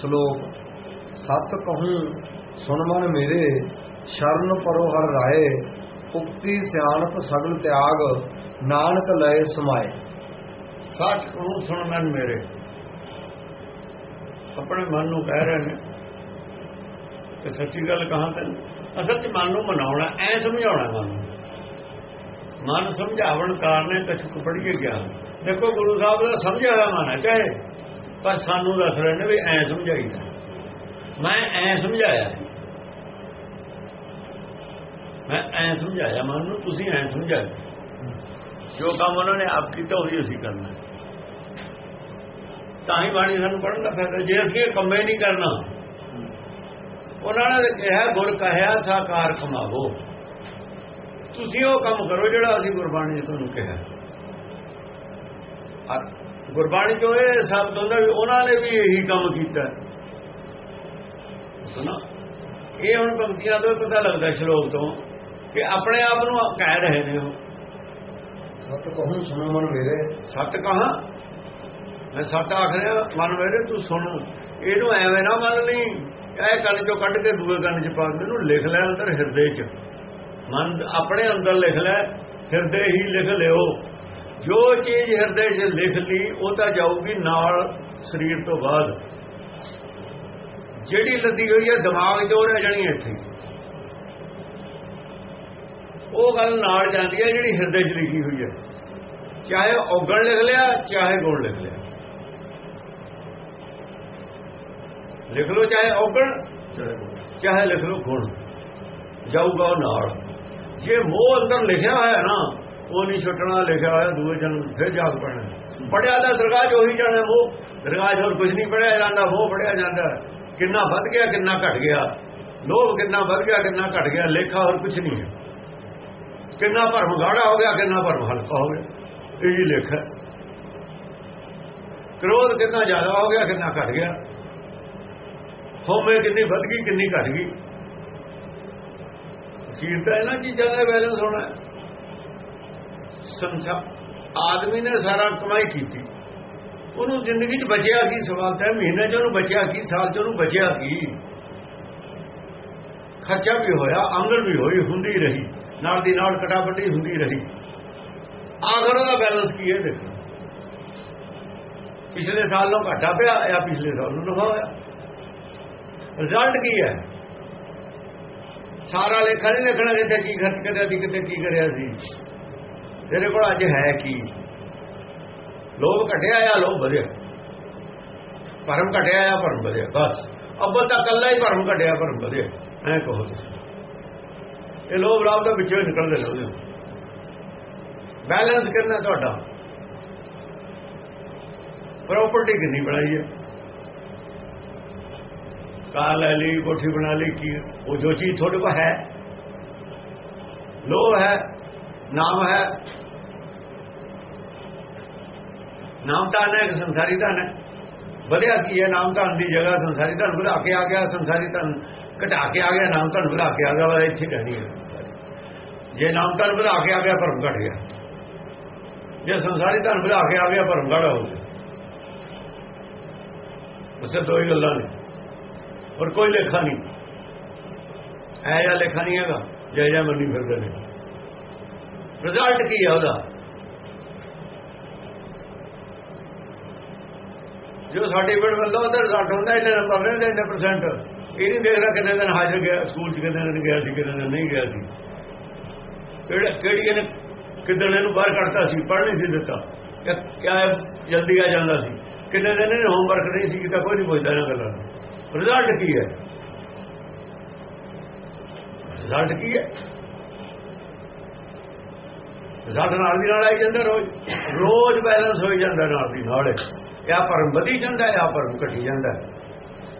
ਸ਼ਲੋਕ ਸਤ ਕਹੂੰ, ਸੁਣ ਮਨ ਮੇਰੇ, ਸ਼ਰਨ ਪਰੋ ਹਰ ਰਾਏ ਉਕਤੀ ਸਿਆਣਪ ਸਗਲ ਤਿਆਗ, ਨਾਨਕ ਲਏ ਸਮਾਏ। ਸੱਚ ਕਹੂੰ, ਸੁਣ ਮਨ ਮੇਰੇ। ਆਪਣੇ ਮਨ ਨੂੰ ਕਹਿ ਰਹੇ ਨੇ ਕਿ ਸੱਚੀ ਗੱਲ ਕਹਾਂ ਤੈਨੂੰ ਅਸਲ 'ਚ ਮਨ ਨੂੰ ਮਨਾਉਣਾ, ਐ ਸਮਝਾਉਣਾ ਮਨ ਨੂੰ। ਮਨ ਸਮਝਾਵਣ ਕਾਰਨ ਕਛੁਕ ਪੜੀਏ ਗਿਆ। ਦੇਖੋ ਗੁਰੂ ਸਾਹਿਬ ਦਾ ਸਮਝਿਆ ਹੋਇਆ ਮਨ ਹੈ, ਚਾਹੇ ਪਰ ਸਾਨੂੰ ਦੱਸ ਰਹੇ ਨੇ ਵੀ ਐ ਸਮਝਾਈਦਾ। ਮੈਂ ਐ ਸਮਝਾਇਆ। ਮੈਂ ਐ ਸਮਝਾਇਆ। ਮਨ ਨੂੰ ਤੁਸੀਂ ਐ ਸਮਝਾਇਆ ਜੋ ਕੰਮ ਉਹਨਾਂ ਨੇ ਆਪ ਕੀਤਾ, ਉਹੀ ਅਸੀਂ ਕਰਨਾ। ਤਾਂ ਹੀ ਬਾਣੀ ਸਾਨੂੰ ਪੜਨ ਦਾ ਫਾਇਦਾ। ਜੇ ਅਸੀਂ ਇਹ ਕੰਮੇ ਨਹੀਂ ਕਰਨਾ, ਉਹਨਾਂ ਨੇ ਕਿਹਾ, ਗੁਰ ਕਹਿਆ ਸਾਕਾਰ ਕਮਾਵੋ ਤੁਸੀਂ ਉਹ ਕੰਮ ਕਰੋ ਜਿਹੜਾ ਅਸੀਂ ਗੁਰਬਾਣੀ ਨੇ ਤੁਹਾਨੂੰ ਕਿਹਾ। ਗੁਰਬਾਣੀ ਜੋ ਇਹ ਸਭ ਹੁੰਦਾ ਵੀ ਉਹਨਾਂ ਨੇ ਵੀ ਇਹੀ ਕੰਮ ਕੀਤਾ। ਸੁਣਾ। ਇਹ ਹੁਣ ਪੰਕਤੀਆਂ ਤੋਂ ਪਤਾ ਲੱਗਦਾ ਸ਼ਲੋਕ ਤੋਂ ਕਿ ਆਪਣੇ ਆਪ ਨੂੰ ਕਹਿ ਰਹੇ ਨੇ ਉਹ। ਸਤ ਕਹੂੰ ਸੁਣ ਮਨ ਮੇਰੇ। ਸੱਤ ਕਹਾ? ਮੈਂ ਸੱਤ ਆਖ ਰਿਹਾ ਮਨ ਮੇਰੇ ਤੂੰ ਸੁਣ। ਇਹਨੂੰ ਐਵੇਂ ਨਾ ਮੰਨ ਲਈ ਇਹ ਕੰਨ ਚੋਂ ਕੱਢ ਕੇ ਦੂਏ ਕੰਨ 'ਚ ਪਾ ਦੇ ਨੂੰ ਲਿਖ ਲੈ ਅੰਦਰ ਹਿਰਦੇ 'ਚ। ਮਨ ਆਪਣੇ ਅੰਦਰ ਲਿਖ ਲੈ ਹਿਰਦੇ ਹੀ ਲਿਖ ਲਿਓ। ਜੋ ਚੀਜ਼ ਹਿਰਦੇ 'ਚ ਲਿਖ ਲਈ, ਉਹ ਤਾਂ ਜਾਊਗੀ ਨਾਲ ਸਰੀਰ ਤੋਂ ਬਾਅਦ। ਜਿਹੜੀ ਲੱਦੀ ਹੋਈ ਹੈ, ਦਿਮਾਗ 'ਚ ਉਹ ਰਹਿ ਜਾਣੀ ਇੱਥੇ। ਉਹ ਗੱਲ ਨਾਲ ਜਾਂਦੀ ਹੈ, ਜਿਹੜੀ ਹਿਰਦੇ 'ਚ ਲਿਖੀ ਹੋਈ ਹੈ। ਚਾਹੇ ਔਗਣ ਲਿਖ ਲਿਆ, ਚਾਹੇ ਗੁਣ ਲਿਖ ਲਿਆ। ਲਿਖ ਲੋ ਚਾਹੇ ਔਗਣ, ਚਾਹੇ ਲਿਖ ਲੋ ਗੁਣ। ਜਾਊਗਾ ਉਹ ਨਾਲ। ਜੇ ਮੋਹ ਅੰਦਰ ਲਿਖਿਆ ਹੋਇਆ ਨਾ ਉਹ ਨਹੀਂ ਛੁੱਟਣਾ ਲਿਖਿਆ ਹੋਇਆ ਦੂਏ ਜਨਮ ਫਿਰ ਜਾਗ ਪੈਣਾ। ਪੜਿਆ ਦਾ ਦਰਗਾਹ ਜੋ ਹੀ ਜਾਣਾ ਮੋਹ ਦਰਗਾਹ ਹੋਰ ਕੁਝ ਨਹੀਂ ਪੜਿਆ ਜਾਂਦਾ ਮੋਹ ਪੜਿਆ ਜਾਂਦਾ। ਕਿੰਨਾ ਵੱਧ ਗਿਆ ਕਿੰਨਾ ਘਟ ਗਿਆ। ਲੋਭ ਕਿੰਨਾ ਵੱਧ ਗਿਆ ਕਿੰਨਾ ਘਟ ਗਿਆ ਲੇਖਾ ਹੋਰ ਕੁਝ ਨਹੀਂ ਹੈ। ਕਿੰਨਾ ਭਰਮ ਗਾੜਾ ਹੋ ਗਿਆ ਕਿੰਨਾ ਭਰਮ ਹਲਕਾ ਹੋ ਗਿਆ। ਇਹ ਹੀ। ਲੇਖਾ ਕ੍ਰੋਧ ਕਿੰਨਾ ਜ਼ਿਆਦਾ ਹੋ ਗਿਆ ਕਿੰਨਾ ਘਟ ਗਿਆ। ਹਉਮੈ ਕਿੰਨੀ ਵੱਧ ਗਈ ਕਿੰਨੀ ਘਟ ਗਈ। ਅਖੀਰ ਤਾਂ ਇਹਨਾਂ ਚੀਜ਼ਾਂ ਦਾ ਬੈਲੈਂਸ ਹੋਣਾ ਸੰਸਾ ਆਦਮੀ ਨੇ ਸਾਰਾ ਕਮਾਈ ਕੀਤੀ। ਉਹਨੂੰ ਜ਼ਿੰਦਗੀ 'ਚ ਬਚਿਆ ਕੀ ਸਵਾਲ? ਤਾਂ ਮਹੀਨੇ 'ਚ ਉਹਨੂੰ ਬਚਿਆ ਕੀ, ਸਾਲ 'ਚ ਉਹਨੂੰ ਬਚਿਆ ਕੀ? ਖਰਚਾ ਵੀ ਹੋਇਆ, ਆਮਦਨ ਵੀ ਹੋਈ, ਹੁੰਦੀ ਰਹੀ। ਨਾਲ ਦੀ ਨਾਲ ਕਟਾਬੱਟੀ ਹੁੰਦੀ ਰਹੀ। ਆਖਰ ਉਹਦਾ ਬੈਲੈਂਸ ਕੀ ਹੈ ਦੇਖੋ ਪਿਛਲੇ ਸਾਲ ਨੂੰ ਘਾਟਾ ਪਿਆ ਜਾਂ ਪਿਛਲੇ ਸਾਲ ਨੂੰ ਨਫਾ ਹੋਇਆ? ਰਿਜ਼ਲਟ ਕੀ ਹੈ? ਸਾਰਾ ਲੇਖਾ ਨਹੀਂ ਲਿਖਣਾ ਕਿਤੇ ਕੀ ਖਰਚ ਕਰਿਆ ਸੀ ਕਿਤੇ ਕੀ ਕਰਿਆ ਸੀ? ਤੇਰੇ ਕੋਲ ਅੱਜ ਹੈ ਕੀ? ਲੋਭ ਘਟਿਆ ਜਾਂ ਲੋਭ ਵਧਿਆ। ਭਰਮ ਘਟਿਆ ਜਾਂ ਭਰਮ ਵਧਿਆ। ਬਸ। ਅੱਬਲ ਤਾਂ ਕੱਲਾ ਹੀ ਭਰਮ ਘਟਿਆ, ਭਰਮ ਵਧਿਆ। ਐ ਕਹੋ ਤੁਸੀਂ। ਇਹ ਲੋਭ ਰਾਮ ਦਾ ਵਿੱਚੋਂ ਨਿਕਲਦੇ ਨੇ ਉਹਦੇ ਬੈਲੈਂਸ ਕਰਨਾ ਤੁਹਾਡਾ? ਪ੍ਰਾਪਰਟੀ ਕਿੰਨੀ ਬਣਾਈ ਹੈ? ਕਾਰ ਲੈ ਲਈ, ਕੋਠੀ ਬਣਾ ਲਈ, ਕੀ ਉਹ ਜੋ ਚੀਜ਼ ਤੁਹਾਡੇ ਕੋਲ ਹੈ। ਲੋਭ ਹੈ। ਨਾਮ ਹੈ। ਨਾਮ ਤਾਂ ਹੈ, ਸੰਸਾਰੀ ਧਨ ਹੈ। ਵਧਿਆ ਕੀ ਹੈ? ਨਾਮ ਧਨ ਦੀ ਜਗ੍ਹਾ ਸੰਸਾਰੀ ਧਨ ਵਧਾ ਕੇ ਆ ਗਿਆ, ਸੰਸਾਰੀ ਧਨ ਘਟਾ ਕੇ ਆ ਗਿਆ, ਨਾਮ ਧਨ ਵਧਾ ਕੇ ਆ ਗਿਆ ਵਾ ਇੱਥੇ ਰਹਿਣੀ ਹੈ ਜੇ ਨਾਮ ਧਨ ਵਧਾ ਕੇ ਆ ਗਿਆ, ਭਰਮ ਘਟ ਗਿਆ। ਜੇ ਸੰਸਾਰੀ ਧਨ ਵਧਾ ਕੇ ਆ ਗਿਆ, ਭਰਮ ਘਟ ਹੋ ਗਿਆ। ਉਸੇ ਦੋ ਹੀ ਗੱਲਾਂ ਨੇ। ਔਰ ਕੋਈ ਲੇਖਾ ਨਹੀਂ। ਐ ਜਾਂ ਲੇਖਾ ਨਹੀਂ ਹੈਗਾ, ਜੈ ਜੈ ਮੰਨੀ ਫਿਰਦੇ ਨੇ। ਰਿਜ਼ਲਟ ਕੀ ਹੈ ਉਹਦਾ? ਜੋ ਸਾਡੇ ਪਿੰਡ ਵੱਲੋਂ ਉਹਦਾ ਰਿਜ਼ਲਟ ਹੁੰਦਾ, ਇਹਨੇ ਨੰਬਰ ਨੇ ਇਹਨੇ ਪਰਸੈਂਟ ਇਹ ਨਹੀਂ ਦੇਖਦਾ ਕਿੰਨੇ ਦਿਨ ਹਾਜ਼ਰ ਗਿਆ, ਸਕੂਲ 'ਚ ਕਿੰਨੇ ਦਿਨ ਗਿਆ ਸੀ, ਕਿੰਨੇ ਦਿਨ ਨਹੀਂ ਗਿਆ ਸੀ। ਕਿਹੜਾ ਕਿਹੜੀ ਇਹਨੇ ਕਿਦਣ ਇਹਨੂੰ ਬਾਹਰ ਕੱਢਤਾ ਸੀ, ਪੜ੍ਹ ਨਹੀਂ ਸੀ ਦਿੱਤਾ। ਕਿਆ ਜਲਦੀ ਆ ਜਾਂਦਾ ਸੀ। ਕਿੰਨੇ ਦਿਨ ਇਹਨੇ ਹੋਮਵਰਕ ਨਹੀਂ ਸੀ ਕੀਤਾ, ਕੋਈ ਨਹੀਂ ਪੁੱਛਦਾ ਇਹਨਾਂ ਗੱਲਾਂ ਰਿਜ਼ਲਟ ਕੀ ਹੈ? ਰਿਜ਼ਲਟ ਕੀ ਹੈ? ਰਿਜ਼ਲਟ ਨਾਲ ਦੀ ਨਾਲ ਆਈ ਜਾਂਦਾ ਰੋਜ਼। ਰੋਜ਼ ਬੈਲੈਂਸ ਹੋਈ ਜਾਂਦਾ ਨਾਲ ਦੀ ਨਾਲ। ਇਹ ਭਰਮ ਵਧੀ ਜਾਂਦਾ ਹੈ ਭਰਮ ਘਟੀ ਜਾਂਦਾ।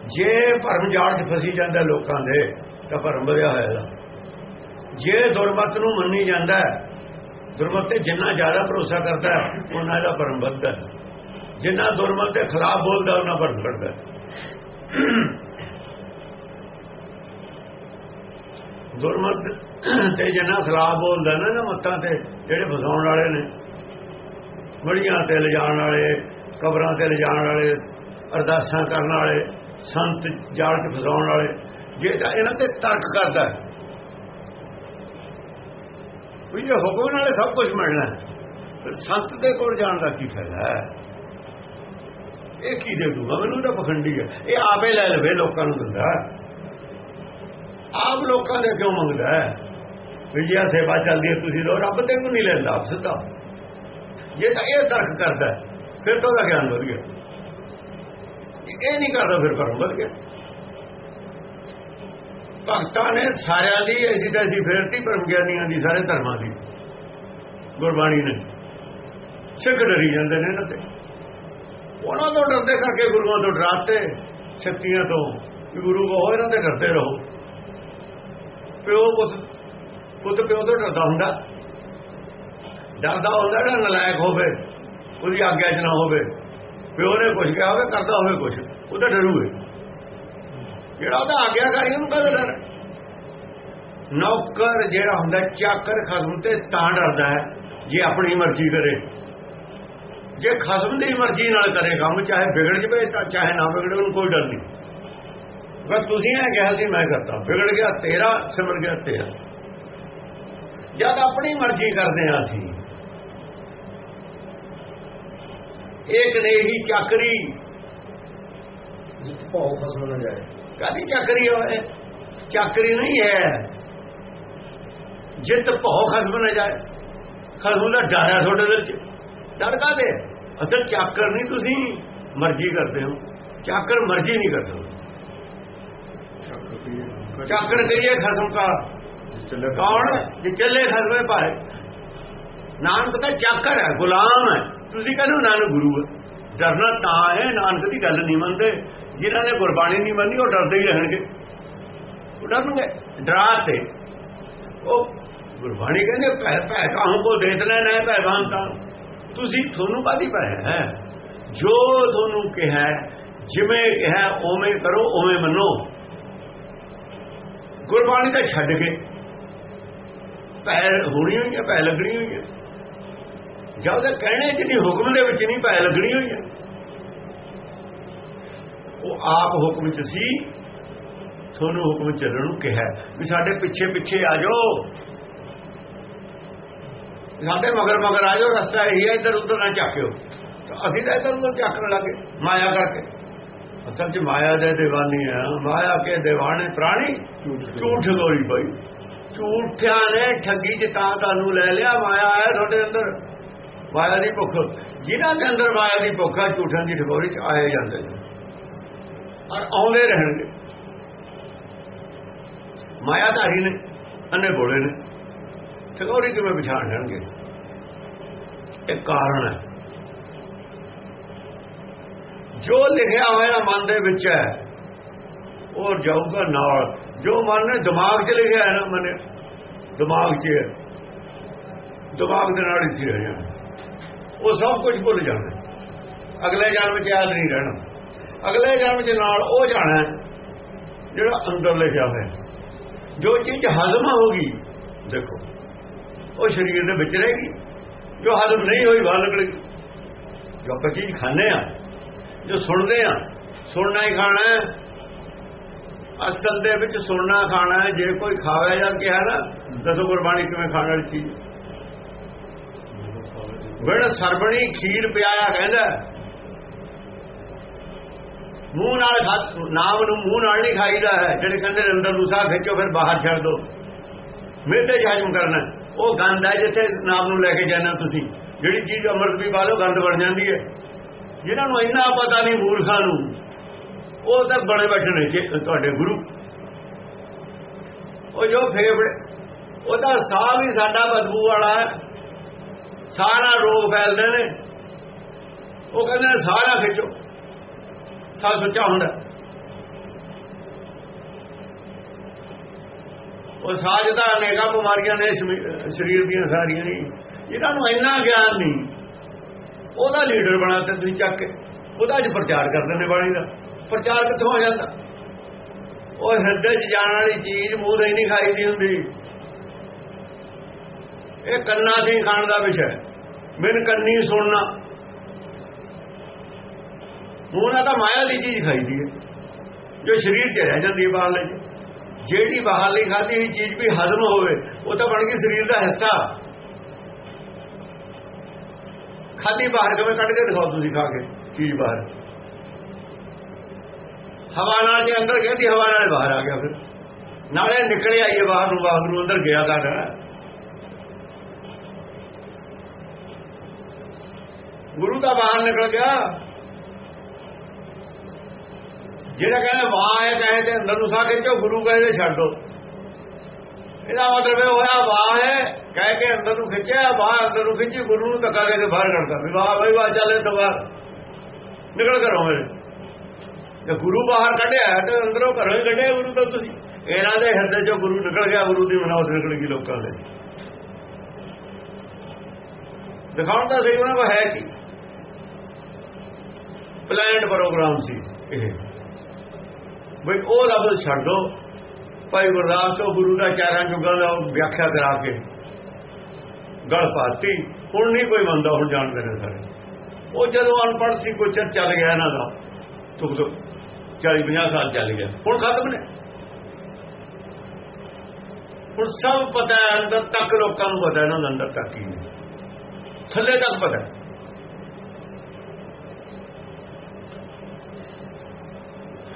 ਜੇ ਭਰਮ ਜਾਲ 'ਚ ਫਸੀ ਜਾਂਦਾ ਲੋਕਾਂ ਦੇ, ਤਾਂ ਭਰਮ ਵਧਿਆ ਹੋਇਆ ਜੇ ਦੁਰਮਤ ਨੂੰ ਮੰਨੀ ਜਾਂਦਾ, ਦੁਰਮਤ ਤੇ ਜਿੰਨਾ ਜ਼ਿਆਦਾ ਭਰੋਸਾ ਕਰਦਾ, ਉਹਨਾਂ ਦਾ ਭਰਮ ਵੱਧਦਾ। ਜਿੰਨਾ ਦੁਰਮਤ ਦੇ ਖਿਲਾਫ ਬੋਲਦਾ, ਉਹਨਾਂ ਭਰਮ ਘਟਦਾ। ਦੁਰਮਤ ਤੇ ਜਿੰਨਾ ਖਿਲਾਫ ਬੋਲਦਾ ਨਾ ਨਾ ਮੱਤਾਂ ਤੇ, ਜਿਹੜੇ ਫਸਾਉਣ ਵਾਲੇ ਨੇ ਮੜੀਆਂ ਤੇ ਲਿਜਾਣ ਵਾਲੇ, ਕਬਰਾਂ ਤੇ ਲਿਜਾਣ ਵਾਲੇ, ਅਰਦਾਸਾਂ ਕਰਨ ਵਾਲੇ, ਸੰਤ ਜਾਲ 'ਚ ਫਸਾਉਣ ਵਾਲੇ, ਜੇ ਤਾਂ ਇਹਨਾਂ ਤੇ ਤਰਕ ਕਰਦਾ ਵੀ ਜੇ ਹੁਕਮ ਨਾਲੇ ਸਭ ਕੁਝ ਮਿਲਣਾ ਫਿਰ ਸੰਤ ਦੇ ਕੋਲ ਜਾਣ ਦਾ ਕੀ ਫਾਇਦਾ ਇਹ ਕੀ ਦੇ ਦੂਗਾ? ਮੈਨੂੰ ਤਾਂ ਪਖੰਡੀ ਹੈ। ਇਹ ਆਪੇ ਲੈ ਲਵੇ, ਲੋਕਾਂ ਨੂੰ ਦਿੰਦਾ ਆਪ ਲੋਕਾਂ ਦੇ ਕਿਉਂ ਮੰਗਦਾ ਹੈ। ਵਿਜਿਆ ਸੇਵਾ ਚੱਲਦੀ ਹੈ, ਤੁਸੀਂ ਲੋ ਰੱਬ ਤੇ ਨਹੀਂ ਲੈਂਦਾ ਆਪ ਸਿੱਧਾ। ਜੇ ਤਾਂ ਇਹ ਤਰਕ ਕਰਦਾ ਫਿਰ ਤਾਂ ਉਹਦਾ ਗਿਆਨ ਵਧ ਗਿਆ। ਇਹ ਨਹੀਂ ਕਰਦਾ, ਫਿਰ ਕਰਮ ਵਧ ਗਿਆ। ਭਗਤਾਂ ਨੇ ਸਾਰਿਆਂ ਦੀ ਐਸੀ ਤਾਂ ਐਸੀ ਫੇਰਤੀ ਪਰਮ ਗਿਆਨੀਆਂ ਦੀ, ਸਾਰੇ ਧਰਮਾਂ ਦੀ। ਗੁਰਬਾਣੀ ਨੇ। ਸਿੱਖ ਡਰੀ ਜਾਂਦੇ ਨੇ ਇਹਨਾਂ ਤੇ। ਉਹਨਾਂ ਤੋਂ ਡਰਦੇ ਕਰਕੇ, ਗੁਰੂਆਂ ਤੋਂ ਡਰਾਤੇ, ਸ਼ਕਤੀਆਂ ਤੋਂ। ਕਿ ਗੁਰੂ ਕਹੋ, ਇਹਨਾਂ ਤੇ ਡਰਦੇ ਰਹੋ। ਪਿਓ ਪੁੱਤ ਪੁੱਤ ਪਿਓ ਤੋਂ ਡਰਦਾ ਹੁੰਦਾ। ਡਰਦਾ ਹੁੰਦਾ ਨਾ ਨਲਾਇਕ ਹੋਵੇ, ਉਹਦੀ ਆਗਿਆ 'ਚ ਨਾ ਹੋਵੇ। ਪਿਓ ਨੇ ਕੁਝ ਕਿਹਾ ਹੋਵੇ, ਕਰਦਾ ਹੋਵੇ ਕੁਝ ਉਹ ਤਾਂ ਡਰੂਏ ਜਿਹੜਾ ਉਹਦਾ ਆਗਿਆਕਾਰੀ, ਉਹਨੂੰ ਕਦੇ ਡਰ? ਨੌਕਰ ਜਿਹੜਾ ਹੁੰਦਾ, ਚਾਕਰ ਖਸਮ ਤੇ ਤਾਂ ਡਰਦਾ ਹੈ, ਜੇ ਆਪਣੀ ਮਰਜ਼ੀ ਕਰੇ। ਜੇ ਖਸਮ ਦੀ ਮਰਜ਼ੀ ਨਾਲ ਕਰੇ ਕੰਮ, ਚਾਹੇ ਵਿਗੜ ਜਵੇ ਤਾਂ ਚਾਹੇ ਨਾ ਵਿਗੜੇ, ਉਹਨੂੰ ਕੋਈ ਡਰ ਨਹੀਂ। ਬਸ ਤੁਸੀਂ ਇਹ ਕਿਹਾ ਸੀ, ਮੈਂ ਕਰਤਾ। ਵਿਗੜ ਗਿਆ, ਤੇਰਾ, ਸਿਮਰ ਗਿਆ, ਤੇਰਾ। ਜਦ ਆਪਣੀ ਮਰਜ਼ੀ ਕਰਦੇ ਆ ਅਸੀਂ। ਇੱਕ ਨੇ ਹੀ ਚਾਕਰੀ ਜਿੱਤ ਭਾਉ ਖਸਮ ਨਾ ਜਾਏ। ਕਾਦੀ ਚਾਕਰੀ ਹੋਏ ਚਾਕਰੀ ਨਹੀਂ ਹੈ। ਜਿੱਤ ਭੌ ਖਸਮ ਨਾ ਜਾਏ। ਖਸਮ ਦਾ ਡਰ ਹੈ ਤੁਹਾਡੇ ਦਿਲ ਚ। ਡਰ ਕਾਦੇ ਅਸਲ ਚਾਕਰ ਨਹੀਂ ਤੁਸੀਂ ਮਰਜ਼ੀ ਕਰਦੇ ਹੋ। ਚਾਕਰ ਮਰਜ਼ੀ ਨਹੀਂ ਕਰ ਸਕਦੇ ਚਾਕਰ ਕਰੀਏ ਖਸਮ ਕਾ ਕੌਣ? ਜੇ ਚੱਲੇ ਖਸਮੇ ਭਾਏ ਨਾਨਕ ਦਾ ਚਾਕਰ ਹੈ, ਗੁਲਾਮ ਹੈ। ਤੁਸੀਂ ਕਹਿੰਦੇ ਨਾਨਕ ਗੁਰੂ ਹੈ। ਡਰਨਾ ਤਾਂ ਹੈ, ਨਾਨਕ ਦੀ ਗੱਲ ਨਹੀਂ ਮੰਨਦੇ। ਜਿਨ੍ਹਾਂ ਨੇ ਗੁਰਬਾਣੀ ਨਹੀਂ ਮੰਨੀ, ਉਹ ਡਰਦੇ ਹੀ ਰਹਿਣਗੇ। ਉਹ ਡਰਨਗੇ। ਡਰਾਤੇ ਉਹ ਗੁਰਬਾਣੀ ਕਹਿੰਦੇ, ਭੈ ਭੈ ਕਾਹੂ ਕੋ ਦੇ ਦੇਣਾ, ਨਾ ਭੈ ਬਾਂਤਾ ਤੁਸੀਂ ਤੁਹਾਨੂੰ ਕਾਦੀ ਭੈ ਹੈ? ਜੋ ਤੁਹਾਨੂੰ ਕਿਹਾ ਜਿਵੇਂ ਕਿਹਾ ਉਵੇਂ ਕਰੋ, ਉਵੇਂ ਮੰਨੋ। ਗੁਰਬਾਣੀ ਤਾਂ ਛੱਡ ਕੇ ਪੈ ਹੋਣੀ ਹੋਈ ਹੈ ਪੈ ਲੱਗਣੀ ਹੋਈ ਹੈ ਜਾਂ ਉਹਦੇ ਕਹਿਣੇ ਚ ਨਹੀਂ, ਹੁਕਮ ਦੇ ਵਿੱਚ ਨਹੀਂ ਪੈ ਲੱਗਣੀ ਹੋਈ ਹੈ ਉਹ ਆਪ ਹੁਕਮ ਚ ਸੀ, ਤੁਹਾਨੂੰ ਹੁਕਮ ਚੱਲਣ ਨੂੰ ਕਿਹਾ। ਵੀ ਸਾਡੇ ਪਿੱਛੇ ਪਿੱਛੇ ਆ ਜਾਓ। ਸਾਡੇ ਮਗਰ ਮਗਰ ਆ ਜਾਓ, ਰਸਤਾ ਇਹੀ ਹੈ ਇੱਧਰ ਉੱਧਰ ਨਾ ਚੱਕਿਓ ਤਾਂ ਅਸੀਂ ਤਾਂ ਇੱਧਰ ਉੱਧਰ ਝਾਕਣ ਲੱਗੇ, ਮਾਇਆ ਕਰਕੇ। ਅਸਲ 'ਚ ਮਾਇਆ ਦੇ دیਵਾਨੀ ਆ। ਮਾਇਆ ਕੇ دیਵਾਨੇ ਪ੍ਰਾਣੀ ਝੂਠ ਗੋਰੀ ਭਾਈ ਝੂਠਿਆਂ ਨੇ ਠੱਗੀ ਚ ਤਾਂ ਤੁਹਾਨੂੰ ਲੈ ਲਿਆ, ਮਾਇਆ ਹੈ ਤੁਹਾਡੇ ਅੰਦਰ। ਮਾਇਆ ਦੀ ਭੁੱਖ। ਜਿਨ੍ਹਾਂ ਦੇ ਅੰਦਰ ਮਾਇਆ ਦੀ ਭੁੱਖ ਆ, ਝੂਠਾਂ ਦੀ ਠਗੋਰੀ ਚ ਆਏ ਜਾਂਦੇ ਨੇ। ਔਰ ਆਉਂਦੇ ਰਹਿਣਗੇ। ਮਾਇਆ ਧਾਰੀ ਨੇ, ਅੰਨੇ ਬੋਲੇ ਨੇ, ਠਗੋਰੀ ਕਿਵੇਂ ਪਛਾਣ ਲੈਣਗੇ। ਇਹ ਕਾਰਨ ਹੈ। ਜੋ ਲਿਖਿਆ ਹੋਇਆ ਮਨ ਦੇ ਵਿੱਚ ਹੈ, ਉਹ ਜਾਊਗਾ ਨਾਲ। ਜੋ ਮਨ ਨੇ ਦਿਮਾਗ 'ਚ ਲਿਖਿਆ ਹੈ ਨਾ, ਮਨ ਦਿਮਾਗ 'ਚ ਹੈ ਦਿਮਾਗ ਦੇ ਨਾਲ ਹੀ ਰਹਿ ਜਾਣਾ ਉਹ ਸਭ ਕੁਝ ਭੁੱਲ ਜਾਣਾ ਅਗਲੇ ਜਨਮ 'ਚ ਯਾਦ ਨਹੀਂ ਰਹਿਣਾ। ਅਗਲੇ ਜਨਮ 'ਚ ਨਾਲ ਉਹ ਜਾਣਾ ਜਿਹੜਾ ਅੰਦਰ ਲਿਖਿਆ ਹੋਇਆ ਜੋ ਚੀਜ਼ ਹਜ਼ਮ ਹੋ ਗਈ ਦੇਖੋ, ਉਹ ਸਰੀਰ ਦੇ ਵਿੱਚ ਰਹੇਗੀ। ਜੋ ਹਜ਼ਮ ਨਹੀਂ ਹੋਈ, ਬਾਹਰ ਨਿਕਲੇਗੀ ਜੋ ਆਪਾਂ ਚੀਜ਼ ਖਾਂਦੇ ਆ ਜੋ ਸੁਣਦੇ ਆ ਸੁਣਨਾ ਹੀ ਖਾਣਾ ਅਸਲ ਦੇ ਵਿੱਚ ਸੁਣਨਾ ਖਾਣਾ ਹੈ, ਜੇ ਕੋਈ ਖਾਵੇ ਜਾਂ ਕਿਹਾ ਨਾ, ਦੱਸੋ ਗੁਰਬਾਣੀ ਕਿਵੇਂ ਖਾਣ ਵਾਲੀ ਚੀਜ਼। ਬੜਾ ਸਰਬਣੀ ਖੀਰ ਪਿਆਇਆ ਕਹਿੰਦਾ। ਮੂੰਹ ਨਾਲ ਨਾਮ ਨੂੰ ਮੂੰਹ ਨਾਲ ਨਹੀਂ ਖਾਈਦਾ ਹੈ, ਜਿਹੜੇ ਕਹਿੰਦੇ ਅੰਦਰ ਨੂੰ ਸਾਹ ਖਿੱਚੋ, ਫਿਰ ਬਾਹਰ ਛੱਡ ਦੋ। ਮਿਹਦੇ ਹਜਮ ਕਰਨਾ ਉਹ ਗੰਦ ਹੈ ਜਿੱਥੇ ਨਾਮ ਨੂੰ ਲੈ ਕੇ ਜਾਣਾ ਤੁਸੀਂ। ਜਿਹੜੀ ਚੀਜ਼ ਅੰਮ੍ਰਿਤ ਵੀ ਪਾ ਲਓ ਗੰਦ ਬਣ ਜਾਂਦੀ ਹੈ। ਜਿਹਨਾਂ ਨੂੰ ਇੰਨਾ ਪਤਾ ਨਹੀਂ ਮੂਰਖਾਂ ਨੂੰ ਉਹ ਤਾਂ ਬਣੇ ਬੈਠੇ ਨੇ ਤੁਹਾਡੇ ਗੁਰੂ। ਉਹ ਜੋ ਫੇਫੜੇ ਉਹਦਾ ਸਾਹ ਵੀ ਸਾਡਾ ਬਦਬੂ ਵਾਲਾ ਹੈ। ਸਾਰਾ ਰੋਗ ਫੈਲਦੇ ਨੇ। ਉਹ ਕਹਿੰਦੇ ਨੇ, ਸਾਰਾ ਖਿੱਚੋ। ਸਾਹ ਸੁੱਚਾ ਹੁੰਦਾ। ਉਹ ਸਾਜ ਦਾ ਅਨੇਕਾਂ ਬਿਮਾਰੀਆਂ ਨੇ ਸਰੀਰ ਦੀਆਂ ਸਾਰੀਆਂ ਹੀ ਇਹਨਾਂ ਨੂੰ ਇੰਨਾ ਗਿਆਨ ਨਹੀਂ। ਉਹਦਾ ਲੀਡਰ ਬਣਾ ਤੇ ਤੁਸੀਂ ਚੱਕ ਕੇ। ਉਹਦਾ ਅੱਜ ਪ੍ਰਚਾਰ ਕਰਦੇ ਨੇ ਬਾਣੀ ਦਾ। ਪ੍ਰਚਾਰ ਕਿੱਥੋਂ ਹੋ ਜਾਂਦਾ? ਉਹ ਹਿਰਦੇ 'ਚ ਜਾਣ ਵਾਲੀ ਚੀਜ਼ ਮੂੰਹ ਦੇ ਨਹੀਂ ਖਾਈ ਦੀ ਹੁੰਦੀ। ਇਹ ਕੰਨਾਂ ਦੀ ਖਾਣ ਦਾ ਵਿਸ਼ਾ ਬਿਨ ਕੰਨੀ ਸੁਣਨਾ। ਮੂੰਹ ਨਾਲ ਤਾਂ ਮਾਇਆ ਦੀ ਚੀਜ਼ ਖਾਈਦੀ ਹੈ। ਜੋ ਸਰੀਰ 'ਚ ਰਹਿ ਜਾਂਦੀ ਹੈ ਬਾਹਰਲੇ 'ਚ ਜਿਹੜੀ ਬਾਹਰਲੀ ਖਾਦੀ ਹੋਈ ਚੀਜ਼ ਵੀ ਹਜ਼ਮ ਹੋਵੇ, ਉਹ ਤਾਂ ਬਣ ਗਈ ਸਰੀਰ ਦਾ ਹਿੱਸਾ। ਖਾਦੀ ਬਾਹਰ ਕਿਵੇਂ ਕੱਢ ਕੇ ਦਿਖਾਓ ਤੁਸੀਂ ਖਾ ਕੇ, ਚੀਜ਼ ਬਾਹਰ। ਹਵਾ ਨਾਲ ਜੇ ਅੰਦਰ ਗਈ ਹਵਾ ਨਾਲ ਬਾਹਰ ਆ ਗਿਆ ਫਿਰ। ਨਾਲੇ ਨਿਕਲਿਆ ਇਹ ਬਾਹਰ ਨੂੰ ਬਾਹਰ ਨੂੰ ਅੰਦਰ ਗਿਆ ਤਾਂ ਗੁਰੂ ਦਾ ਬਾਹਰ ਨਿਕਲ ਗਿਆ। ਜਿਹੜਾ ਕਹਿੰਦਾ ਵਾਹ ਹੈ ਕਹੇ ਤੇ ਅੰਦਰ ਨੂੰ ਸਾਹ ਖਿੱਚੋ, ਗੁਰੂ ਕਹੇ ਤੇ ਛੱਡ ਦੋ। ਇਹਦਾ ਮਤਲਬ ਇਹ ਹੋਇਆ ਵਾਹ ਹੈ ਕਹਿ ਕੇ ਅੰਦਰ ਨੂੰ ਖਿੱਚਿਆ ਵਾਹ ਅੰਦਰ ਨੂੰ ਖਿੱਚੀ, ਗੁਰੂ ਨੂੰ ਧੱਕਾ ਦੇ ਕੇ ਬਾਹਰ ਕੱਢਦਾ ਵੀ ਵਾਹ ਬਈ ਵਾਹ ਚੱਲੇ ਤੋਂ ਬਾਹਰ। ਨਿਕਲ ਕਰੋ ਮੇਰੇ ਜੇ ਗੁਰੂ ਬਾਹਰ ਕੱਢਿਆ ਤੇ ਅੰਦਰੋਂ ਘਰੋਂ ਹੀ ਕੱਢਿਆ ਗੁਰੂ ਤਾਂ ਤੁਸੀਂ। ਇਹਨਾਂ ਦੇ ਹਿਰਦੇ ਚੋਂ ਗੁਰੂ ਨਿਕਲ ਗਿਆ, ਗੁਰੂ ਦੀ ਮਨੌਤ ਨਿਕਲ ਗਈ ਲੋਕਾਂ ਦੇ। ਦਿਖਾਉਣ ਦਾ ਸਹੀ ਉਹਨਾਂ ਕੋ ਹੈ ਕੀ? ਪਲਾਨਡ ਪ੍ਰੋਗਰਾਮ ਸੀ ਇਹ। ਬਈ ਉਹ ਲਫ਼ਜ਼ ਛੱਡ ਦੋ। ਭਾਈ ਗੁਰਦਾਸ ਤੋਂ ਗੁਰੂ ਦਾ ਚਾਰਾਂ ਜੁਗਾਂ ਦਾ ਵਿਆਖਿਆ ਕਰਾ ਕੇ ਗਲ ਪਾਤੀ। ਹੁਣ ਨਹੀਂ ਕੋਈ ਮੰਨਦਾ ਹੁਣ ਜਾਣਦੇ ਨੇ ਸਾਰੇ। ਉਹ ਜਦੋਂ ਅਨਪੜ੍ਹ ਸੀ, ਕੋਈ ਚੱਲ ਗਿਆ ਇਹਨਾਂ ਦਾ। ਤੁਕ ਤੁਕ 40 50 ਸਾਲ ਚੱਲ ਗਿਆ ਹੁਣ ਖਤਮ ਨੇ ਹੁਣ ਸਭ ਪਤਾ ਹੈ ਅੰਦਰ ਤੱਕ ਲੋਕਾਂ ਨੂੰ ਪਤਾ ਇਹਨਾਂ ਦਾ ਅੰਦਰ ਤੱਕ ਕੀ ਹੈ ਥੱਲੇ ਤੱਕ ਪਤਾ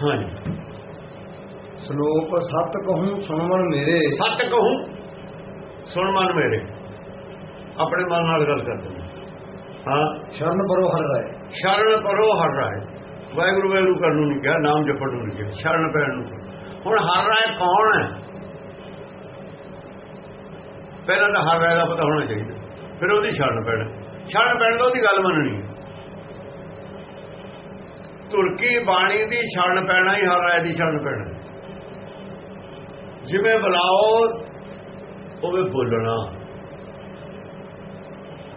ਹਾਂਜੀ ਸ਼ਲੋਕ ਸਤ ਕਹੂੰ ਸੁਣਵਣ ਮੇਰੇ ਸੱਚ ਕਹੂੰ ਸੁਣ ਮਨ ਮੇਰੇ ਆਪਣੇ ਮਨ ਨਾਲ ਗੱਲ ਕਰਦੇ ਹਾਂ ਸ਼ਰਨ ਪਰੋ ਹਰ ਰਾਏ ਸ਼ਰਨ ਪਰੋ ਹਰ ਰਾਏ ਵਾਹਿਗੁਰੂ ਵਾਹਿਗੁਰੂ ਕਰਨ ਨੂੰ ਨਹੀਂ ਕਿਹਾ, ਨਾਮ ਜਪਣ ਨੂੰ ਨਹੀਂ ਕਿਹਾ, ਸ਼ਰਨ ਪੈਣ ਨੂੰ ਹੁਣ ਹਰ ਰਾਏ ਕੌਣ ਹੈ? ਪਹਿਲਾਂ ਤਾਂ ਹਰ ਰਾਏ ਦਾ ਪਤਾ ਹੋਣਾ ਚਾਹੀਦਾ। ਫਿਰ ਉਹਦੀ ਸ਼ਰਨ ਪੈਣ। ਸ਼ਰਨ ਪੈਣ ਦਾ ਉਹਦੀ ਗੱਲ ਮੰਨਣੀ ਤੁਰਕੀ ਬਾਣੀ ਦੀ ਸ਼ਰਨ ਪੈਣਾ ਹੀ ਹਰ ਰਾਏ ਦੀ ਸ਼ਰਨ ਪੈਣਾ। ਜਿਵੇਂ ਬੁਲਾਓ ਉਵੇਂ ਬੋਲਣਾ।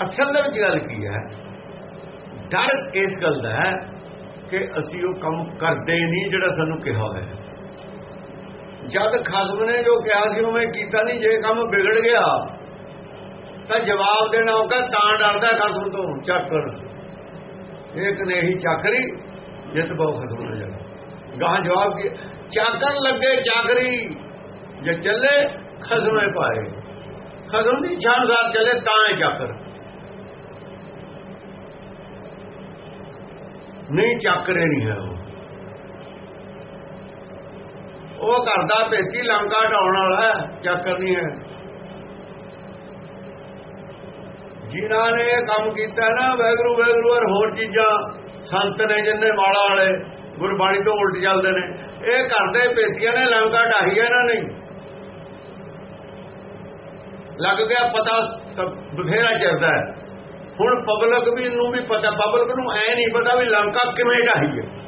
ਅਸਲ ਦੇ ਵਿੱਚ ਗੱਲ ਕੀ ਹੈ? ਡਰ ਇਸ ਗੱਲ ਦਾ ਹੈ ਕਿ ਅਸੀਂ ਉਹ ਕੰਮ ਕਰਦੇ ਨਹੀਂ ਜਿਹੜਾ ਸਾਨੂੰ ਕਿਹਾ ਹੋਇਆ ਜਦ ਖਸਮ ਨੇ ਜੋ ਕਿਹਾ ਸੀ, ਉਹ ਮੈਂ ਕੀਤਾ ਨਹੀਂ। ਜੇ ਕੰਮ ਵਿਗੜ ਗਿਆ, ਤਾਂ ਜਵਾਬ ਦੇਣਾ ਹੋਗਾ ਤਾਂ ਡਰਦਾ ਖਸਮ ਤੋਂ। ਚੱਕਰ। ਇੱਕ ਨੇ ਹੀ ਚੱਕਰੀ ਜਿੱਤ ਬਹੁ ਖਸਮ ਨਾ ਜਾਣਾ ਗਾਹ ਜਵਾਬ ਕੀ ਚਾਕਰ ਲੱਗੇ ਚਾਕਰੀ। ਜੇ ਚੱਲੇ, ਖਸਮੇ ਪਾਏ। ਖਸਮ ਦੀ ਛਾਨਦਾਰ ਚੱਲੇ, ਤਾਂ ਹੈ ਚੱਕਰ। ਨਹੀਂ ਚੱਕਰੇ ਨਹੀਂ ਹੈ ਉਹ। ਉਹ ਕਰਦਾ ਭੇਤੀ ਲੰਕਾ ਢਾਉਣ ਵਾਲਾ ਚੱਕਰ ਨਹੀਂ ਹੈ। ਜਿਨ੍ਹਾਂ ਨੇ ਇਹ ਕੰਮ ਕੀਤਾ ਨਾ, ਵੈਗਰੂ ਵੈਗਰੂ ਔਰ ਹੋਰ ਚੀਜ਼ਾਂ, ਸੰਤ ਨੇ ਜਿੰਨੇ ਵਾਲਾ ਵਾਲੇ, ਗੁਰਬਾਣੀ ਤੋਂ ਉਲਟ ਚੱਲਦੇ ਨੇ। ਇਹ ਕਰਦੇ ਭੇਤੀਆਂ ਨੇ ਲੰਕਾ ਢਾਹੀ ਇਹਨਾਂ ਨੇ। ਲੱਗ ਗਿਆ ਪਤਾ ਬਥੇਰਾ ਚਿਰਦਾ ਹੈ। ਹੁਣ ਪਬਲਿਕ ਵੀ ਨੂੰ ਵੀ ਪਤਾ, ਪਬਲਿਕ ਨੂੰ ਐ ਨਹੀਂ ਪਤਾ ਵੀ ਲੰਕਾ ਕਿਵੇਂ ਢਾਈ ਹੈ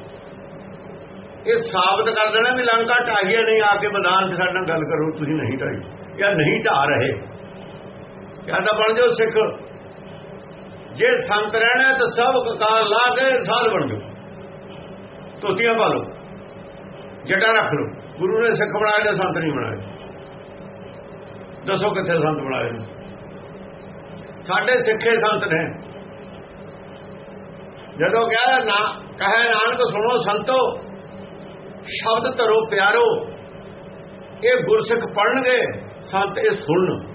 ਇਹ ਸਾਬਤ ਕਰ ਦੇਣਾ ਵੀ ਲੰਕਾ ਢਾਹੀ ਹੈ ਨਹੀਂ, ਆ ਕੇ ਮੈਦਾਨ 'ਚ ਸਾਡੇ ਨਾਲ ਗੱਲ ਕਰੋ, ਤੁਸੀਂ ਨਹੀਂ ਢਾਈ ਜਾਂ ਨਹੀਂ ਢਾ ਰਹੇ। ਕਹਿੰਦਾ ਬਣ ਜਾਓ ਸਿੱਖ। ਜੇ ਸੰਤ ਰਹਿਣਾ ਤਾਂ ਸਭ ਕਕਾਰ ਲਾ ਕੇ ਸਾਧ ਬਣ ਜਾਓ। ਤੋਤੀਆਂ ਪਾ ਲਓ। ਜਟਾ ਰੱਖ ਲਓ। ਗੁਰੂ ਨੇ ਸਿੱਖ ਬਣਾਏ ਨੇ ਸੰਤ ਨਹੀਂ ਬਣਾਏ? ਦੱਸੋ ਕਿੱਥੇ ਸੰਤ ਬਣਾਏ ਸਾਡੇ ਸਿੱਖੇ ਸੰਤ ਨੇ। ਜਦੋਂ ਕਿਹਾ ਨਾ, ਕਹੇ ਨਾਨਕ ਸੁਣੋ ਸੰਤੋ, ਸ਼ਬਦ ਧਰੋ ਪਿਆਰੋ, ਇਹ ਗੁਰਸਿੱਖ ਪੜਨਗੇ ਸੰਤ ਇਹ ਸੁਣਨ।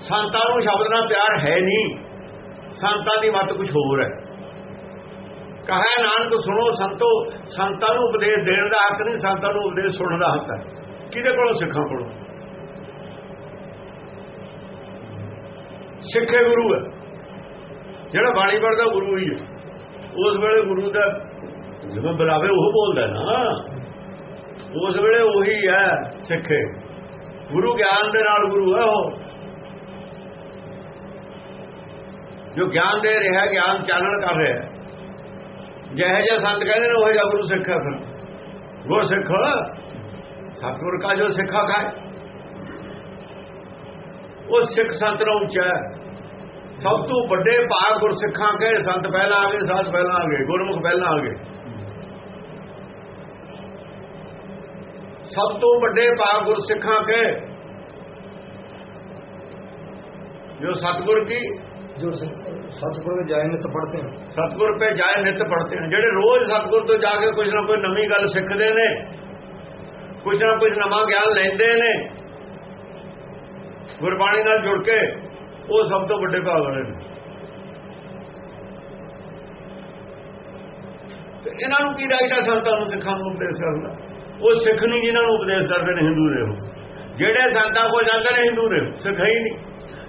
ਸੰਤਾਂ ਨੂੰ ਸ਼ਬਦ ਨਾਲ ਪਿਆਰ ਹੈ ਨਹੀਂ। ਸੰਤਾਂ ਦੀ ਮਤ ਕੁਝ ਹੋਰ ਹੈ। ਕਹੇ ਨਾਨਕ ਸੁਣੋ ਸੰਤੋ, ਸੰਤਾਂ ਨੂੰ ਉਪਦੇਸ਼ ਦੇਣ ਦਾ ਹੱਕ ਨਹੀਂ, ਸੰਤਾਂ ਨੂੰ ਉਪਦੇਸ਼ ਸੁਣਨ ਦਾ ਹੱਕ ਹੈ। ਕਿਹਦੇ ਕੋਲੋਂ ਸਿੱਖਾਂ ਕੋਲੋਂ? ਸਿੱਖੇ ਗੁਰੂ ਹੈ। ਜਿਹੜਾ ਬਾਣੀ ਪੜਦਾ ਗੁਰੂ ਹੀ ਹੈ। ਉਸ ਵੇਲੇ ਗੁਰੂ ਦਾ ਜਦੋਂ ਬੁਲਾਵੇ, ਉਹ ਬੋਲਦਾ ਨਾ। ਉਸ ਵੇਲੇ ਉਹੀ ਹੈ ਸਿੱਖੇ। ਗੁਰੂ ਗਿਆਨ ਦੇ ਨਾਲ ਗੁਰੂ ਹੈ ਉਹ। ਜੋ ਗਿਆਨ ਦੇ ਰਿਹਾ, ਗਿਆਨ ਚਾਨਣ ਕਰ ਰਿਹਾ ਜਿਹੇ ਜਿਹੇ ਸੰਤ ਕਹਿੰਦੇ ਨੇ, ਉਹ ਜਿਹਾ ਗੁਰੂ ਸਿੱਖ ਹੈ ਫਿਰ। ਗੁਰ ਸਿੱਖ, ਸਤਿਗੁਰ ਕਾ ਜੋ ਸਿੱਖਾ ਖਾਏ। ਉਹ ਸਿੱਖ ਸੰਤ ਨੂੰ ਉੱਚਾ ਹੈ। ਸਭ ਤੋਂ ਵੱਡੇ ਭਾਗ ਗੁਰ ਸਿੱਖਾਂ ਕੇ ਸੰਤ ਪਹਿਲਾਂ ਆ ਗਏ ਸਾਧ ਪਹਿਲਾਂ ਆ ਗਏ ਗੁਰਮੁਖ ਪਹਿਲਾਂ ਆ ਗਏ। ਸਭ ਤੋਂ ਵੱਡੇ ਭਾਗ ਗੁਰ ਸਿੱਖਾਂ ਕੇ ਜੋ ਸਤਗੁਰ ਕੀ? ਜੋ ਸਤਗੁਰ ਤੇ ਜਾਏ ਨਿਤ ਪੜਦੇ ਹਨ। ਸਤਗੁਰ ਤੇ ਜਾਏ ਨਿਤ ਪੜਦੇ ਹਨ। ਜਿਹੜੇ ਰੋਜ਼ ਸਤਗੁਰ ਤੋਂ ਜਾ ਕੇ ਕੁਝ ਨਾ ਕੋਈ ਨਵੀਂ ਗੱਲ ਸਿੱਖਦੇ ਨੇ ਕੁਝ ਨਾ ਕੁਝ ਨਵਾਂ ਗਿਆਨ ਲੈਂਦੇ ਨੇ ਗੁਰਬਾਣੀ ਨਾਲ ਜੁੜ ਕੇ ਉਹ ਸਭ ਤੋਂ ਵੱਡੇ ਭਾਗ ਵਾਲੇ ਨੇ। ਤੇ ਇਹਨਾਂ ਨੂੰ ਕੀ ਰਾਈਟ ਹੈ ਸੰਤਾਂ ਨੂੰ ਸਿੱਖਾਂ ਨੂੰ ਉਪਦੇਸ਼ ਕਰਨ ਦਾ? ਉਹ ਸਿੱਖ ਨਹੀਂ ਜਿਨ੍ਹਾਂ ਨੂੰ ਉਪਦੇਸ਼ ਕਰਦੇ ਨੇ ਹਿੰਦੂ ਨੇ ਉਹ। ਜਿਹੜੇ ਸੰਤਾਂ ਕੋਲ ਜਾਂਦੇ ਨੇ ਹਿੰਦੂ ਨੇ ਸਿੱਖ ਹੀ ਨਹੀਂ।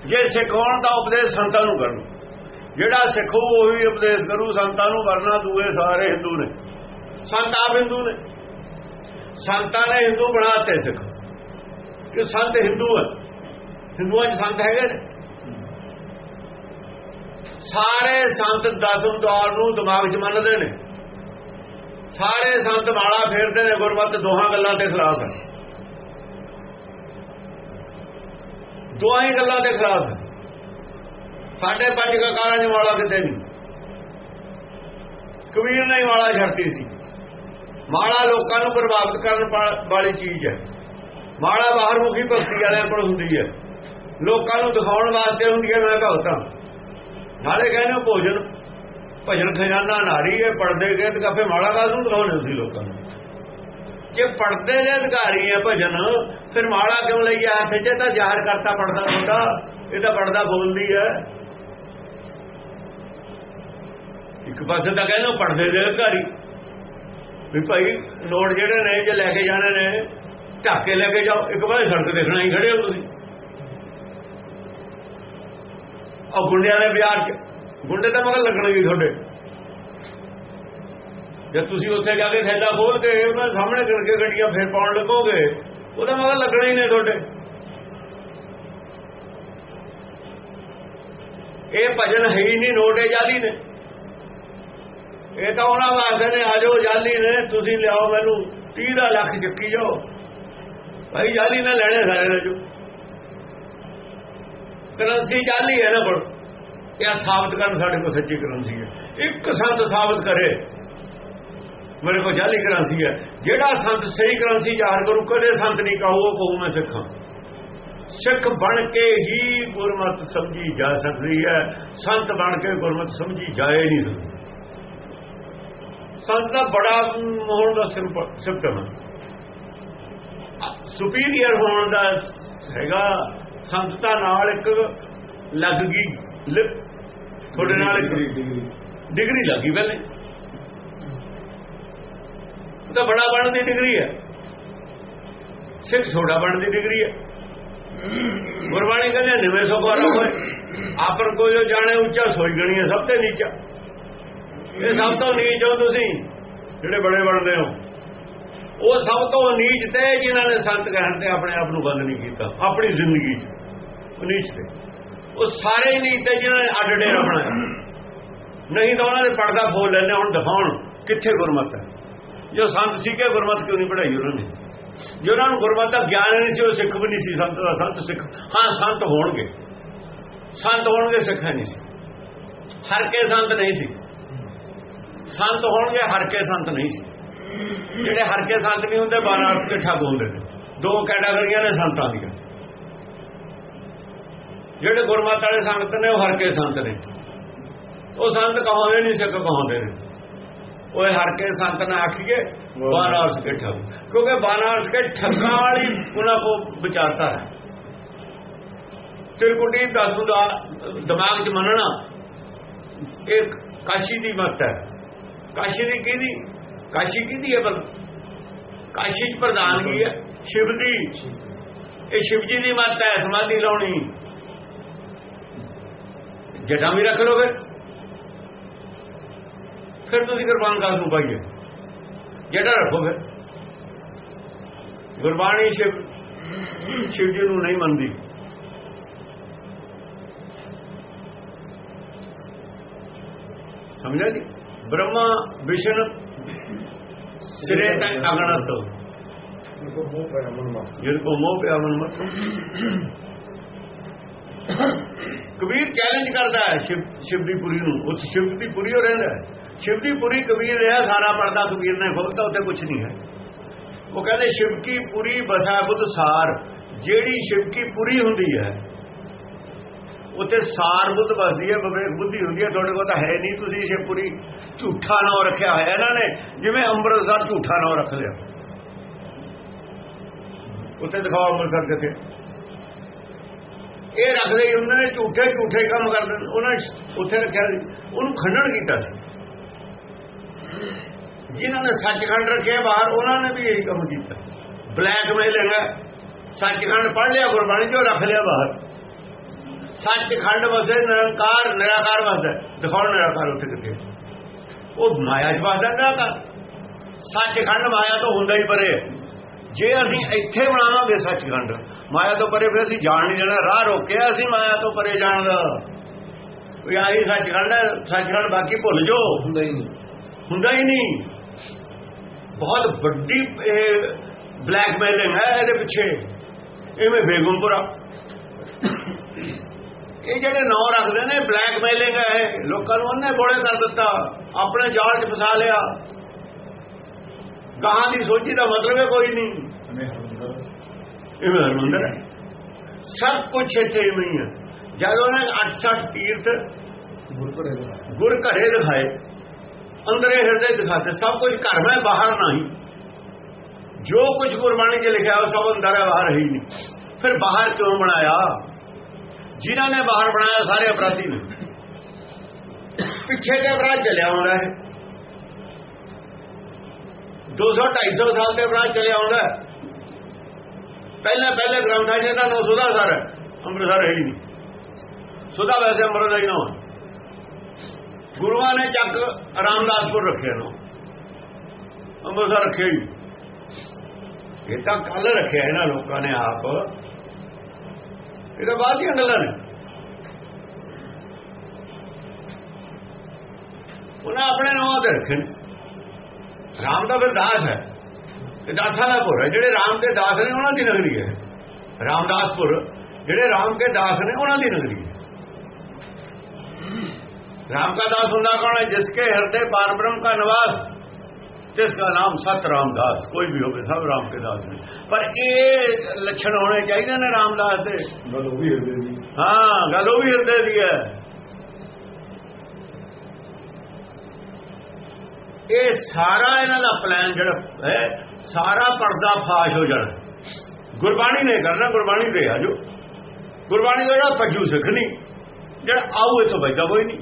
ਜੇ ਸਿੱਖ ਹੋਣ ਦਾ ਉਪਦੇਸ਼ ਸੰਤਾਂ ਨੂੰ ਕਰਨ। ਜਿਹੜਾ ਸਿੱਖੂ ਉਹੀ ਉਪਦੇਸ਼ ਕਰੂ, ਸੰਤਾਂ ਨੂੰ ਵਰਨਾ ਦੂਏ ਸਾਰੇ ਹਿੰਦੂ ਨੇ। ਸੰਤ ਆਪ ਹਿੰਦੂ ਨੇ। ਸੰਤਾਂ ਨੇ ਹਿੰਦੂ ਬਣਾਤੇ ਸਿੱਖ। ਕਿ ਸੰਤ ਹਿੰਦੂ ਹੈ ਹਿੰਦੂਆਂ 'ਚ ਸੰਤ ਹੈਗੇ ਨੇ। ਸਾਰੇ ਸੰਤ ਦਸਮ ਦੌਰ ਨੂੰ ਦਿਮਾਗ 'ਚ ਮੰਨਦੇ ਨੇ। ਸਾਰੇ ਸੰਤ ਮਾਲਾ ਫੇਰਦੇ ਨੇ, ਗੁਰਮਤ ਦੋਹਾਂ ਗੱਲਾਂ ਦੇ ਖਿਲਾਫ ਹੈ। ਦੋਹਾਂ ਹੀ ਗੱਲਾਂ ਦੇ ਖਿਲਾਫ ਹੈ। ਸਾਡੇ ਪੰਜ ਕਕਾਰਾਂ ਦੀ ਵਾਲਾ ਕਿਤੇ ਨਹੀਂ। ਕਬੀਰ ਨੇ ਹੀ ਵਾਲਾ ਛੱਡਤੀ ਸੀ। ਮਾਲਾ ਲੋਕਾਂ ਨੂੰ ਪ੍ਰਭਾਵਿਤ ਕਰਨ ਵਾਲੀ ਚੀਜ਼ ਹੈ। ਮਾਲਾ ਬਾਹਰ ਮੁਖੀ ਭਗਤੀ ਵਾਲਿਆਂ ਕੋਲ ਹੁੰਦੀ ਹੈ। ਲੋਕਾਂ ਨੂੰ ਦਿਖਾਉਣ ਵਾਸਤੇ ਹੁੰਦੀ ਹੈ, ਮੈਂ ਭਗਤਾਂ ਨਾਲੇ ਕਹਿੰਦੇ ਭੋਜਨ, ਭਜਨ ਖਜ਼ਾਨਾ ਨਾਰੀ ਹੈ ਪੜਦੇ ਗਏ ਤੇ ਕਾਫੇ ਮਾਲਾ ਕਾਸ ਨੂੰ ਦਿਖਾਉਣੇ ਤੁਸੀਂ ਲੋਕਾਂ ਨੂੰ? ਜੇ ਪੜਦੇ ਦੇ ਅਧਿਕਾਰੀ ਹੈ ਭਜਨ, ਫਿਰ ਮਾਲਾ ਕਿਉਂ ਲਈ ਹੱਥ 'ਚ ਤਾਂ ਜ਼ਾਹਰ ਕਰਤਾ ਪੜਦਾ ਹੁੰਦਾ ਇਹ ਤਾਂ ਪੜਦਾ ਬੋਲਦੀ ਹੈ। ਇੱਕ ਪਾਸੇ ਤਾਂ ਕਹਿੰਦੇ ਪੜਦੇ ਦੇ ਅਧਿਕਾਰੀ ਵੀ ਭਾਈ ਨੋਟ ਜਿਹੜੇ ਨੇ, ਜੇ ਲੈ ਕੇ ਜਾਣੇ ਨੇ, ਢਾਕੇ ਲੈ ਕੇ ਜਾਓ। ਇੱਕ ਵਾਰ ਸੜਕ ਦੇਖਣਾ ਹੀ ਖੜੇ ਹੋ ਤੁਸੀਂ। ਉਹ ਗੁੰਡਿਆਂ ਦੇ ਬਾਜ਼ਾਰ 'ਚ। ਗੁੰਡੇ ਤਾਂ ਮਗਰ ਲੱਗਣਗੇ ਤੁਹਾਡੇ। ਜੇ ਤੁਸੀਂ ਉੱਥੇ ਜਾ ਕੇ ਥੈਲਾ ਖੋਲ ਕੇ ਉਹਨਾਂ ਸਾਹਮਣੇ ਖੜ ਕੇ ਗੱਡੀਆਂ ਫੇਰ ਪਾਉਣ ਲੱਗੋਗੇ ਉਹਦਾ ਮਗਰ ਲੱਗਣਾ ਹੀ ਨੇ ਤੁਹਾਡੇ। ਇਹ ਭਜਨ ਹੈ ਹੀ ਨਹੀਂ, ਨੋਟੇ ਜਾਲੀ ਨੇ। ਇਹ ਤਾਂ ਉਹਨਾਂ ਵਾਸਤੇ ਨੇ ਆਜੋ ਜਾਲੀ ਨੇ, ਤੁਸੀਂ ਲਿਆਓ ਮੈਨੂੰ 30 ਦਾ ਲੱਖ ਚੱਕੀ ਜਾਓ। ਭਾਈ ਜਾਲੀ ਨਾ ਲੈਣੇ ਸਾਰੇ ਨੇ ਜੋ। ਕਰੰਸੀ ਜਾਲੀ ਹੈ ਨਾ ਕੋਲ ਇਹ ਸਾਬਤ ਕਰਨ ਸਾਡੇ ਕੋਲ ਸੱਚੀ ਕਰੰਸੀ ਹੈ। ਇੱਕ ਸੰਤ ਸਾਬਤ ਕਰੇ। ਮੇਰੇ ਕੋਲ ਜਾਲੀ ਕਰੰਸੀ ਹੈ। ਜਿਹੜਾ ਸੰਤ ਸਹੀ ਕਰੰਸੀ ਜ਼ਾਹਰ ਕਰੂ, ਕਦੇ ਸੰਤ ਨਹੀਂ ਕਹੂ, ਉਹ ਕਹੂ ਮੈਂ ਸਿੱਖਾਂ। ਸਿੱਖ ਬਣ ਕੇ ਹੀ ਗੁਰਮਤ ਸਮਝੀ ਜਾ ਸਕਦੀ ਹੈ। ਸੰਤ ਬਣ ਕੇ ਗੁਰਮਤ ਸਮਝੀ ਜਾਏ ਨਹੀਂ ਸਕਦੀ। ਸੰਤ ਦਾ ਬੜਾ ਹੋਣ ਦਾ ਸਿਮਟਮ ਸੁਪੀਰੀਅਰ ਹੋਣ ਦਾ ਹੈਗਾ। ਸੰਤਤਾ ਨਾਲ ਇੱਕ ਲੱਗ ਗਈ ਲਿਪ ਤੁਹਾਡੇ ਨਾਲ ਇੱਕ ਡਿਗਰੀ ਲੱਗੀ ਪਹਿਲੇ। ਉਹ ਤਾਂ ਬੜਾ ਬਣਨ ਦੀ ਡਿਗਰੀ ਹੈ। ਸਿੱਖ ਛੋਟਾ ਬਣਨ ਦੀ ਡਿਗਰੀ ਹੈ। ਗੁਰਬਾਣੀ ਕਹਿੰਦੇ ਨਿਵੇਂ ਸੋ ਕੋ ਹੋਏ। ਆਪਰ ਕੋਈ ਜੋ ਜਾਣੇ ਉੱਚਾ ਸੋਈ ਗਣੀ ਹੈ ਸਭ ਤੋਂ ਨੀਚਾ। ਇਹ ਸਭ ਤੋਂ ਨੀਚ ਹੋ ਤੁਸੀਂ ਜਿਹੜੇ ਬੜੇ ਬਣਦੇ ਹੋ। ਉਹ ਸਭ ਤੋਂ ਨੀਚ ਤੇ ਜਿਨ੍ਹਾਂ ਨੇ ਸੰਤ ਕਹਿਣ ਤੇ ਆਪਣੇ ਆਪ ਨੂੰ ਬੰਦ ਨਹੀਂ ਕੀਤਾ, ਆਪਣੀ ਜ਼ਿੰਦਗੀ 'ਚ। ਉਹ ਨੀਚ ਤੇ। ਉਹ ਸਾਰੇ ਹੀ ਨੀਚ ਤੇ ਜਿਨ੍ਹਾਂ ਨੇ ਅੱਡ ਡੇਰਾ ਬਣਾਇਆ। ਨਹੀਂ ਤਾਂ ਉਹਨਾਂ ਦੇ ਪਰਦਾ ਫੋਲ ਲੈਣੇ ਹੁਣ ਦਿਖਾਉਣ ਕਿੱਥੇ ਗੁਰਮਤ ਹੈ। ਜੋ ਸੰਤ ਸੀਗੇ, ਗੁਰਮਤ ਕਿਉਂ ਨਹੀਂ ਪੜਾਈ ਉਹਨਾਂ ਨੇ? ਜੋ ਉਹਨਾਂ ਨੂੰ ਗੁਰਮਤ ਦਾ ਗਿਆਨ ਨਹੀਂ ਸੀ, ਉਹ ਸਿੱਖ ਵੀ ਨਹੀਂ ਸੀ, ਸੰਤ ਦਾ ਸੰਤ ਸਿੱਖ। ਹਾਂ, ਸੰਤ ਹੋਣਗੇ। ਸੰਤ ਹੋਣਗੇ, ਸਿੱਖਾਂ ਨਹੀਂ ਸੀ। ਹਰ ਕੇ ਸੰਤ ਨਹੀਂ ਸੀ। ਸੰਤ ਹੋਣਗੇ, ਹਰ ਕੇ ਸੰਤ ਨਹੀਂ ਸੀ। ਜਿਹੜੇ ਹਰ ਕੇ ਸੰਤ ਨਹੀਂ ਹੁੰਦੇ ਬਾਰਾਤ ਇਕੱਠਾ ਬੋਲਦੇ ਨੇ। ਦੋ ਕੈਟਾਗਰੀਆਂ ਨੇ ਸੰਤਾਂ ਦੀਆਂ। ਜਿਹੜੇ ਗੁਰਮਤ ਵਾਲੇ ਸੰਤ ਨੇ, ਉਹ ਹਰ ਕੇ ਸੰਤ ਨੇ। ਉਹ ਸੰਤ ਕਹਾਉਂਦੇ ਨਹੀਂ, ਸਿੱਖ ਕਹਾਉਂਦੇ ਨੇ। ਉਹ ਹਰ ਕੇ ਸੰਤ ਨਾ ਆਖੀਏ ਬਾਰਾਤ ਇਕੱਠਾ। ਕਿਉਂਕਿ ਬਾਰਾਤ ਕੇ ਠੱਗਾ ਵਾਲੀ ਉਹਨਾਂ ਕੋ ਵਿਚਾਰਤਾ ਹੈ। ਤਿਰਕੁਟੀ ਦਸੂ ਦਾ ਦਿਮਾਗ 'ਚ ਮੰਨਣਾ, ਇਹ ਕਾਸ਼ੀ ਦੀ ਮਤ ਹੈ। ਕਾਸ਼ੀ ਦੀ ਕਿਹਦੀ? ਕਾਸ਼ੀ ਕਿਹਦੀ ਹੈ ਪਰ ਕਾਸ਼ੀ 'ਚ ਪ੍ਰਧਾਨਗੀ ਹੈ? ਸ਼ਿਵ ਦੀ ਇਹ ਸ਼ਿਵ ਜੀ ਦੀ ਮੱਤ ਹੈ ਸਮਾਧੀ ਲਾਉਣੀ। ਜਟਾਂ ਵੀ ਰੱਖ ਲੋ ਫਿਰ। ਫਿਰ ਤੁਸੀਂ ਕੁਰਬਾਨ ਕਾਸ ਨੂੰ ਪਾਈਏ। ਜਟਾ ਰੱਖੋ ਫਿਰ। ਗੁਰਬਾਣੀ ਸ਼ਿਵ ਸ਼ਿਵ ਜੀ ਨੂੰ ਨਹੀਂ ਮੰਨਦੀ। ਸਮਝਿਆ ਜੀ? ਬ੍ਰਹਮਾ, ਵਿਸ਼ਨ ਸਿਰੇ ਤੈ ਅਗਣਤ ਜਿਨ ਕੋ ਮੋਹ ਪਿਆ ਮਨ ਮਤ ਕਬੀਰ ਚੈਲੰਜ ਕਰਦਾ ਹੈ ਸ਼ਿਵ ਦੀ ਪੁਰੀ ਨੂੰ। ਉਹ ਸ਼ਿਵ ਦੀ ਪੁਰੀ ਹੋ। ਰਹਿੰਦਾ ਸ਼ਿਵ ਦੀ ਪੁਰੀ ਕਬੀਰ ਰਿਹਾ ਸਾਰਾ ਪਰਦਾ ਕਬੀਰ ਨੇ ਖੋਲਤਾ ਉੱਥੇ ਕੁਝ ਨਹੀਂ ਹੈ। ਉਹ ਕਹਿੰਦੇ ਸ਼ਿਵ ਕੀ ਪੁਰੀ ਬਸਾ ਬੁੱਧ ਸਾਰ। ਜਿਹੜੀ ਸ਼ਿਵ ਕੀ ਪੁਰੀ ਹੁੰਦੀ ਹੈ ਉੱਥੇ ਸਾਰ ਬੁੱਧ ਵਸਦੀ ਹੈ ਵਿਵੇਕ ਬੁੱਧੀ ਹੁੰਦੀ ਹੈ ਤੁਹਾਡੇ ਕੋਲ ਤਾਂ ਹੈ ਨਹੀਂ ਤੁਸੀਂ ਇਹ ਪੂਰੀ ਝੂਠਾ ਨਾਮ ਰੱਖਿਆ ਹੋਇਆ ਇਹਨਾਂ ਨੇ ਜਿਵੇਂ ਅੰਮ੍ਰਿਤਸਰ ਝੂਠਾ ਨਾਮ ਰੱਖ ਲਿਆ। ਉੱਥੇ ਦਿਖਾਓ ਅੰਮ੍ਰਿਤਸਰ ਕਿੱਥੇ ਇਹ ਰੱਖਦੇ ਹੀ ਉਹਨਾਂ ਨੇ ਝੂਠੇ ਝੂਠੇ ਕੰਮ ਕਰਦੇ ਉਹਨਾਂ ਉੱਥੇ ਰੱਖਿਆ ਸੀ, ਉਹਨੂੰ ਖੰਡਣ ਕੀਤਾ ਸੀ। ਜਿਨ੍ਹਾਂ ਨੇ ਸੱਚਖੰਡ ਰੱਖਿਆ ਬਾਹਰ ਉਹਨਾਂ ਨੇ ਵੀ ਇਹੀ ਕੰਮ ਕੀਤਾ। ਬਲੈਕਮੇਲ ਹੈਗਾ। ਸੱਚਖੰਡ ਪੜ੍ਹ ਲਿਆ ਗੁਰਬਾਣੀ ਚੋਂ ਰੱਖ ਲਿਆ ਬਾਹਰ। ਸੱਚਖੰਡ ਵਸੇ ਨਿਰੰਕਾਰ ਨਿਰਾਕਾਰ ਵਸਦਾ। ਦਿਖਾਉਣ ਨਿਰਾਕਾਰ ਉੱਥੇ ਕਿੱਥੇ। ਉਹ ਮਾਇਆ ਚ ਵਸਦਾ ਨਿਰਾਕਾਰ। ਸੱਚਖੰਡ ਮਾਇਆ ਤੋਂ ਹੁੰਦਾ ਹੀ ਪਰੇ। ਜੇ ਅਸੀਂ ਇੱਥੇ ਬਣਾਵਾਂਗੇ ਸੱਚਖੰਡ ਮਾਇਆ ਤੋਂ ਪਰੇ ਫਿਰ ਅਸੀਂ ਜਾਣ ਨਹੀਂ ਦੇਣਾ। ਰਾਹ ਰੋਕਿਆ ਅਸੀਂ ਮਾਇਆ ਤੋਂ ਪਰੇ ਜਾਣ ਦਾ। ਵੀ ਆਹੀ ਸੱਚਖੰਡ ਹੈ ਸੱਚਖੰਡ ਬਾਕੀ ਭੁੱਲ ਜਾਓ। ਹੁੰਦਾ ਹੀ ਨਹੀਂ। ਹੁੰਦਾ ਹੀ ਨਹੀਂ। ਬਹੁਤ ਵੱਡੀ ਇਹ ਬਲੈਕਮੇਲਿੰਗ ਹੈ ਇਹਦੇ ਪਿੱਛੇ। ਐਵੇਂ ਬੇਗਮਪੁਰਾ ਇਹ ਜਿਹੜੇ ਨਾਂ ਰੱਖਦੇ ਨੇ ਬਲੈਕਮੇਲਿੰਗ ਹੈ ਲੋਕਾਂ ਨੂੰ ਉਹਨੇ ਬੋਲੇ ਕਰ ਦਿੱਤਾ ਆਪਣੇ ਜਾਲ 'ਚ ਫਸਾ ਲਿਆ। ਗਾਹਾਂ ਦੀ ਸੋਚੀ ਦਾ ਮਤਲਬ ਹੈ ਕੋਈ ਨਹੀਂ। ਇਹ ਹਰਮੰਦਰ ਹੈ। ਸਭ ਕੁਝ ਇੱਥੇ ਹੀ ਹੈ। ਜਦੋਂ ਨੇ 68 ਤੀਰਥ ਗੁਰ ਘਰੇ ਦਿਖਾਏ ਅੰਦਰੇ ਹਿਰਦੇ ਦਿਖਾਤੇ ਸਭ ਕੁਝ ਘਰ ਮੈਂ ਬਾਹਰ ਨਹੀਂ। ਜੋ ਕੁਝ ਗੁਰਬਾਣੀ 'ਚ ਲਿਖਿਆ ਉਹ ਸਭ ਅੰਦਰ ਹੈ ਬਾਹਰ ਹੀ ਨਹੀਂ। ਫਿਰ ਬਾਹਰ ਕਿਉਂ ਬਣਾਇਆ? ਜਿਨ੍ਹਾਂ ਨੇ ਬਾਹਰ ਬਣਾਇਆ ਸਾਰੇ ਅਪਰਾਧੀ ਨੇ। ਪਿੱਛੇ ਤੇ ਅਪਰਾਧ ਚੱਲਿਆ ਆਉਂਦਾ ਹੈ 200 250 ਸਾਲ ਦੇ ਅਪਰਾਧ ਚੱਲਿਆ ਆਉਂਦਾ ਹੈ। ਪਹਿਲੇ ਪਹਿਲੇ ਗ੍ਰੰਥਾਂ 'ਚ ਇਹਦਾ ਨਾਮ ਸੁਦਾ ਸਰ ਹੈ ਅੰਮ੍ਰਿਤਸਰ ਹੈ ਹੀ ਨਹੀਂ। ਸੁਦਾ ਵੈਸੇ ਅੰਮ੍ਰਿਤਸਰ ਹੀ ਨਾ ਗੁਰੂਆਂ ਨੇ ਚੱਕ ਰਾਮਦਾਸਪੁਰ ਰੱਖਿਆ ਨੂੰ ਅੰਮ੍ਰਿਤਸਰ ਰੱਖਿਆ ਹੀ। ਇਹ ਤਾਂ ਕੱਲ ਰੱਖਿਆ ਇਹਨਾਂ ਲੋਕਾਂ ਨੇ ਆਪ। ਇਹਦੇ ਬਾਅਦ ਦੀਆਂ ਗੱਲਾਂ ਨੇ। ਉਹਨਾਂ ਆਪਣੇ ਨਾਮ ਤੇ ਰੱਖੇ ਰਾਮ ਦਾ ਫਿਰ ਦਾਸ ਹੈ। ਤੇ ਦਾਸਾਂ ਦਾ ਪੁਰ ਹੈ। ਜਿਹੜੇ ਰਾਮ ਦੇ ਦਾਸ ਨੇ, ਉਹਨਾਂ ਦੀ ਨਗਰੀ ਹੈ। ਰਾਮਦਾਸਪੁਰ, ਜਿਹੜੇ ਰਾਮ ਦੇ ਦਾਸ ਨੇ, ਉਹਨਾਂ ਦੀ ਨਗਰੀ ਹੈ। ਰਾਮ ਦਾ ਦਾਸ ਹੁੰਦਾ ਕੌਣ ਹੈ? ਜਿਸ ਕੇ ਹਿਰਦੇ ਪਰਮ ਬ੍ਰਹਮ ਦਾ ਨਿਵਾਸ। ਜਿਸ ਦਾ ਨਾਮ ਸਤ ਰਾਮਦਾਸ ਕੋਈ ਵੀ ਹੋਵੇ ਸਭ ਰਾਮ ਕੇ ਦਾਸ ਨੇ। ਪਰ ਇਹ ਲੱਛਣ ਹੋਣੇ ਚਾਹੀਦੇ ਨੇ ਰਾਮਦਾਸ ਦੇ। ਗੱਲ ਉਹ ਵੀ ਹਿਰਦੇ ਦੀ ਹਾਂ ਗੱਲ ਉਹ ਵੀ ਹਿਰਦੇ ਦੀ ਹੈ ਇਹ ਸਾਰਾ ਇਹਨਾਂ ਦਾ ਪਲਾਨ ਜਿਹੜਾ ਹੈ ਸਾਰਾ ਪਰਦਾ ਫਾਸ਼ ਹੋ ਜਾਣਾ। ਗੁਰਬਾਣੀ ਨੇ ਕਰਨਾ ਗੁਰਬਾਣੀ ਦੇ ਆਜੋ ਗੁਰਬਾਣੀ ਦਾ ਜਿਹੜਾ ਭੱਜੂ ਸਿੱਖ ਨਹੀਂ ਜਿਹੜਾ ਆਉ ਇਹ ਤੋਂ ਬਚਦਾ ਕੋਈ ਨਹੀਂ।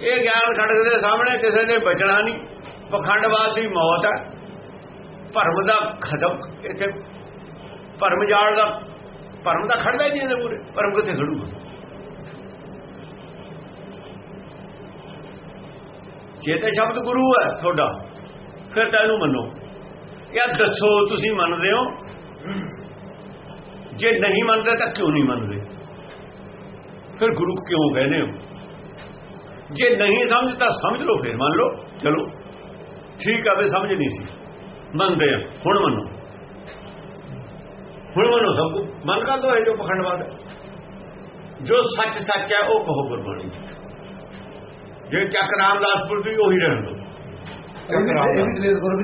ਇਹ ਗਿਆਨ ਖੜਕ ਦੇ ਸਾਹਮਣੇ ਕਿਸੇ ਨੇ ਬਚਣਾ ਨਹੀਂ। ਪਖੰਡਵਾਦ ਦੀ ਮੌਤ ਹੈ। ਭਰਮ ਦਾ ਖਤਮ ਇੱਥੇ। ਭਰਮ ਜਾਲ ਦਾ ਭਰਮ ਦਾ ਖੜਦਾ ਹੀ ਨਹੀਂ ਇਹਦੇ ਪੂਰੇ ਭਰਮ ਕਿੱਥੇ ਖੜੂਗਾ? ਜੇ ਤੇ ਸ਼ਬਦ ਗੁਰੂ ਹੈ ਤੁਹਾਡਾ, ਫਿਰ ਤਾਂ ਇਹਨੂੰ ਮੰਨੋ। ਇਹ ਦੱਸੋ, ਤੁਸੀਂ ਮੰਨਦੇ ਹੋ? ਜੇ ਨਹੀਂ ਮੰਨਦੇ ਤਾਂ ਕਿਉਂ ਨਹੀਂ ਮੰਨਦੇ? ਫਿਰ ਗੁਰੂ ਕਿਉਂ ਕਹਿੰਦੇ ਹੋ? ਜੇ ਨਹੀਂ ਸਮਝ ਤਾਂ ਸਮਝ ਲਓ ਫਿਰ। ਮੰਨ ਲਓ, ਚਲੋ। ਠੀਕ ਆ ਵੀ ਸਮਝ ਨਹੀਂ ਸੀ। ਮੰਨਦੇ ਆ। ਹੁਣ ਮੰਨੋ। ਹੁਣ ਮੰਨੋ ਸਭ ਕੁਝ ਮੰਨ ਕਰ ਦੋ ਇਹ ਜੋ ਪਖੰਡਵਾਦ ਜੋ ਸੱਚ ਸੱਚ ਹੈ ਉਹ ਕਹੋ ਗੁਰਬਾਣੀ। ਜੇ ਚੱਕ ਰਾਮਦਾਸਪੁਰ ਵੀ ਉਹੀ ਰਹਿਣ ਦੋ।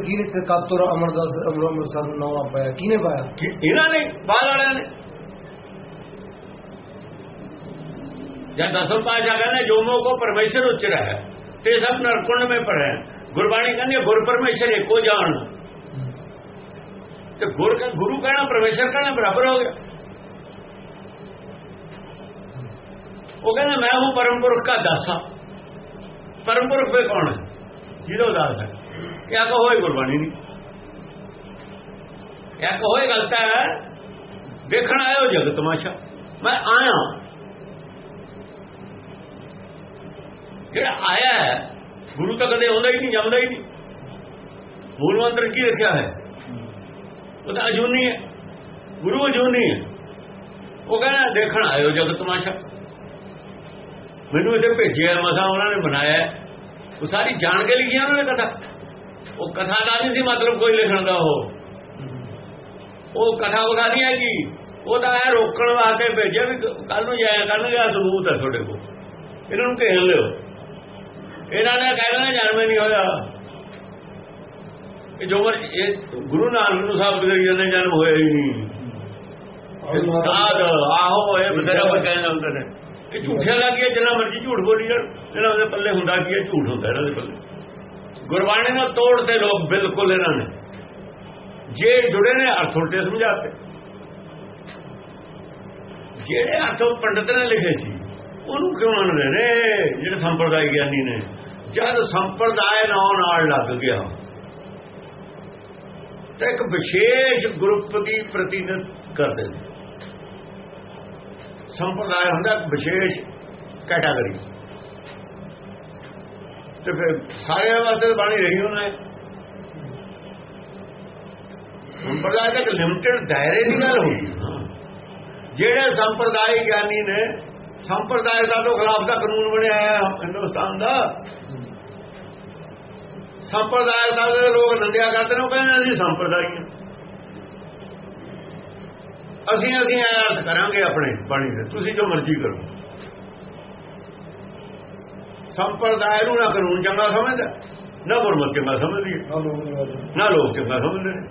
ਕਿਹਨੇ ਕਾਤੋਰ ਅਮਰਦਾਸ ਅਮਰ ਅੰਮ੍ਰਿਤਸਰ ਨੂੰ ਨਾਮ ਪਾਇਆ ਕਿਹਨੇ ਪਾਇਆ? ਕਿ ਇਹਨਾਂ ਨੇ ਬਾਦ ਵਾਲਿਆਂ ਨੇ। ਜਦ ਦਸਮ ਪਾਸ਼ਾ ਕਹਿੰਦੇ ਜੋ ਮੋ ਕੋ ਪਰਮੇਸ਼ਰ ਉਚਰਾ ਹੈ ਤੇ ਸਭ ਨਰਕੁੰਡ में ਪੜਿਆ ਗੁਰਬਾਣੀ ਕਹਿੰਦੀ ਹੈ, ਗੁਰ ਪਰਮੇਸ਼ਰ ਇੱਕੋ ਜਾਣ ਤੇ ਗੁਰ ਕਹ ਗੁਰੂ ਕਹਿਣਾ ਪਰਮੇਸ਼ਰ ਕਹਿਣਾ ਬਰਾਬਰ ਹੋ ਗਿਆ। ਉਹ ਕਹਿੰਦਾ ਮੈਂ ਹੂੰ ਪਰਮ ਪੁਰਖ ਦਾ ਦਾਸਾ ਪਰਮ ਪੁਰਖ ਵੇ ਕੌਣ ਹੈ? ਜਿਹਦਾ ਦਾਸ ਹੈ। ਇਹ ਕਹੋ ਇਹ ਗੁਰਬਾਣੀ ਨਹੀਂ ਕਿਆ ਹੋਏ ਗਲਤ ਹੈ। ਦੇਖਣ ਆਇਓ ਜਗਤ ਤਮਾਸ਼ਾ। ਮੈਂ ਆਇਆ ਜਿਹੜਾ ਆਇਆ ਹੈ ਗੁਰੂ ਤਾਂ ਕਦੇ ਆਉਂਦਾ ਹੀ ਨਹੀਂ ਜਾਂਦਾ ਹੀ ਨਹੀਂ। ਮੂਲ ਮੰਤਰ ਕੀ ਰੱਖਿਆ ਹੈ? ਉਹ ਤਾਂ ਅਜੂਨੀ ਹੈ। ਗੁਰੂ ਅਜੂਨੀ ਹੈ। ਉਹ ਕਹਿੰਦਾ, ਦੇਖਣ ਆਇਓ ਜਗਤ ਤਮਾਸ਼ਾ। ਮੈਨੂੰ ਇੱਥੇ ਭੇਜਿਆ ਮਸਾ ਉਹਨਾਂ ਨੇ ਬਣਾਇਆ ਉਹ ਸਾਰੀ ਜਾਣ ਕੇ ਲਿਖੀ ਉਹਨਾਂ ਨੇ ਕਥਾ। ਉਹ ਕਥਾ ਦਾ ਨਹੀਂ ਸੀ ਮਤਲਬ ਕੋਈ ਲਿਖਣ ਦਾ ਉਹ। ਉਹ ਕਥਾ ਵਗਾ ਨਹੀਂ ਹੈਗੀ। ਉਹ ਤਾਂ ਇਹ ਰੋਕਣ ਵਾਸਤੇ ਭੇਜਿਆ ਵੀ ਕੱਲ ਨੂੰ ਜਾਇਆ ਕਰਨਗੇ ਆ ਸਬੂਤ ਹੈ ਤੁਹਾਡੇ ਕੋਲ। ਇਹਨਾਂ ਨੂੰ ਘੇਰ ਲਿਓ। ਇਹਨਾਂ ਨੇ ਕਹਿਣਾ ਜਨਮ ਨਹੀਂ ਹੋਇਆ। ਇਹ ਜੋ ਮਰ ਇਹ ਗੁਰੂ ਨਾਨਕ ਨੂੰ ਸਾਬਤ ਕਰੀ ਜਾਂਦੇ ਜਨਮ ਹੋਇਆ ਹੀ ਨਹੀਂ। ਸਾਧ ਆਹੋ ਇਹ ਬਥੇਰਾ ਕੋਈ ਕਹਿੰਦੇ ਹੁੰਦੇ ਨੇ। ਇਹ ਝੂਠਿਆ ਲੱਗੀ ਜਿੰਨਾ ਮਰਜ਼ੀ ਝੂਠ ਬੋਲੀ ਜਾਣ ਇਹਨਾਂ ਦੇ ਪੱਲੇ ਹੁੰਦਾ ਕੀ ਹੈ? ਝੂਠ ਹੁੰਦਾ ਇਹਨਾਂ ਦੇ ਪੱਲੇ। ਗੁਰਬਾਣੀ ਨਾਲ ਤੋੜ ਤੇ ਲੋਕ ਬਿਲਕੁਲ ਇਹਨਾਂ ਨੇ। ਜੇ ਜੁੜੇ ਨੇ ਅਰਥ ਉਲਟੇ ਸਮਝਾਤੇ। ਜਿਹੜੇ ਅਰਥ ਪੰਡਤ ਨੇ ਲਿਖੇ ਸੀ ਉਹਨੂੰ ਕਿਉਂ ਮੰਨਦੇ ਨੇ? ਜਿਹੜੇ ਸੰਪਰਦਾਇ ਗਿਆਨੀ ਨੇ। ਜਦ ਸੰਪਰਦਾਇ ਨਾਲ ਨਾਲ ਲੱਗ ਗਿਆ ਤਾਂ ਇੱਕ ਵਿਸ਼ੇਸ਼ ਗਰੁੱਪ ਦੀ ਪ੍ਰਤੀਨਿਧ ਕਰਦੇ ਨੇ। ਸੰਪਰਦਾਇ ਹੁੰਦਾ ਇੱਕ ਵਿਸ਼ੇਸ਼ ਕੈਟਾਗਰੀ। ਤੇ ਫਿਰ ਸਾਰੇ ਵਾਸਤੇ ਤਾਂ ਬਾਣੀ ਰਹੀ ਹੋਣਾ ਹੈ ਸੰਪਰਦਾਇ ਤਾਂ ਇੱਕ ਲਿਮਟਿਡ ਦਾਇਰੇ ਦੀ ਗੱਲ ਹੋਈ ਜਿਹੜੇ ਸੰਪਰਦਾਇ ਗਿਆਨੀ ਨੇ, ਸੰਪਰਦਾਇ ਦਾ ਤੋਂ ਖਿਲਾਫ ਦਾ ਕਾਨੂੰਨ ਬਣਿਆ ਹੈ ਹਿੰਦੁਸਤਾਨ ਦਾ। ਸੰਪਰਦਾਇ ਦਾ ਲੋਕ ਨੰਦਿਆ ਕਰਦੇ ਨੇ, ਉਹ ਕਹਿੰਦੇ ਅਸੀਂ ਸੰਪਰਦਾਈ ਹਾਂ ਅਸੀਂ ਅਸੀਂ ਇਹ ਅਰਥ ਕਰਾਂਗੇ ਆਪਣੇ ਬਾਣੀ ਦੇ, ਤੁਸੀਂ ਜੋ ਮਰਜ਼ੀ ਕਰੋ। ਸੰਪਰਦਾਇ ਨੂੰ ਨਾ ਕਾਨੂੰਨ ਚੰਗਾ ਸਮਝਦਾ, ਨਾ ਗੁਰਮਤਿ ਚੰਗਾ ਸਮਝਦੀ ਹੈ ਨਾ ਲੋਕ ਚੰਗਾ ਸਮਝਦੇ ਨੇ।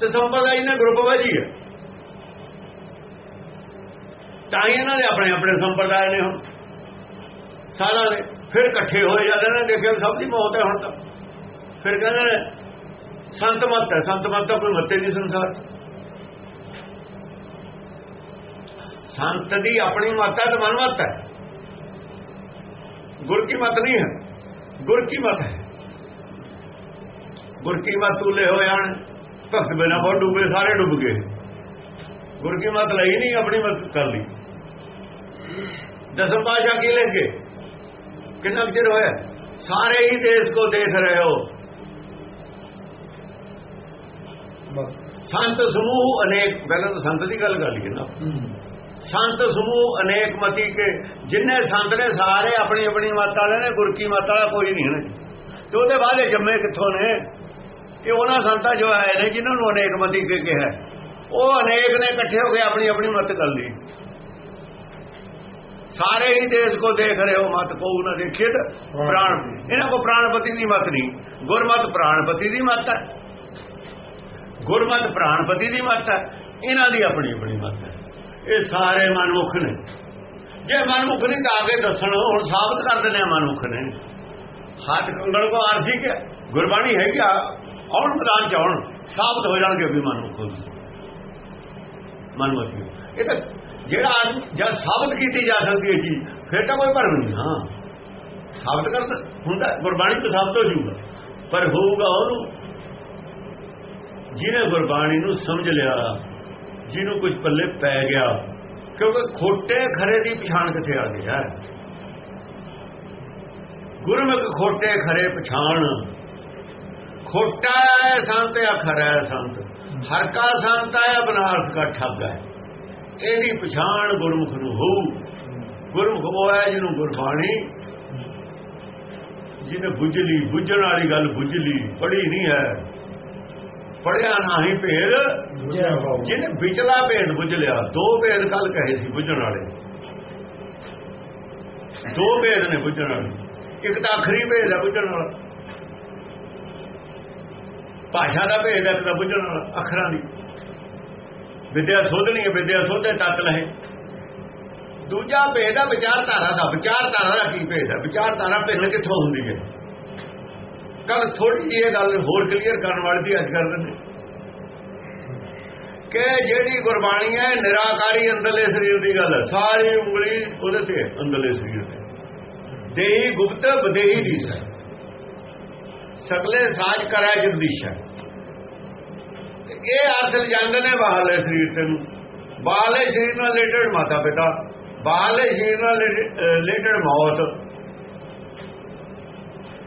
ਤੇ ਸੰਪਰਦਾਇ ਨੇ ਗਰੁੱਪ ਵਾਜੀ ਹੈ ਤਾਂ ਹੀ ਇਹਨਾਂ ਦੇ ਆਪਣੇ ਆਪਣੇ ਸੰਪਰਦਾਇ ਨੇ ਹੁਣ, ਸਾਲਾਂ ਦੇ। ਫਿਰ ਇਕੱਠੇ ਹੋਏ ਜਾਂਦੇ ਨੇ ਦੇਖਿਆ ਸਭ ਦੀ ਮੌਤ ਹੈ ਹੁਣ ਤਾਂ। ਫਿਰ ਕਹਿੰਦੇ ਨੇ, ਸੰਤ ਮਤ ਹੈ, ਸੰਤ ਮਤ ਦਾ ਕੋਈ ਮੱਤੇ ਨਹੀਂ ਸੰਸਾਰ। ਸੰਤ ਦੀ ਆਪਣੀ ਮਤ ਹੈ ਤੇ ਮਨ ਮਤ ਹੈ। ਗੁਰ ਕੀ ਮਤ ਨਹੀਂ ਹੈ, ਗੁਰ ਕੀ ਮਤ ਹੈ। ਗੁਰ ਕੀ ਮਤ ਤੁਲੇ ਹੋ ਜਾਣ ਭਗਤ ਬਿਨਾ ਬਹੁਤ ਡੁੱਬੇ, ਸਾਰੇ ਡੁੱਬ ਗਏ। ਗੁਰ ਕੀ ਮਤ ਲਈ ਨਹੀਂ ਆਪਣੀ ਮਤ ਕਰ ਲਈ। ਦਸਮ ਪਾਸ਼ਾ ਕੀ ਲੈ ਕੇ ਕਿੰਨਾ ਚਿਰ ਹੋਇਆ? ਸਾਰੇ ਹੀ ਦੇਸ਼ ਕੋ ਦੇਖ ਰਹੇ ਹੋ। ਸੰਤ ਸਮੂਹ ਅਨੇਕ ਪਹਿਲਾਂ ਤਾਂ ਸੰਤ ਦੀ ਗੱਲ ਕਰ ਲਈਏ ਨਾ। ਸੰਤ ਸਮੂਹ ਅਨੇਕ ਮਤੀ ਕੇ ਜਿੰਨੇ ਸੰਤ ਨੇ ਸਾਰੇ ਆਪਣੀ ਆਪਣੀ ਮਤ ਵਾਲੇ ਨੇ ਗੁਰ ਕੀ ਮਤ ਵਾਲਾ ਕੋਈ ਨਹੀਂ ਹੈ। ਤੇ ਉਹਦੇ ਬਾਅਦ ਇਹ ਜੰਮੇ ਕਿੱਥੋਂ ਨੇ? ਇਹ ਉਹਨਾਂ ਸੰਤਾਂ ਜੋ ਆਏ ਨੇ ਜਿਨ੍ਹਾਂ ਨੂੰ ਅਨੇਕ ਮਤੀ ਕੇ ਕਿਹਾ। ਉਹ ਅਨੇਕ ਨੇ ਇਕੱਠੇ ਹੋ ਕੇ ਆਪਣੀ ਆਪਣੀ ਮਤ ਕਰ ਲਈ। ਸਾਰੇ ਹੀ ਦੇਸ਼ ਕੋ ਦੇਖ ਰਹੇ ਹੋ ਮਤ ਕੋ ਨਾ ਦੇਖੇ ਪ੍ਰਾਣ। ਇਹਨਾਂ ਕੋ ਪ੍ਰਾਣਪਤੀ ਦੀ ਮਤ ਨਹੀਂ। ਗੁਰਮਤ ਪ੍ਰਾਣਪਤੀ ਦੀ ਮਤ ਹੈ। ਗੁਰਮਤ ਪ੍ਰਾਣਪਤੀ ਦੀ ਮਤ ਹੈ। ਇਹਨਾਂ ਦੀ ਆਪਣੀ ਆਪਣੀ ਮਤ ਹੈ। ਇਹ ਸਾਰੇ ਮਨਮੁਖ ਨੇ। ਜੇ ਮਨਮੁਖ ਨਹੀਂ ਤਾਂ ਆਗੇ ਦੱਸਣ ਹੁਣ ਸਾਬਤ ਕਰ ਦਿੰਦੇ ਆ ਮਨਮੁਖ ਨੇ। ਹੱਥ ਕੰਗਲ ਕੋ ਆਰਸੀ ਕੇ ਗੁਰਬਾਣੀ ਹੈ ਕਿ ਆਉਣ ਮੈਦਾਨ ਚ ਆਉਣ। ਸਾਬਤ ਹੋ ਜਾਣਗੇ ਵੀ ਮਨਮੁਖ ਮਨਮੁਖ ਇਹ ਤਾਂ ਜਿਹੜਾ ਜਦ ਸਾਬਤ ਕੀਤੀ ਜਾ ਸਕਦੀ ਹੈ ਜੀ, ਫਿਰ ਤਾਂ ਕੋਈ ਭਰਮ ਨਹੀਂ, ਹਾਂ। ਸਾਬਤ ਕਰ ਹੁੰਦਾ, ਗੁਰਬਾਣੀ ਤੋਂ ਸਾਬਤ ਹੋ ਜਾਊਗਾ। ਪਰ ਹੋਊਗਾ ਉਹਨੂੰ। ਜਿਹਨੇ ਗੁਰਬਾਣੀ ਨੂੰ ਸਮਝ ਲਿਆ, ਜਿਹਨੂੰ ਕੁਝ ਪੱਲੇ ਪੈ ਗਿਆ, ਕਿਉਂਕਿ ਖੋਟੇ ਖਰੇ ਦੀ ਪਛਾਣ ਕਿੱਥੇ ਆ ਗਈ ਹੈ? ਗੁਰਮੁਖ ਖੋਟੇ ਖਰੇ ਪਛਾਣ। ਖੋਟਾ ਸੰਤ ਆ ਖਰਾ ਸੰਤ? ਹਰ ਕਾ ਸੰਤ ਹੈ, ਬਨਾਰਸ ਦਾ ਠੱਗ ਹੈ। ਇਹਦੀ ਪਛਾਣ ਗੁਰਮੁਖ ਨੂੰ ਹੋਊ। ਗੁਰਮੁਖ ਉਹ ਹੈ ਜਿਹਨੂੰ ਗੁਰਬਾਣੀ। ਜਿਹਨੇ ਬੁੱਝ ਲਈ ਬੁੱਝਣ ਵਾਲੀ ਗੱਲ ਬੁੱਝ ਲਈ ਪੜੀ ਨਹੀਂ ਹੈ। ਪੜਿਆ ਨਹੀਂ ਭੇਦ। ਜਿਹਨੇ ਵਿਚਲਾ ਭੇਦ ਬੁੱਝ ਲਿਆ ਦੋ ਭੇਦ ਕੱਲ ਕਹੇ ਸੀ ਬੁੱਝਣ ਵਾਲੇ। ਦੋ ਭੇਦ ਨੇ ਬੁੱਝਣ ਵਾਲੇ। ਇੱਕ ਤਾਂ ਆਖਰੀ ਭੇਦ ਹੈ ਬੁੱਝਣ ਵਾਲਾ। ਭਾਸ਼ਾ ਦਾ ਭੇਦ ਹੈ ਤਾਂ ਬੁੱਝਣ ਵਾਲਾ ਅੱਖਰਾਂ ਦੀ। ਵਿਦਿਆ ਸੋਧਣੀ ਹੈ ਵਿਦਿਆ ਸੋਧੇ ਤੱਕ ਲਹੇ। ਦੂਜਾ ਭੇਦ ਹੈ ਵਿਚਾਰਧਾਰਾ ਦਾ ਵਿਚਾਰਧਾਰਾ ਦਾ ਕੀ ਭੇਦ ਹੈ ਵਿਚਾਰਧਾਰਾ ਭਿੰਨ ਕਿੱਥੋਂ ਹੁੰਦੀ ਹੈ? ਕੱਲ ਥੋੜੀ ਜਿਹੀ ਇਹ ਗੱਲ ਹੋਰ ਕਲੀਅਰ ਕਰਨ ਵਾਲੀ ਦੀ ਅੱਜ ਕਰ ਦਿੰਦੇ। ਕਿ ਜਿਹੜੀ ਗੁਰਬਾਣੀ ਹੈ, ਨਿਰਾਕਾਰੀ ਅੰਦਰਲੇ ਸਰੀਰ ਦੀ ਗੱਲ ਸਾਰੀ ਉਂਗਲੀ ਉਹਦੇ ਤੇ ਅੰਦਰਲੇ ਸਰੀਰ ਤੇ। ਦੇਹੀ ਗੁਪਤ ਬਦੇਹੀ ਦੀ ਸਗਲੇ ਸਾਜ ਕਰੈ ਜਗਦੀਸ਼ਾ। ਇਹ ਅਰਥ ਜਾਂਦੇ ਨੇ ਬਾਹਰਲੇ ਸਰੀਰ ਤੇ ਨੂੰ। ਬਾਹਰਲੇ ਸਰੀਰ ਨਾਲ ਰਿਲੇਟਡ ਮਾਤਾ ਪਿਤਾ। ਬਾਹਰਲੇ ਸਰੀਰ ਨਾਲ ਰਿਲੇਟਡ ਮੌਤ।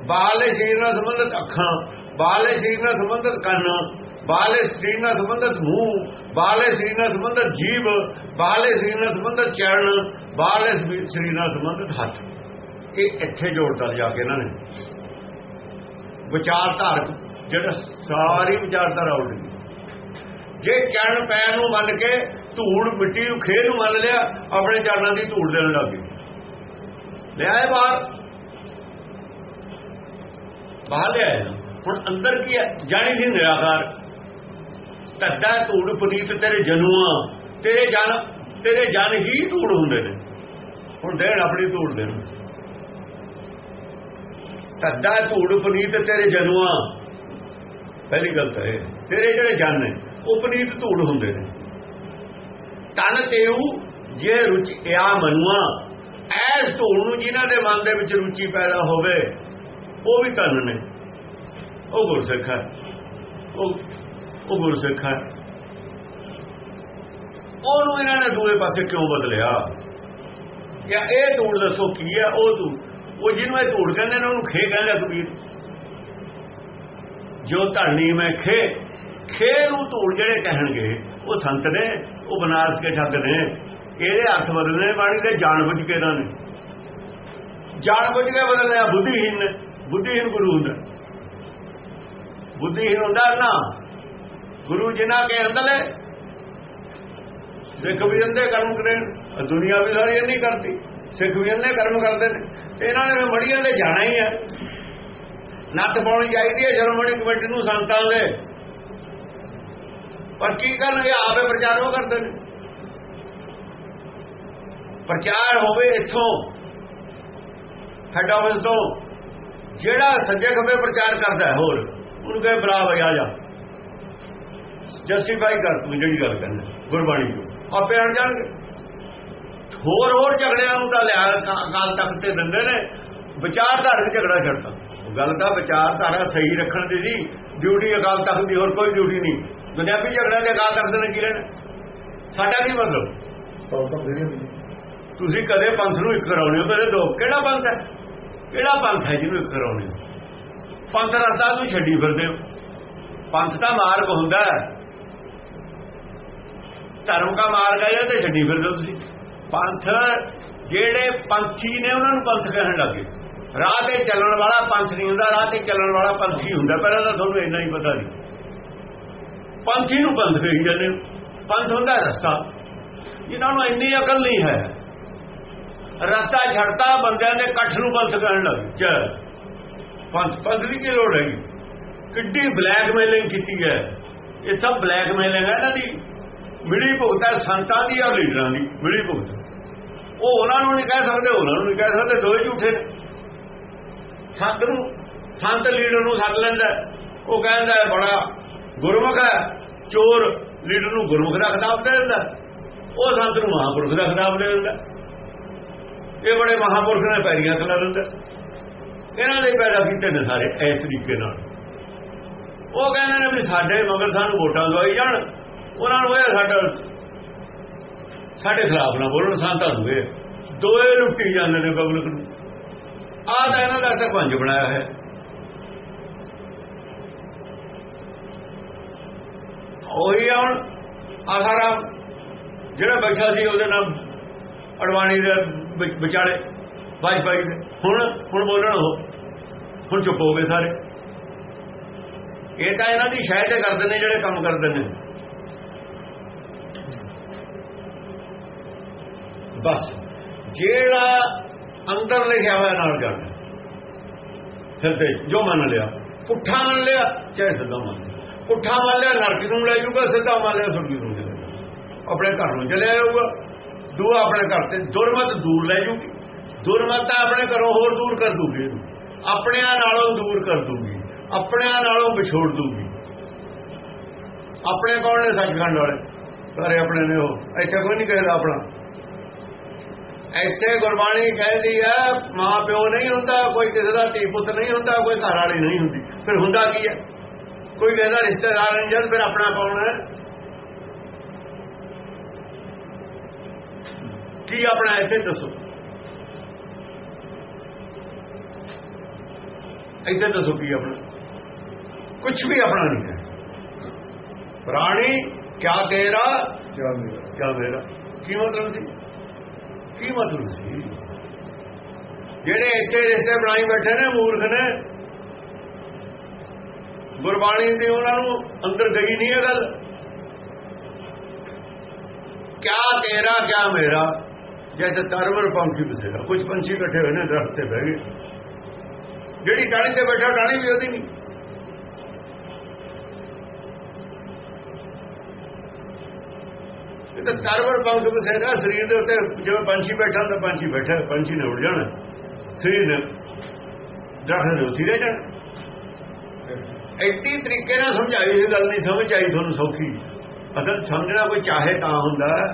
ਬਾਹਰਲੇ ਸਰੀਰ ਨਾਲ ਸੰਬੰਧਿਤ ਅੱਖਾਂ। ਬਾਹਰਲੇ ਸਰੀਰ ਨਾਲ ਸੰਬੰਧਿਤ ਕੰਨ। ਬਾਹਰਲੇ ਸਰੀਰ ਨਾਲ ਸੰਬੰਧਿਤ ਮੂੰਹ। ਬਾਹਰਲੇ ਸਰੀਰ ਨਾਲ ਸੰਬੰਧਿਤ ਜੀਭ। ਬਾਹਰਲੇ ਸਰੀਰ ਨਾਲ ਸੰਬੰਧਿਤ ਚਰਨ। ਬਾਹਰਲੇ ਸਰੀਰ ਨਾਲ ਸੰਬੰਧਿਤ ਹੱਥ। ਇਹ ਇੱਥੇ ਜੋੜਦਾ ਜਾ ਕੇ ਇਹਨਾਂ ਨੇ। ਵਿਚਾਰਧਾਰਕ, ਜਿਹੜਾ ਸਾਰੀ ਵਿਚਾਰਧਾਰਾ ਉਲਟ। ਗਈ ਜੇ ਚਰਨ ਪੈਰ ਨੂੰ ਮੰਨ ਕੇ ਧੂੜ ਮਿੱਟੀ ਨੂੰ ਖੇਹ ਨੂੰ ਮੰਨ ਲਿਆ, ਆਪਣੇ ਚਰਨਾਂ ਦੀ ਧੂੜ ਦੇਣ ਲੱਗ ਲੱਗੇ ਲਿਆਏ ਬਾਹਰ। ਬਾਹਰ ਲਿਆਏ ਹੁਣ ਅੰਦਰ ਕੀ ਹੈ? ਜਾਣੀ ਸੀ ਨਿਰਾਕਾਰ। ਤੱਦਾ ਧੂੜ ਪੁਨੀਤ ਤੇਰੇ ਜਨੂਆ। ਤੇਰੇ ਜਨ ਤੇਰੇ ਜਨ ਹੀ ਧੂੜ ਹੁੰਦੇ ਨੇ। ਹੁਣ ਦੇਣ ਆਪਣੀ ਧੂੜ ਦੇਣ। ਤੱਦਾ ਧੂੜ ਪੁਨੀਤ ਤੇਰੇ ਜਨੂਆ। ਪਹਿਲੀ ਗੱਲ ਤਾਂ ਇਹ, ਤੇਰੇ ਜਿਹੜੇ ਜਨ ਨੇ ਉਪਨੀਤ ਧੂੜ ਹੁੰਦੇ ਨੇ। ਤਨ ਤੇਉ ਜੇ ਰੁਚਿ ਆ ਮਨੁਆ, ਐਸ ਧੂੜ ਨੂੰ ਜਿਨ੍ਹਾਂ ਦੇ ਮਨ ਦੇ ਵਿੱਚ ਰੁਚੀ ਪੈਦਾ ਹੋਵੇ, ਉਹ ਵੀ ਤਨ ਨੇ। ਉਹ ਗੁਰਸਿੱਖ ਹੈ। ਉਹ ਉਹ ਗੁਰਸਿੱਖ ਹੈ। ਉਹਨੂੰ ਇਹਨਾਂ ਨੇ ਦੂਏ ਪਾਸੇ ਕਿਉਂ ਬਦਲਿਆ? ਜਾਂ ਇਹ ਧੂੜ ਦੱਸੋ ਕੀ ਹੈ? ਉਹ ਧੂੜ, ਉਹ ਜਿਹਨੂੰ ਇਹ ਧੂੜ ਕਹਿੰਦੇ ਨੇ, ਉਹਨੂੰ ਖੇ ਕਹਿੰਦਾ ਕਬੀਰ ਜੋ ਧਰਨੀ ਮੈਂ ਖੇ ਖੇ ਨੂੰ ਧੂੜ ਜਿਹੜੇ ਕਹਿਣਗੇ, ਉਹ ਸੰਤ ਨੇ, ਉਹ ਬਨਾਰਸ ਕੇ ਠੱਗ ਨੇ। ਇਹਦੇ ਅਰਥ ਬਦਲਨੇ ਬਾਣੀ ਦੇ ਜਾਣ ਬੁੱਝ ਕੇ ਇਹਨਾਂ ਨੇ। ਜਾਣ ਬੁੱਝ ਕੇ ਬਦਲਨੇ ਆ ਬੁੱਧੀਹੀਨ ਬੁੱਧੀਹੀਨ ਗੁਰੂ ਹੁੰਦਾ। ਬੁੱਧੀਹੀਨ ਹੁੰਦਾ ਨਾ। ਗੁਰੂ ਜਿਨ੍ਹਾਂ ਕੇ ਅੰਦਰਲੇ ਸਿੱਖ ਵੀ ਅੰਦੇ ਕਰਮ ਕਰੇ ਦੁਨੀਆ ਵੀ ਸਾਰੀ ਨਹੀਂ ਕਰਦੀ ਸਿੱਖ ਵੀ ਅੰਦੇ ਕਰਮ ਕਰਦੇ ਨੇ। ਤੇ ਇਹਨਾਂ ਨੇ ਮੜੀਆਂ ਦੇ ਜਾਣਾ ਹੀ ਹੈ। ਨੱਥ ਪਾਉਣੀ ਚਾਹੀਦੀ ਹੈ ਸ਼ਰਮਣੀ ਕਮੇਟੀ ਨੂੰ ਸੰਤਾਂ ਦੇ। ਪਰ ਕੀ ਕਰਨਗੇ ਆਪੇ ਪ੍ਰਚਾਰ ਉਹ ਕਰਦੇ ਨੇ। ਪ੍ਰਚਾਰ ਹੋਵੇ ਇੱਥੋਂ ਹੈਡ ਆਫਿਸ ਤੋਂ, ਜਿਹੜਾ ਸੱਜੇ ਖੱਬੇ ਪ੍ਰਚਾਰ ਕਰਦਾ ਹੋਰ, ਉਹਨੂੰ ਕਹੇ ਬਲਾ ਵਜਾ ਜਾ। ਜਸਟੀਫਾਈ ਕਰ ਤੂੰ ਜਿਹੜੀ ਗੱਲ ਕਰਨੀ ਗੁਰਬਾਣੀ ਨੂੰ ਆਪੇ ਅੜ ਜਾਣਗੇ। ਹੋਰ ਹੋਰ ਝਗੜਿਆਂ ਨੂੰ ਤਾਂ ਲਿਆ ਅਕਾਲ ਤਖਤ ਤੇ ਦਿੰਦੇ ਨੇ। ਵਿਚਾਰਧਾਰਕ ਝਗੜਾ ਛੱਡਦਾ ਗੱਲ ਤਾਂ ਵਿਚਾਰਧਾਰਾ ਸਹੀ ਰੱਖਣ ਦੀ ਸੀ। ਡਿਊਟੀ ਅਕਾਲ ਤਖਤ ਦੀ ਹੋਰ ਕੋਈ ਡਿਊਟੀ ਨਹੀਂ। ਦੁਨਿਆਵੀ ਝਗੜਾ ਦੇ ਅਕਾਲ ਤਖਤ ਨੇ ਕੀ ਲੈਣਾ? ਸਾਡਾ ਕੀ ਮਤਲਬ? ਤੁਸੀਂ ਕਦੇ ਪੰਥ ਨੂੰ ਇੱਕ ਕਰਾਉਣੇ ਹੋ ਕਦੇ ਦੋ। ਕਿਹੜਾ ਪੰਥ ਹੈ? ਕਿਹੜਾ ਪੰਥ ਹੈ ਜਿਹਨੂੰ ਇੱਕ ਕਰਾਉਣੇ ਪੰਥ ਰਸਤਾ ਨੂੰ ਛੱਡੀ ਫਿਰਦੇ ਹੋ। ਪੰਥ ਦਾ ਮਾਰਗ ਹੁੰਦਾ ਹੈ। ਧਰਮ ਦਾ ਮਾਰਗ ਹੈ ਤੇ ਛੱਡੀ ਫਿਰਦੇ ਹੋ ਤੁਸੀਂ। ਪੰਥ ਜਿਹੜੇ ਪੰਥੀ ਨੇ ਉਹਨਾਂ ਨੂੰ ਪੰਥ ਕਹਿਣ ਲੱਗੇ। ਰਾਹ ਤੇ ਚੱਲਣ ਵਾਲਾ ਪੰਥ ਨਹੀਂ ਹੁੰਦਾ, ਰਾਹ ਤੇ ਚੱਲਣ ਵਾਲਾ ਪੰਥੀ ਹੁੰਦਾ, ਪਹਿਲਾਂ ਤਾਂ ਤੁਹਾਨੂੰ ਇੰਨਾ ਹੀ ਪਤਾ ਨਹੀਂ ਪੰਥੀ ਨੂੰ ਪੰਥ ਕਹੀ ਜਾਂਦੇ ਪੰਥ ਹੁੰਦਾ ਰਸਤਾ। ਇਹਨਾਂ ਨੂੰ ਇੰਨੀ ਅਕਲ ਨਹੀਂ ਹੈ। ਰਸਤਾ ਛੱਡਤਾ ਬੰਦਿਆਂ ਦੇ ਇਕੱਠ ਨੂੰ ਪੰਥ ਕਰਨ ਲੱਗ ਚਲ। ਪੰਥ ਪੰਥ ਦੀ ਕੀ ਲੋੜ ਹੈਗੀ? ਕਿੱਡੀ ਬਲੈਕਮੇਲਿੰਗ ਕੀਤੀ ਹੈ। ਇਹ ਸਭ ਬਲੈਕਮੇਲਿੰਗ ਹੈ ਇਹਨਾਂ ਦੀ। ਮਿਲੀ ਭੁਗਤ ਹੈ ਸੰਤਾਂ ਦੀ ਔਰ ਲੀਡਰਾਂ ਦੀ। ਮਿਲੀ ਭੁਗਤ। ਉਹ ਉਹਨਾਂ ਨੂੰ ਨਹੀਂ ਕਹਿ ਸਕਦੇ, ਉਹਨਾਂ ਨੂੰ ਨਹੀਂ ਕਹਿ ਸਕਦੇ ਦੋਏ ਝੂਠੇ ਨੇ। ਸੰਤ ਨੂੰ, ਸੰਤ ਲੀਡਰ ਨੂੰ ਸੱਦ ਲੈਂਦਾ ਉਹ ਕਹਿੰਦਾ ਬੜਾ ਗੁਰਮੁਖ ਹੈ। ਚੋਰ ਲੀਡਰ ਨੂੰ ਗੁਰਮੁਖ ਦਾ ਖਿਤਾਬ ਦੇ ਦਿੰਦਾ ਉਹ ਸੰਤ ਨੂੰ ਮਹਾਪੁਰਖ ਦਾ ਖਿਤਾਬ ਦੇ ਦਿੰਦਾ ਇਹ ਬੜੇ ਮਹਾਪੁਰਖ ਨੇ ਪੈਰੀਆਂ ਖਲਾ ਦਿੰਦਾ ਇਹਨਾਂ ਦੇ ਪੈਦਾ ਕੀਤੇ ਨੇ ਸਾਰੇ ਇਸ ਤਰੀਕੇ ਨਾਲ। ਉਹ ਕਹਿੰਦੇ ਨੇ ਵੀ ਸਾਡੇ ਮਗਰ ਸਾਨੂੰ ਵੋਟਾਂ ਦਵਾਈ ਜਾਣ। ਉਹਨਾਂ ਨੂੰ ਇਹ ਸਾਡਾ, ਸਾਡੇ ਖਿਲਾਫ ਨਾ ਬੋਲਣ, ਸੰਤਾਂ ਦੂਏ ਦੋਏ ਲੁੱਟੀ ਜਾਂਦੇ ਨੇ ਪਬਲਿਕ ਨੂੰ। ਆਹ ਤਾਂ ਇਹਨਾਂ ਦਾ ਤਾਂ ਪੰਜ ਬਣਾਇਆ ਹੈ ਉਹੀ ਹੁਣ ਆਸਾਰਾਮ ਜਿਹੜਾ ਬੈਠਾ ਸੀ ਉਹਦੇ ਨਾਲ ਅਡਵਾਣੀ ਦੇ ਵਿਚਾਲੇ ਵਾਜਪਾਈ ਦੇ। ਹੁਣ ਹੁਣ ਬੋਲਣ ਉਹ। ਹੁਣ ਚੁੱਪ ਹੋ ਗਏ ਸਾਰੇ। ਇਹ ਤਾਂ ਇਹਨਾਂ ਦੀ ਸ਼ਾਇਦ ਕਰਦੇ ਨੇ, ਜਿਹੜੇ ਕੰਮ ਕਰਦੇ ਨੇ। ਬਸ। ਜਿਹੜਾ ਅੰਦਰ ਲਿਖਿਆ ਹੋਇਆ ਨਾਲ ਜਾਣਾ ਫਿਰ ਜੋ ਮੰਨ ਲਿਆ, ਪੁੱਠਾ ਮੰਨ ਲਿਆ, ਚਾਹੇ ਸਿੱਧਾ ਮੰਨ ਲਿਆ। ਪੁੱਠਾ ਮੰਨ ਲਿਆ, ਨਰਕ ਨੂੰ ਲੈ ਜਾਊਗਾ, ਸਿੱਧਾ ਮੰਨ ਲਿਆ, ਸੁਰਗੀ ਨੂੰ ਲੈ ਆਪਣੇ ਘਰ ਨੂੰ ਚਲੇ ਜਾਊਗਾ। ਦੂਆ ਆਪਣੇ ਘਰ ਤੇ ਦੁਰਮਤ ਦੂਰ ਲੈ ਜਾਊਗੀ ਦੁਰਮਤ ਆਪਣੇ ਘਰੋਂ ਹੋਰ ਦੂਰ ਕਰ ਦੂਗੀ ਆਪਣਿਆਂ ਨਾਲੋਂ ਦੂਰ ਕਰ ਦੂਗੀ। ਆਪਣਿਆਂ ਨਾਲੋਂ ਵਿਛੋੜ ਦੂਗੀ। ਆਪਣੇ ਕੌਣ ਨੇ ਸੱਚਖੰਡ ਵਾਲੇ? ਸਾਰੇ ਆਪਣੇ ਨੇ ਉਹ। ਇੱਥੇ ਕੋਈ ਨਹੀਂ ਕਹਿੰਦਾ ਆਪਣਾ। ਇੱਥੇ ਗੁਰਬਾਣੀ ਕਹਿੰਦੀ ਹੈ ਮਾਂ ਪਿਓ ਨਹੀਂ ਹੁੰਦਾ ਕੋਈ ਕਿਸੇ ਦਾ ਧੀ ਪੁੱਤ ਨਹੀਂ ਹੁੰਦਾ ਕੋਈ ਘਰ ਵਾਲੀ ਨਹੀਂ ਹੁੰਦੀ। ਫਿਰ ਹੁੰਦਾ ਕੀ ਹੈ? ਕੋਈ ਕਹਿੰਦਾ ਰਿਸ਼ਤੇਦਾਰ ਨਹੀਂ ਜਦ ਫਿਰ ਆਪਣਾ ਕੌਣ ਹੈ? ਕੀ ਆਪਣਾ ਇੱਥੇ ਦੱਸੋ? ਇੱਥੇ ਦੱਸੋ ਕੀ ਆਪਣਾ? ਕੁਝ ਵੀ ਆਪਣਾ ਨਹੀਂ ਹੈ। ਪ੍ਰਾਣੀ ਕਿਆ ਤੇਰਾ? ਕਿਆ ਮੇਰਾ? ਕਿਆ ਮੇਰਾ? ਕੀ ਮਤਲਬ ਸੀ? ਕੀ ਮਤਲਬ ਸੀ? ਜਿਹੜੇ ਇੱਥੇ ਰਿਸ਼ਤੇ ਬਣਾਈ ਬੈਠੇ ਨੇ, ਮੂਰਖ ਨੇ, ਗੁਰਬਾਣੀ ਦੀ ਉਹਨਾਂ ਨੂੰ ਅੰਦਰ ਗਈ ਨਹੀਂ ਇਹ ਗੱਲ। ਕਿਆ ਤੇਰਾ, ਕਿਆ ਮੇਰਾ? ਜੈਸੇ ਤਰਵਰ ਪੰਛੀ ਬਸੇਰਾ। ਕੁਝ ਪੰਛੀ ਇਕੱਠੇ ਹੋਏ ਨੇ, ਦਰਖਤ ਤੇ ਬਹਿ ਗਏ। ਜਿਹੜੀ ਟਾਣੀ ਤੇ ਬੈਠਾ ਟਾਣੀ ਵੀ ਉਹਦੀ ਨਹੀਂ। ਤੇ ਤਰਵਰ ਪੰਖ ਬਸੇਰਾ ਸਰੀਰ ਦੇ ਉੱਤੇ ਜਿਵੇਂ ਪੰਛੀ ਬੈਠਾ ਤਾਂ ਪੰਛੀ ਬੈਠਾ, ਪੰਛੀ ਨੇ ਉੱਡ ਜਾਣਾ। ਸਰੀਰ ਨੇ ਦਰਖਤ ਦੇ ਉੱਤੇ ਰਹਿ ਜਾਣਾ। ਐਡੀ ਤਰੀਕੇ ਨਾਲ ਸਮਝਾਈ ਇਹ ਗੱਲ ਨਹੀਂ ਸਮਝ ਆਈ ਤੁਹਾਨੂੰ ਸੌਖੀ। ਅਸਲ ਸਮਝਣਾ ਕੋਈ ਚਾਹੇ ਤਾਂ ਹੁੰਦਾ।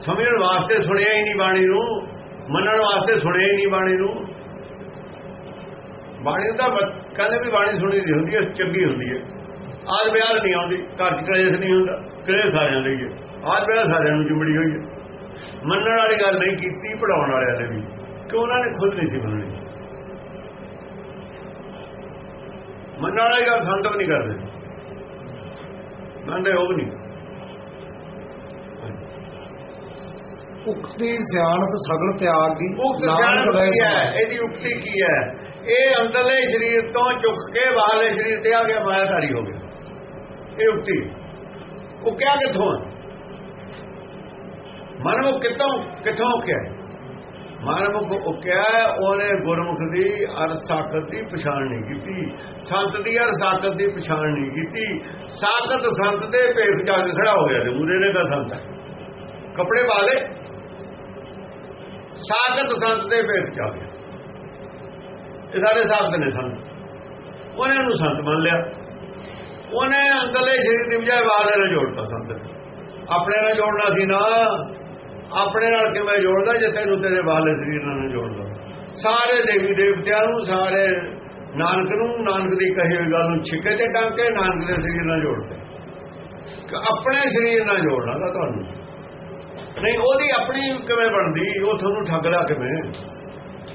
ਸਮਝਣ ਵਾਸਤੇ ਸੁਣਿਆ ਹੀ ਨਹੀਂ ਬਾਣੀ ਨੂੰ, ਮੰਨਣ ਵਾਸਤੇ ਸੁਣਿਆ ਹੀ ਨਹੀਂ ਬਾਣੀ ਨੂੰ। ਬਾਣੀ ਦਾ ਕਹਿੰਦੇ ਵੀ ਬਾਣੀ ਸੁਣੀ ਦੀ ਹੁੰਦੀ ਹੈ ਚੰਗੀ ਹੁੰਦੀ ਹੈ। ਆਦ ਬਿਆਨ ਨਹੀਂ ਆਉਂਦੀ, ਘਰ ਚ ਕਲੇਸ਼ ਨਹੀਂ ਹੁੰਦਾ, ਕਲੇਸ਼ ਸਾਰਿਆਂ ਲਈ ਹੈ। ਆਦ ਬਿਆਨ ਸਾਰਿਆਂ ਨੂੰ ਜੁੜੀ ਹੋਈ ਹੈ ਮੰਨਣ ਵਾਲੀ ਗੱਲ ਨਹੀਂ ਕੀਤੀ ਪੜਾਉਣ ਵਾਲਿਆਂ ਨੇ ਵੀ ਕਿ ਉਹਨਾਂ ਨੇ ਖੁਦ ਨਹੀਂ ਸੀ ਮੰਨਣੀ ਮੰਨਣ ਵਾਲੀ ਗੱਲ ਸੰਤਵ ਨਹੀਂ ਕਰਦੇ ਮੰਨਦੇ ਉਹ ਨਹੀਂ ਉਕਤੀ ਸਿਆਣਪ ਸਗਲ ਤਿਆਗ ਦੀ ਉਕਤ ਸਿਆਣਪ ਕੀ ਹੈ ਇਹਦੀ ਉਕਤੀ ਕੀ ਹੈ ਇਹ ਅੰਦਰਲੇ ਸਰੀਰ ਤੋਂ ਚੁੱਕ ਕੇ ਬਾਹਰਲੇ ਸਰੀਰ ਤੇ ਆ ਗਿਆ ਮਾਇਆਧਾਰੀ ਹੋ ਗਿਆ ਇਹ ਉਕਤੀ ਉਹ ਕਿਆ ਕਿੱਥੋਂ ਮਨਮੁਖ ਕਿੱਥੋਂ ਕਿੱਥੋਂ ਉੱਕਿਆ ਮਨਮੁਖ ਉੱਕਿਆ ਉਹਨੇ ਗੁਰਮੁਖ ਦੀ ਅਰ ਦੀ ਪਛਾਣ ਨਹੀਂ ਕੀਤੀ। ਸੰਤ ਦੀ ਅਰ ਦੀ ਪਛਾਣ ਨਹੀਂ ਕੀਤੀ। ਸਾਖਤ ਸੰਤ ਦੇ ਭੇਖ ਜਾ ਕੇ ਖੜਾ ਹੋ ਗਿਆ ਤੇ ਮੂਰੇ ਨੇ ਦਾ ਸੰਤ। ਕੱਪੜੇ ਪਾ ਲੇ ਸਾਖਤ ਸੰਤ ਦੇ ਭੇਖ ਜਾ ਗਿਆ। ਇਹ ਸਾਰੇ ਸਾਖਤ ਨੇ ਸੰਤ। ਉਹਨੇ ਉਹਨੂੰ ਸੰਤ ਮੰਨ ਲਿਆ। ਉਹਨੇ ਅੰਦਰਲੇ ਸ਼ਰੀਰ ਦੀ ਬਜਾਏ ਬਾਹਰ ਨਾਲ ਜੋੜਤਾ ਸੰਤ। ਆਪਣੇ ਨਾਲ ਜੋੜਨਾ ਸੀ ਨਾ। ਆਪਣੇ ਨਾਲ ਕਿਵੇਂ ਜੋੜਦਾ ਜੇ ਤੈਨੂੰ ਤੇਰੇ ਵਾਲੇ ਸਰੀਰ ਨਾਲ ਜੋੜਦਾ? ਸਾਰੇ ਦੇਵੀ ਦੇਵਤਿਆਂ ਨੂੰ, ਸਾਰੇ ਨਾਨਕ ਨੂੰ, ਨਾਨਕ ਦੀ ਕਹੀ ਹੋਈ ਗੱਲ ਨੂੰ ਛਿੱਕੇ ਤੇ ਟਾਂਕੇ, ਨਾਨਕ ਦੇ ਸਰੀਰ ਨਾਲ ਜੋੜਦੇ। ਆਪਣੇ ਸਰੀਰ ਨਾਲ ਜੋੜਨਾ ਤਾਂ ਤੁਹਾਨੂੰ। ਨਹੀਂ, ਉਹਦੀ ਆਪਣੀ ਕਿਵੇਂ ਬਣਦੀ? ਉਹ ਤੁਹਾਨੂੰ ਠੱਗਦਾ ਕਿਵੇਂ?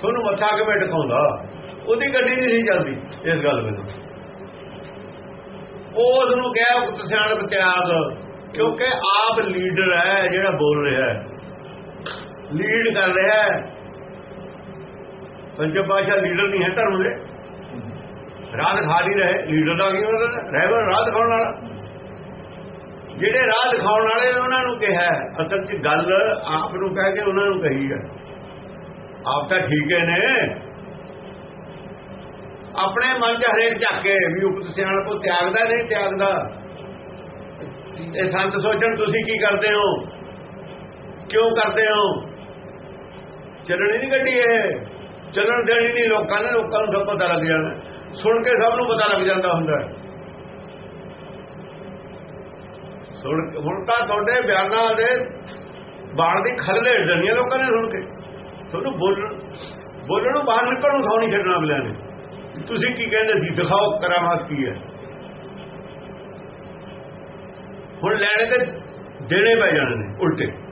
ਤੁਹਾਨੂੰ ਮੱਥਾ ਕਿਵੇਂ ਟਿਕਾਉਂਦਾ? ਉਹਦੀ ਗੱਡੀ ਨਹੀਂ ਸੀ ਚੱਲਦੀ ਇਸ ਗੱਲ ਮੈਨੂੰ ਉਸ ਨੂੰ ਕਹਿਆ ਉਕਤ ਸਿਆਣਪ ਤਿਆਗ, ਕਿਉਂਕਿ ਆਪ ਲੀਡਰ ਹੈ, ਜਿਹੜਾ ਬੋਲ ਰਿਹਾ ਹੈ। ਲੀਡ ਕਰ ਰਿਹਾ ਹੈ। ਪੰਜ ਪਾਸ਼ਾ ਲੀਡਰ ਨਹੀਂ ਹੈ ਧਰਮ ਦੇ। ਰਾਹ ਦਿਖਾ ਨਹੀਂ ਰਹੇ। ਲੀਡਰ ਦਾ ਕੀ ਮਤਲਬ ਰਹਿਬਰ ਰਾਤ ਖਾਣ ਵਾਲਾ। ਜਿਹੜੇ ਰਾਹ ਦਿਖਾਉਣ ਵਾਲੇ ਨੇ ਉਹਨਾਂ ਨੂੰ ਕਿਹਾ ਅਸਲ 'ਚ ਗੱਲ ਆਪ ਨੂੰ ਕਹਿ ਕੇ ਉਹਨਾਂ ਨੂੰ ਕਹੀ ਹੈ। ਆਪ ਤਾਂ ਠੀਕ ਹੈ ਨੇ। ਆਪਣੇ ਮਨ 'ਚ ਹਰੇਕ ਝਾਕੇ ਵੀ ਉਪਤ ਸਿਆਣ ਕੋ ਤਿਆਗਦਾ ਨਹੀਂ ਤਿਆਗਦਾ। ਇਹ ਸੰਤ ਸੋਚਣ, ਤੁਸੀਂ ਕੀ ਕਰਦੇ ਹੋ? ਕਿਉਂ ਕਰਦੇ ਹੋ? ਚੱਲਣੀ ਨਹੀਂ ਗੱਡੀ ਇਹ। ਚੱਲਣ ਦੇਣੀ ਨਹੀਂ, ਲੋਕਾਂ ਨੇ, ਲੋਕਾਂ ਨੂੰ ਸਭ ਪਤਾ ਲੱਗ ਜਾਣਾ। ਸੁਣ ਕੇ ਸਭ ਨੂੰ ਪਤਾ ਲੱਗ ਜਾਂਦਾ ਹੁੰਦਾ। ਸੁਣ ਹੁਣ ਤਾਂ ਤੁਹਾਡੇ ਬਿਆਨਾਂ ਦੇ ਬਾਣ ਦੀ ਖਲਦੇ ਡਣੀਆਂ ਲੋਕਾਂ ਨੇ ਸੁਣ ਕੇ। ਤੁਹਾਨੂੰ ਬੋਲਣ ਬੋਲਣ ਨੂੰ ਬਾਹਰ ਨਿਕਲਣ ਨੂੰ ਨਹੀਂ ਛੱਡਣਾ ਬਿਲਿਆਂ ਨੇ। ਤੁਸੀਂ ਕੀ ਕਹਿੰਦੇ ਸੀ? ਦਿਖਾਓ ਕਰਾਮਾਤ ਕੀ ਹੈ। ਹੁਣ ਲੈਣੇ ਤੇ ਦੇਣੇ ਪੈ ਜਾਣੇ ਨੇ, ਉਲਟੇ।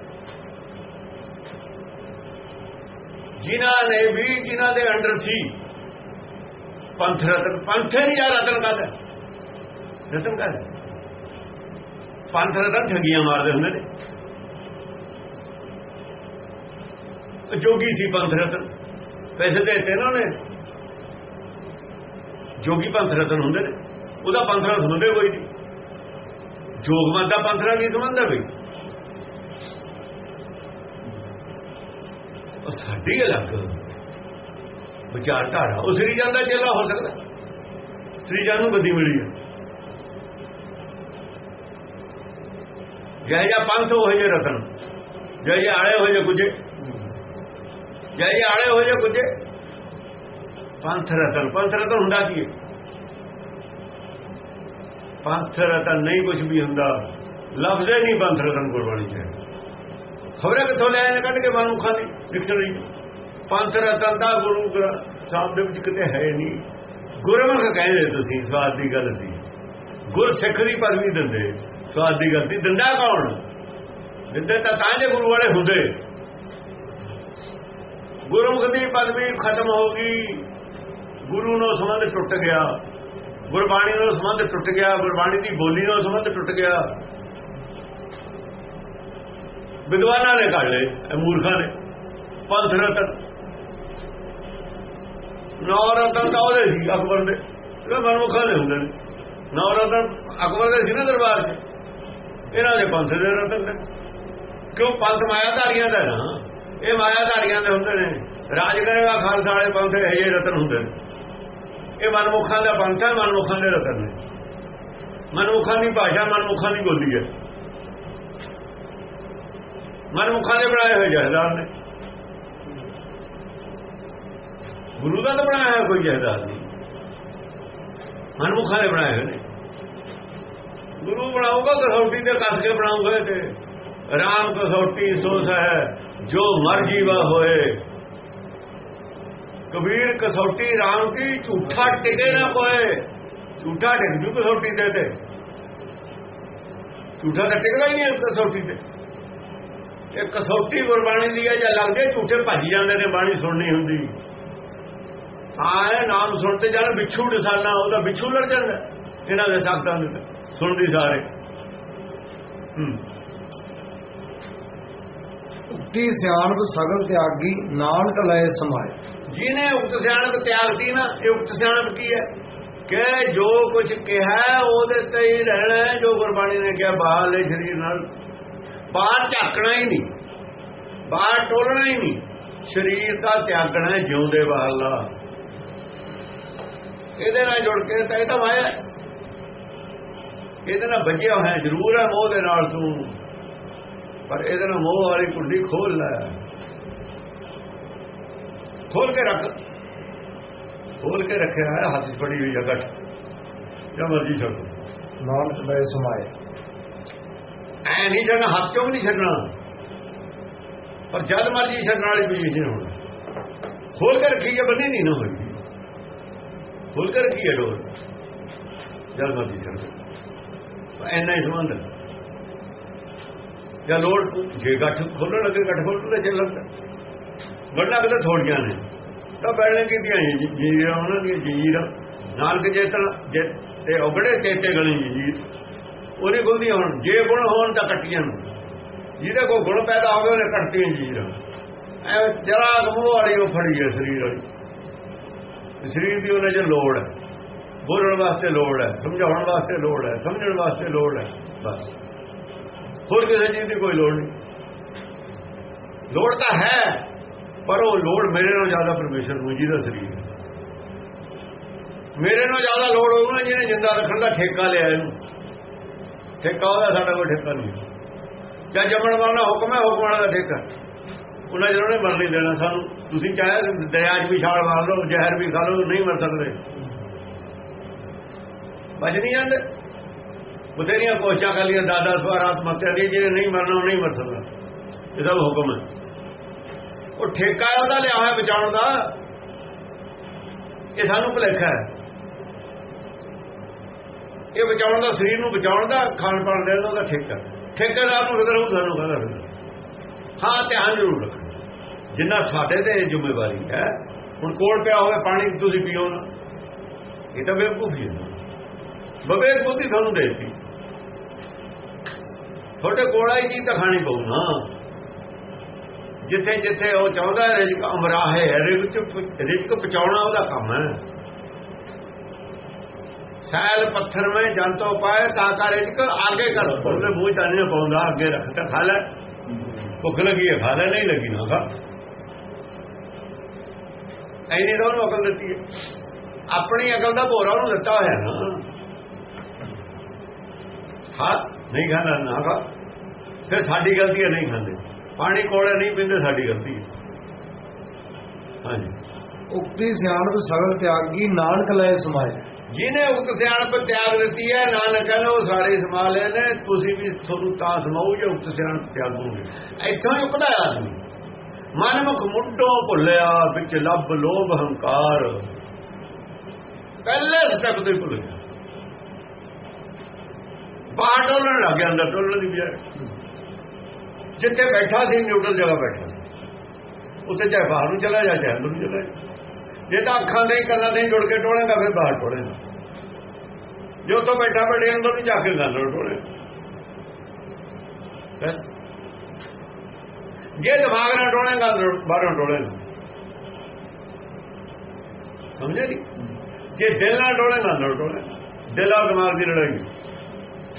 ਜਿਨ੍ਹਾਂ ਨੇ ਵੀ, ਜਿਨ੍ਹਾਂ ਦੇ ਅੰਡਰ ਸੀ, ਪੰਥ ਰਤਨ, ਪੰਥੇ ਨਹੀਂ ਆ ਰਤਨ ਕਾਹਦਾ? ਰਤਨ ਕਾਹਦਾ? ਪੰਥ ਰਤਨ ਠਗੀਆਂ ਮਾਰਦੇ ਹੁੰਦੇ ਨੇ। ਜੋਗੀ ਸੀ ਪੰਥ ਰਤਨ। ਪੈਸੇ ਦੇਤੇ ਨਾ ਉਹਨੇ। ਜੋਗੀ ਪੰਥ ਰਤਨ ਹੁੰਦੇ ਨੇ। ਉਹਦਾ ਪੰਥ ਨਾਲ ਸੰਬੰਧ ਕੋਈ ਨਹੀਂ। ਜੋਗਮਤ ਦਾ ਪੰਥ ਨਾਲ ਕੀ ਸੰਬੰਧ ਬਈ? ਉਹ ਸਾਡੀ ਅਲੱਗ। ਵਿਚਾਰ ਧਾਰਾ, ਉਹ ਸ੍ਰੀ ਦਾ ਚੇਲਾ ਹੋ ਸਕਦਾ। ਸ੍ਰੀ ਜਾਨ ਨੂੰ ਗੱਦੀ ਮਿਲੀ ਹੈ ਜੈ ਜੈ ਪੰਥ ਹੋਏ ਜੇ ਰਤਨ, ਜੈ ਜੈ ਆਲੇ ਹੋਏ ਜੇ ਕੁਝੇ ਜੈ ਜੈ ਆਲੇ ਹੋਏ ਜੇ ਕੁਝੇ ਪੰਥ ਰਤਨ ਪੰਥ ਰਤਨ ਹੁੰਦਾ ਕੀ ਹੈ? ਪੰਥ ਰਤਨ ਨਹੀਂ ਕੁਝ ਵੀ ਹੁੰਦਾ। ਲਫ਼ਜ਼ ਨਹੀਂ ਪੰਥ ਰਤਨ ਗੁਰਬਾਣੀ ਚ। ਖਬਰਾਂ ਕਿੱਥੋਂ ਲੈ ਆਏ ਕੱਢ ਕੇ ਮਨੁੱਖਾਂ ਦੀ ਡਿਕਸ਼ਨਰੀ ਪੰਥ ਰਤਨ ਦਾ ਗੁਰੂ ਸਾਹਿਬ ਦੇ ਵਿੱਚ ਕਿਤੇ ਹੈ ਨਹੀਂ। ਗੁਰਮੁਖ ਕਹਿੰਦੇ ਤੁਸੀਂ, ਸਵਾਦ ਦੀ ਗੱਲ ਸੀ। ਗੁਰ ਸਿੱਖ ਦੀ ਪਦਵੀ ਦਿੰਦੇ, ਸਵਾਦ ਦੀ ਗੱਲ ਸੀ। ਦਿੰਦਾ ਕੌਣ? ਦਿੰਦੇ ਤਾਂ ਤਾਂ ਜੇ ਗੁਰੂ ਵਾਲੇ ਹੁੰਦੇ। ਗੁਰਮੁਖ ਦੀ ਪਦਵੀ ਖਤਮ ਹੋ ਗਈ। ਗੁਰੂ ਨਾਲ ਸੰਬੰਧ ਟੁੱਟ ਗਿਆ। ਗੁਰਬਾਣੀ ਨਾਲ ਸੰਬੰਧ ਟੁੱਟ ਗਿਆ। ਗੁਰਬਾਣੀ ਦੀ ਬੋਲੀ ਨਾਲ ਸੰਬੰਧ ਟੁੱਟ ਗਿਆ। ਵਿਦਵਾਨਾਂ ਨੇ ਕੱਢ ਲਏ ਮੂਰਖਾਂ ਨੇ। ਪੰਥ ਰਤਨ। ਨੌ ਰਤਨ ਤਾਂ ਉਹਦੇ ਸੀ, ਅਕਬਰ ਦੇ। ਇਹ ਮਨਮੁਖਾਂ ਦੇ ਹੁੰਦੇ ਨੇ। ਨੌ ਰਤਨ ਅਕਬਰ ਦੇ ਸੀ ਨਾ ਦਰਬਾਰ 'ਚ। ਇਹਨਾਂ ਦੇ ਪੰਥ ਦੇ ਰਤਨ ਨੇ। ਕਿਉਂ? ਪੰਥ ਮਾਇਆਧਾਰੀਆਂ ਦਾ ਨਾ। ਇਹ ਮਾਇਆਧਾਰੀਆਂ ਦੇ ਹੁੰਦੇ ਨੇ। ਰਾਜ ਕਰੇਗਾ ਖਾਲਸਾ ਵਾਲੇ ਪੰਥ ਇਹ ਜਿਹੇ ਰਤਨ ਹੁੰਦੇ ਨੇ। ਇਹ ਮਨਮੁਖਾਂ ਦਾ ਪੰਥ ਹੈ, ਮਨਮੁਖਾਂ ਦੇ ਰਤਨ ਨੇ। ਮਨਮੁਖਾਂ ਦੀ ਭਾਸ਼ਾ, ਮਨਮੁਖਾਂ ਦੀ ਬੋਲੀ ਹੈ। ਮਨਮੁਖਾਂ ਦੇ ਬਣਾਏ ਹੋਏ ਜਹਦਾਰ ਨੇ। ਗੁਰੂ ਦਾ ਤਾਂ ਬਣਾਇਆ ਹੋਇਆ ਕੋਈ ਜਹਦਾਰ ਨਹੀਂ। ਮਨਮੁਖਾਂ ਦੇ ਬਣਾਏ ਹੋਏ ਨੇ। ਗੁਰੂ ਬਣਾਊਗਾ ਕਸੌਟੀ ਤੇ ਕੱਸ ਕੇ ਬਣਾਊਗਾ ਤੇ ਰਾਮ ਕਸੌਟੀ ਸੋਸ ਹੈ ਜੋ ਮਰਜ਼ੀ ਵਾ ਹੋਏ। ਕਬੀਰ ਕਸੌਟੀ ਰਾਮ ਕੀ ਝੂਠਾ ਟਿਕੇ ਨਾ ਕੋਏ ਝੂਠਾ ਟਿਕ ਜੂ ਕਸੌਟੀ ਤੇ ਤੇ। ਝੂਠਾ ਤਾਂ ਟਿਕਦਾ ਹੀ ਨਹੀਂ ਕਸੌਟੀ ਤੇ। ਇਹ ਕਸੌਟੀ ਗੁਰਬਾਣੀ ਦੀ ਹੈ ਜਾਂ ਲੱਗਦੇ ਝੂਠੇ ਭੱਜ ਜਾਂਦੇ ਨੇ ਬਾਣੀ ਸੁਣਨੀ ਹੁੰਦੀ। ਆਏ ਨਾਮ ਸੁਣਦੇ ਜਾਣ ਵਿਛੂ ਡਸਾਨਾ ਉਹਦਾ ਵਿਛੂ ਲੜ ਜਾਂਦਾ। ਇਹਨਾਂ ਦੇ ਸਾਖਤਾਂ ਦੇ ਸੁਣਦੀ ਸਾਰੇ। ਉਕਤੀ ਸਿਆਣਪ ਸਗਲ ਤਿਆਗੀ ਨਾਨਕ ਲਏ ਸਮਾਏ। ਜਿਹਨੇ ਉਕਤ ਸਿਆਣਪ ਤਿਆਗਤੀ ਨਾ ਇਹ ਉਕਤ ਸਿਆਣਪ ਕੀ ਹੈ? ਕਿ ਜੋ ਕੁਝ ਕਿਹਾ ਉਹਦੇ ਤੇ ਹੀ ਰਹਿਣਾ ਜੋ ਗੁਰਬਾਣੀ ਨੇ ਕਿਹਾ ਬਾਹਰ ਲੈ ਸਰੀਰ ਨਾਲ। ਬਾਹਰ ਝਾਕਣਾ ਹੀ ਨਹੀਂ। ਬਾਹਰ ਟੋਲਣਾ ਹੀ ਨਹੀਂ। ਸਰੀਰ ਦਾ ਤਿਆਗਣਾ ਜਿਉਂਦੇ ਵਾਲਾ ਇਹਦੇ ਨਾਲ ਜੁੜ ਕੇ ਤਾਂ ਇਹ ਤਾਂ ਮਾਇਆ ਇਹਦੇ ਨਾਲ ਵੱਜਿਆ ਹੋਇਆ ਜ਼ਰੂਰ ਹੈ ਮੋਹ ਦੇ ਨਾਲ ਤੂੰ। ਪਰ ਇਹਦੇ ਨਾਲ ਮੋਹ ਵਾਲੀ ਕੁੰਡੀ ਖੋਲ ਲੈ। ਖੋਲ ਕੇ ਰੱਖ। ਖੋਲ ਕੇ ਰੱਖਿਆ ਹੈ ਹੱਥ ਫੜੀ ਹੋਈ ਜਗਟ ਜਾਂ ਮਰਜ਼ੀ ਛੱਡ। ਨਾਨਕ ਲਏ ਸਮਾਏ। ਐ ਨਹੀਂ ਛੱਡਣਾ, ਹੱਥ ਚੋਂ ਵੀ ਨਹੀਂ ਛੱਡਣਾ ਪਰ ਜਦ ਮਰਜ਼ੀ ਛੱਡਣ ਵਾਲੀ ਪੋਜੀਸ਼ਨ ਹੋਣਾ। ਖੋਲ ਕੇ ਰੱਖੀ ਜੇ ਬੰਨੀ ਨਹੀਂ ਨਾ ਹੋਈ। ਖੋਲ ਕੇ ਰੱਖੀ ਹੈ ਡੋਰ ਜਦ ਮਰਜ਼ੀ ਛੱਡ ਐਨਾ ਹੀ ਸੰਬੰਧ ਹੈ। ਜਾਂ ਲੋੜ, ਜੇ ਗੱਠ ਖੋਲਣ ਲੱਗੇ, ਗੱਠ ਖੋਲਣ ਤੇ ਚੱਲਣ ਗੱਲਾਂ ਲੱਗਦਾ ਥੋੜੀਆਂ ਨੇ। ਤਾਂ ਬੈਲਣ ਕੀਤੀਆਂ ਜੀ, ਜੀਰਾਂ, ਉਹਨਾਂ ਦੀਆਂ ਜੀਰਾਂ। ਨਾਨਕ ਜੇਤਣ ਜੇ ਤੇ ਉਗੜੇ ਤੇਤੇ ਗਲੀ ਜੀਰ ਉਹਨੇ ਗੁੰਦੀਆਂ ਹੋਣ। ਜੇ ਗੁਣ ਹੋਣ ਤਾਂ ਕੱਟੀਆਂ ਨੂੰ। ਜਿਹਦੇ ਕੋਲ ਗੁਣ ਪੈਦਾ ਹੋਵੇ, ਉਹਨੇ ਕੱਟੀਆਂ ਜੀਰਾਂ। ਐ ਜਰਾ ਗਮੋ ਵਾਲੀ ਉਹ ਫੜੀ ਹੈ ਸਰੀਰ ਵਾਲੀ। ਸਰੀਰ ਦੀ ਉਹਨਾਂ 'ਚ ਲੋੜ ਹੈ। ਬੋਲਣ ਵਾਸਤੇ ਲੋੜ ਹੈ, ਸਮਝਾਉਣ ਵਾਸਤੇ ਲੋੜ ਹੈ, ਸਮਝਣ ਵਾਸਤੇ ਲੋੜ ਹੈ, ਬਸ। ਹੋਰ ਕਿਸੇ ਚੀਜ਼ ਦੀ ਕੋਈ ਲੋੜ ਨਹੀਂ। ਲੋੜ ਤਾਂ ਹੈ, ਪਰ ਉਹ ਲੋੜ ਮੇਰੇ ਨਾਲੋਂ ਜ਼ਿਆਦਾ ਪਰਮੇਸ਼ਰ ਨੂੰ ਜਿਹਦਾ ਸਰੀਰ ਮੇਰੇ ਨਾਲੋਂ ਜ਼ਿਆਦਾ ਲੋੜ ਉਹਨੂੰ ਜਿਹਨੇ ਜਿੰਦਾ ਰੱਖਣ ਦਾ ਠੇਕਾ ਲਿਆ ਇਹਨੂੰ। ਠੇਕਾ ਉਹਦਾ ਸਾਡਾ ਕੋਈ ਠੇਕਾ ਨਹੀਂ। ਜਾਂ ਜੰਮਣ ਵਾਲਾ ਹੁਕਮ ਹੈ, ਹੁਕਮ ਵਾਲਾ ਦਾ ਠੇਕਾ। ਉਹਨਾਂ ਜਿਹਨਾਂ ਨੇ ਮਰ ਨਹੀਂ ਦੇਣਾ ਸਾਨੂੰ। ਤੁਸੀਂ ਚਾਹੇ ਦਰਿਆ 'ਚ ਵੀ ਛਾਲ ਮਾਰ ਲਓ, ਜ਼ਹਿਰ ਵੀ ਖਾ ਲਓ, ਨਹੀਂ ਮਰ ਸਕਦੇ। ਬਚ ਨਹੀਂ ਜਾਂਦੇ। ਬਥੇਰੀਆਂ ਕੋਸ਼ਿਸ਼ਾਂ ਕਰ ਲੀਆਂ ਦਾਦਾ ਸਵਾਰ ਆਤਮਹੱਤਿਆ ਦੀ, ਜਿਹਨੇ ਨਹੀਂ ਮਰਨਾ, ਉਹ ਨਹੀਂ ਮਰ ਸਕਦਾ। ਇਹ ਸਭ ਹੁਕਮ ਹੈ। ਉਹ ਠੇਕਾ ਉਹਦਾ ਲਿਆ ਹੋਇਆ ਬਚਾਉਣ ਦਾ। ਇਹ ਸਾਨੂੰ ਭੁਲੇਖਾ ਹੈ। ਇਹ ਬਚਾਉਣ ਦਾ ਸਰੀਰ ਨੂੰ ਬਚਾਉਣ ਦਾ ਖਾਣ ਪਾਣ ਦੇਣ ਦਾ ਠੇਕਾ। ਠੇਕੇਦਾਰ ਨੂੰ ਫਿਕਰ ਹੋਊ ਸਾਨੂੰ ਕਹਿੰਦਾ ਹਾਂ, ਧਿਆਨ ਜ਼ਰੂਰ ਰੱਖਣਾ। ਜਿੰਨਾ ਸਾਡੇ ਤੇ ਜ਼ਿੰਮੇਵਾਰੀ ਹੈ, ਹੁਣ ਕੋਲ ਪਿਆ ਹੋਵੇ ਪਾਣੀ ਤੁਸੀਂ ਪੀਓ ਨਾ। ਇਹ ਤਾਂ ਬੇਵਕੂਫੀ ਹੈ। ਬਵੇਕ ਬੁੱਧੀ ਤੁਹਾਨੂੰ ਦੇਤੀ। ਤੁਹਾਡੇ ਕੋਲ ਆਈ ਚੀਜ਼ ਤਾਂ ਖਾਣੀ ਪਊ ਨਾ। ਜਿੱਥੇ ਜਿੱਥੇ ਉਹ ਚਾਹੁੰਦਾ ਹੈ, ਰਿਜ਼ਕ ਅਮਰਾਹੇ ਰਿਜ਼ਕ ਰਿਜ਼ਕ ਪਹੁੰਚਾਉਣਾ ਉਹਦਾ ਕੰਮ ਹੈ। ਸੈਲ ਪੱਥਰ ਵਿੱਚ ਜੰਤੋ ਪਾਏ ਕਾਕਾ ਰਿਜ਼ਕ ਆਗੇ ਕਰ। ਉਹਦੇ ਮੂੰਹ ਤਾਂ ਨਹੀਂ ਪਾਉਂਦਾ, ਅੱਗੇ ਰੱਖ ਕੇ ਖਾ ਲੈ। ਭੁੱਖ ਲੱਗੀ ਹੈ, ਖਾ ਲੈ, ਨਹੀਂ ਲੱਗੀ ਨਾ ਖਾ। ਐਨੀ ਤਾਂ ਉਹਨੂੰ ਅਕਲ ਦਿੱਤੀ ਹੈ। ਆਪਣੀ ਅਕਲ ਦਾ ਭੋਰਾ ਉਹਨੂੰ ਦਿੱਤਾ ਹੋਇਆ ਨਾ। ਖਾ, ਨਹੀਂ ਖਾਣਾ ਨਾ ਖਾ। ਫਿਰ ਸਾਡੀ ਗਲਤੀ ਹੈ, ਨਹੀਂ ਖਾਂਦੇ। ਪਾਣੀ ਕੋਲੇ ਨਹੀਂ ਪੀਂਦੇ, ਸਾਡੀ ਗਲਤੀ ਹੈ। ਹਾਂਜੀ। ਉਕਤੀ ਸਿਆਣਪ ਸਗਲ ਤਿਆਗੀ, ਨਾਨਕ ਲਏ ਸਮਾਏ। ਜਿਹਨੇ ਉਕਤ ਸਿਆਣਪ ਤਿਆਗ ਦਿੱਤੀ ਹੈ, ਨਾਨਕ ਕਹਿੰਦਾ ਉਹ ਸਾਰੇ ਸਮਾ ਲਏ ਨੇ ਤੁਸੀਂ ਵੀ ਤੁਹਾਨੂੰ ਤਾਂ ਸਮਾਉ ਜੇ ਉਕਤ ਸਿਆਣਪ ਤਿਆਗੋਗੇ ਇੱਥੋਂ ਹੀ ਉਕਦਾ ਆਦਮੀ। ਮਨਮੁਖ ਮੁੱਢੋਂ ਭੁੱਲਿਆ, ਵਿੱਚ ਲੱਭ ਲੋਭ ਹੰਕਾਰ। ਪਹਿਲੇ ਸਟੈਪ ਤੋਂ ਭੁੱਲ ਗਿਆ ਬਾਹਰ ਟੋਲਣ ਲੱਗ ਗਿਆ, ਅੰਦਰ ਡੋਲਣ ਦੀ ਬਜਾਏ। ਜਿੱਥੇ ਬੈਠਾ ਸੀ, ਨਿਊਟਰਲ ਜਗ੍ਹਾ ਬੈਠਾ ਉੱਥੇ ਚਾਹੇ ਬਾਹਰ ਨੂੰ ਚਲਾ ਜਾ ਚਾਹੇ ਅੰਦਰ ਨੂੰ ਚਲਾ ਜਾ ਜੇ ਤਾਂ ਅੱਖਾਂ ਦੇ ਕੰਨਾਂ ਦੇ ਜੁੜ ਕੇ ਟੋਲੇਗਾ ਫਿਰ ਬਾਹਰ ਟੋਲੇਗਾ ਜੇ ਉੱਥੋਂ ਬੈਠਾ ਬੈਠੇ, ਅੰਦਰ ਨੂੰ ਜਾ ਕੇ ਅੰਦਰ ਟੋਲੇ ਜੇ ਦਿਮਾਗ ਨਾਲ ਟੋਲੇਗਾ ਅੰਦਰ ਬਾਹਰੋਂ ਟੋਲੇਗਾ ਸਮਝੇ ਨਹੀਂ ਜੇ ਦਿਲ ਨਾਲ ਟੋਲੇਗਾ ਅੰਦਰ ਟੋਲੇ ਦਿਲ ਔਰ ਦਿਮਾਗ ਦੀ ਲੜਾਈ।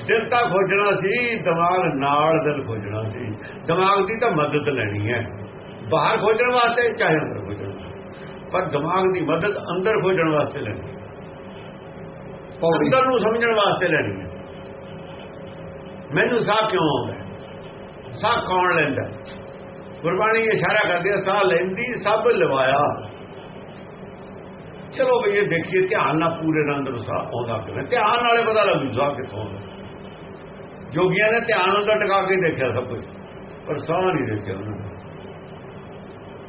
ਦਿਲ ਤਾਂ ਖੋਜਣਾ ਸੀ, ਦਿਮਾਗ ਨਾਲ ਦਿਲ ਖੋਜਣਾ ਸੀ। ਦਿਮਾਗ ਦੀ ਤਾਂ ਮਦਦ ਲੈਣੀ ਹੈ। ਬਾਹਰ ਖੋਜਣ ਵਾਸਤੇ ਚਾਹੇ ਅੰਦਰ ਖੋਜਣ ਪਰ ਦਿਮਾਗ ਦੀ ਮਦਦ ਅੰਦਰ ਖੋਜਣ ਵਾਸਤੇ ਲੈਣੀ ਅੰਦਰ ਨੂੰ ਸਮਝਣ ਵਾਸਤੇ ਲੈਣੀ ਹੈ। ਮੈਨੂੰ ਸਾਹ ਕਿਉਂ ਆਉਂਦਾ? ਸਾਹ ਕੌਣ ਲੈਂਦਾ ਗੁਰਬਾਣੀ ਇਸ਼ਾਰਾ ਕਰਦੀ ਹੈ ਸਾਹ ਲੈਂਦੀ ਸਭ ਲਵਾਇਆ। ਚਲੋ ਬਈ ਇਹ ਦੇਖੀਏ ਧਿਆਨ ਨਾਲ ਪੂਰੇ ਅੰਦਰ ਸਾਹ ਆਉਂਦਾ ਕਿਵੇਂ ਧਿਆਨ ਨਾਲੇ ਪਤਾ ਲੱਗੂ ਸਾਹ ਕਿੱਥੋਂ ਆਉਂਦਾ ਜੋਗੀਆਂ ਨੇ ਧਿਆਨ ਅੰਦਰ ਟਿਕਾ ਕੇ ਦੇਖਿਆ ਸਭ ਕੁਝ ਪਰ ਸਾਹ ਨਹੀਂ ਦੇਖਿਆ ਉਹਨਾਂ ਨੇ।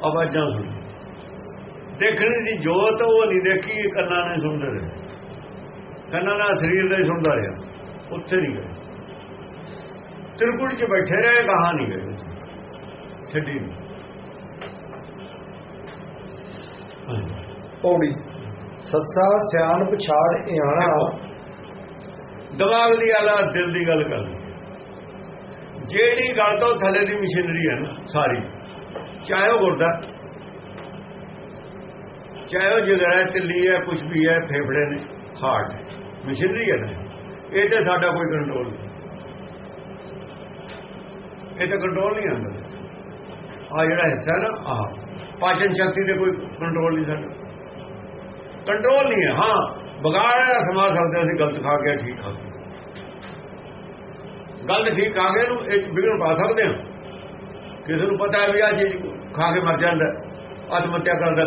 ਆਵਾਜ਼ਾਂ ਸੁਣ ਦੇਖਣੀ ਦੀ ਜੋਤ ਉਹ ਨਹੀਂ ਦੇਖੀ ਕੰਨਾਂ ਨੇ ਸੁਣਦੇ ਰਹੇ। ਕੰਨਾਂ ਨਾਲ ਸਰੀਰ ਦਾ ਸੁਣਦਾ ਰਿਹਾ। ਉੱਥੇ ਨਹੀਂ ਗਏ। ਤਿਰਕੁੜ 'ਚ ਬੈਠੇ ਰਹੇ ਕਹਾ ਨਹੀਂ ਗਏ। ਛੱਡੀ ਪੌੜੀ। ਸੱਸਾ ਸਿਆਣ ਪਛਾੜ ਇਆਣਾ। ਦਿਮਾਗ ਦੀ ਆਲਾ ਦਿਲ ਦੀ ਗੱਲ ਕਰਦੀ ਜਿਹੜੀ ਗੱਲ ਤੋਂ ਥੱਲੇ ਦੀ ਮਸ਼ੀਨਰੀ ਹੈ ਨਾ ਸਾਰੀ। ਚਾਹੇ ਉਹ ਗੁਰਦਾ। ਚਾਹੇ ਉਹ ਜਿਗਰ ਹੈ ਤਿੱਲੀ ਹੈ ਕੁਝ ਵੀ ਹੈ, ਫੇਫੜੇ ਨੇ, ਹਾਰਟ ਮਸ਼ੀਨਰੀ ਹੈ ਨਾ। ਇਹ ਤੇ ਸਾਡਾ ਕੋਈ ਕੰਟਰੋਲ ਨਹੀਂ। ਇਹ ਤਾਂ ਕੰਟਰੋਲ ਨਹੀਂ ਆਉਂਦਾ ਆ ਜਿਹੜਾ ਹਿੱਸਾ ਨਾ ਆ ਪਾਚਨ ਸ਼ਕਤੀ ਤੇ ਕੋਈ ਕੰਟਰੋਲ ਨਹੀਂ ਸਾਡਾ। ਕੰਟਰੋਲ ਨਹੀਂ ਹੈ, ਹਾਂ ਵਿਗਾੜਿਆ ਸਮਾ ਸਕਦੇ ਅਸੀਂ ਗਲਤ ਖਾ ਕੇ ਠੀਕ ਖਾ ਗਲਤ ਠੀਕ ਖਾ ਕੇ ਨੂੰ ਇਹ ਵਿਗੜ ਪਾ ਸਕਦੇ ਹਾਂ। ਕਿਸੇ ਨੂੰ ਪਤਾ ਹੈ ਵੀ ਆ ਚੀਜ਼ ਖਾ ਕੇ ਮਰ ਜਾਂਦਾ ਆਤਮ ਹੱਤਿਆ ਕਰਦਾ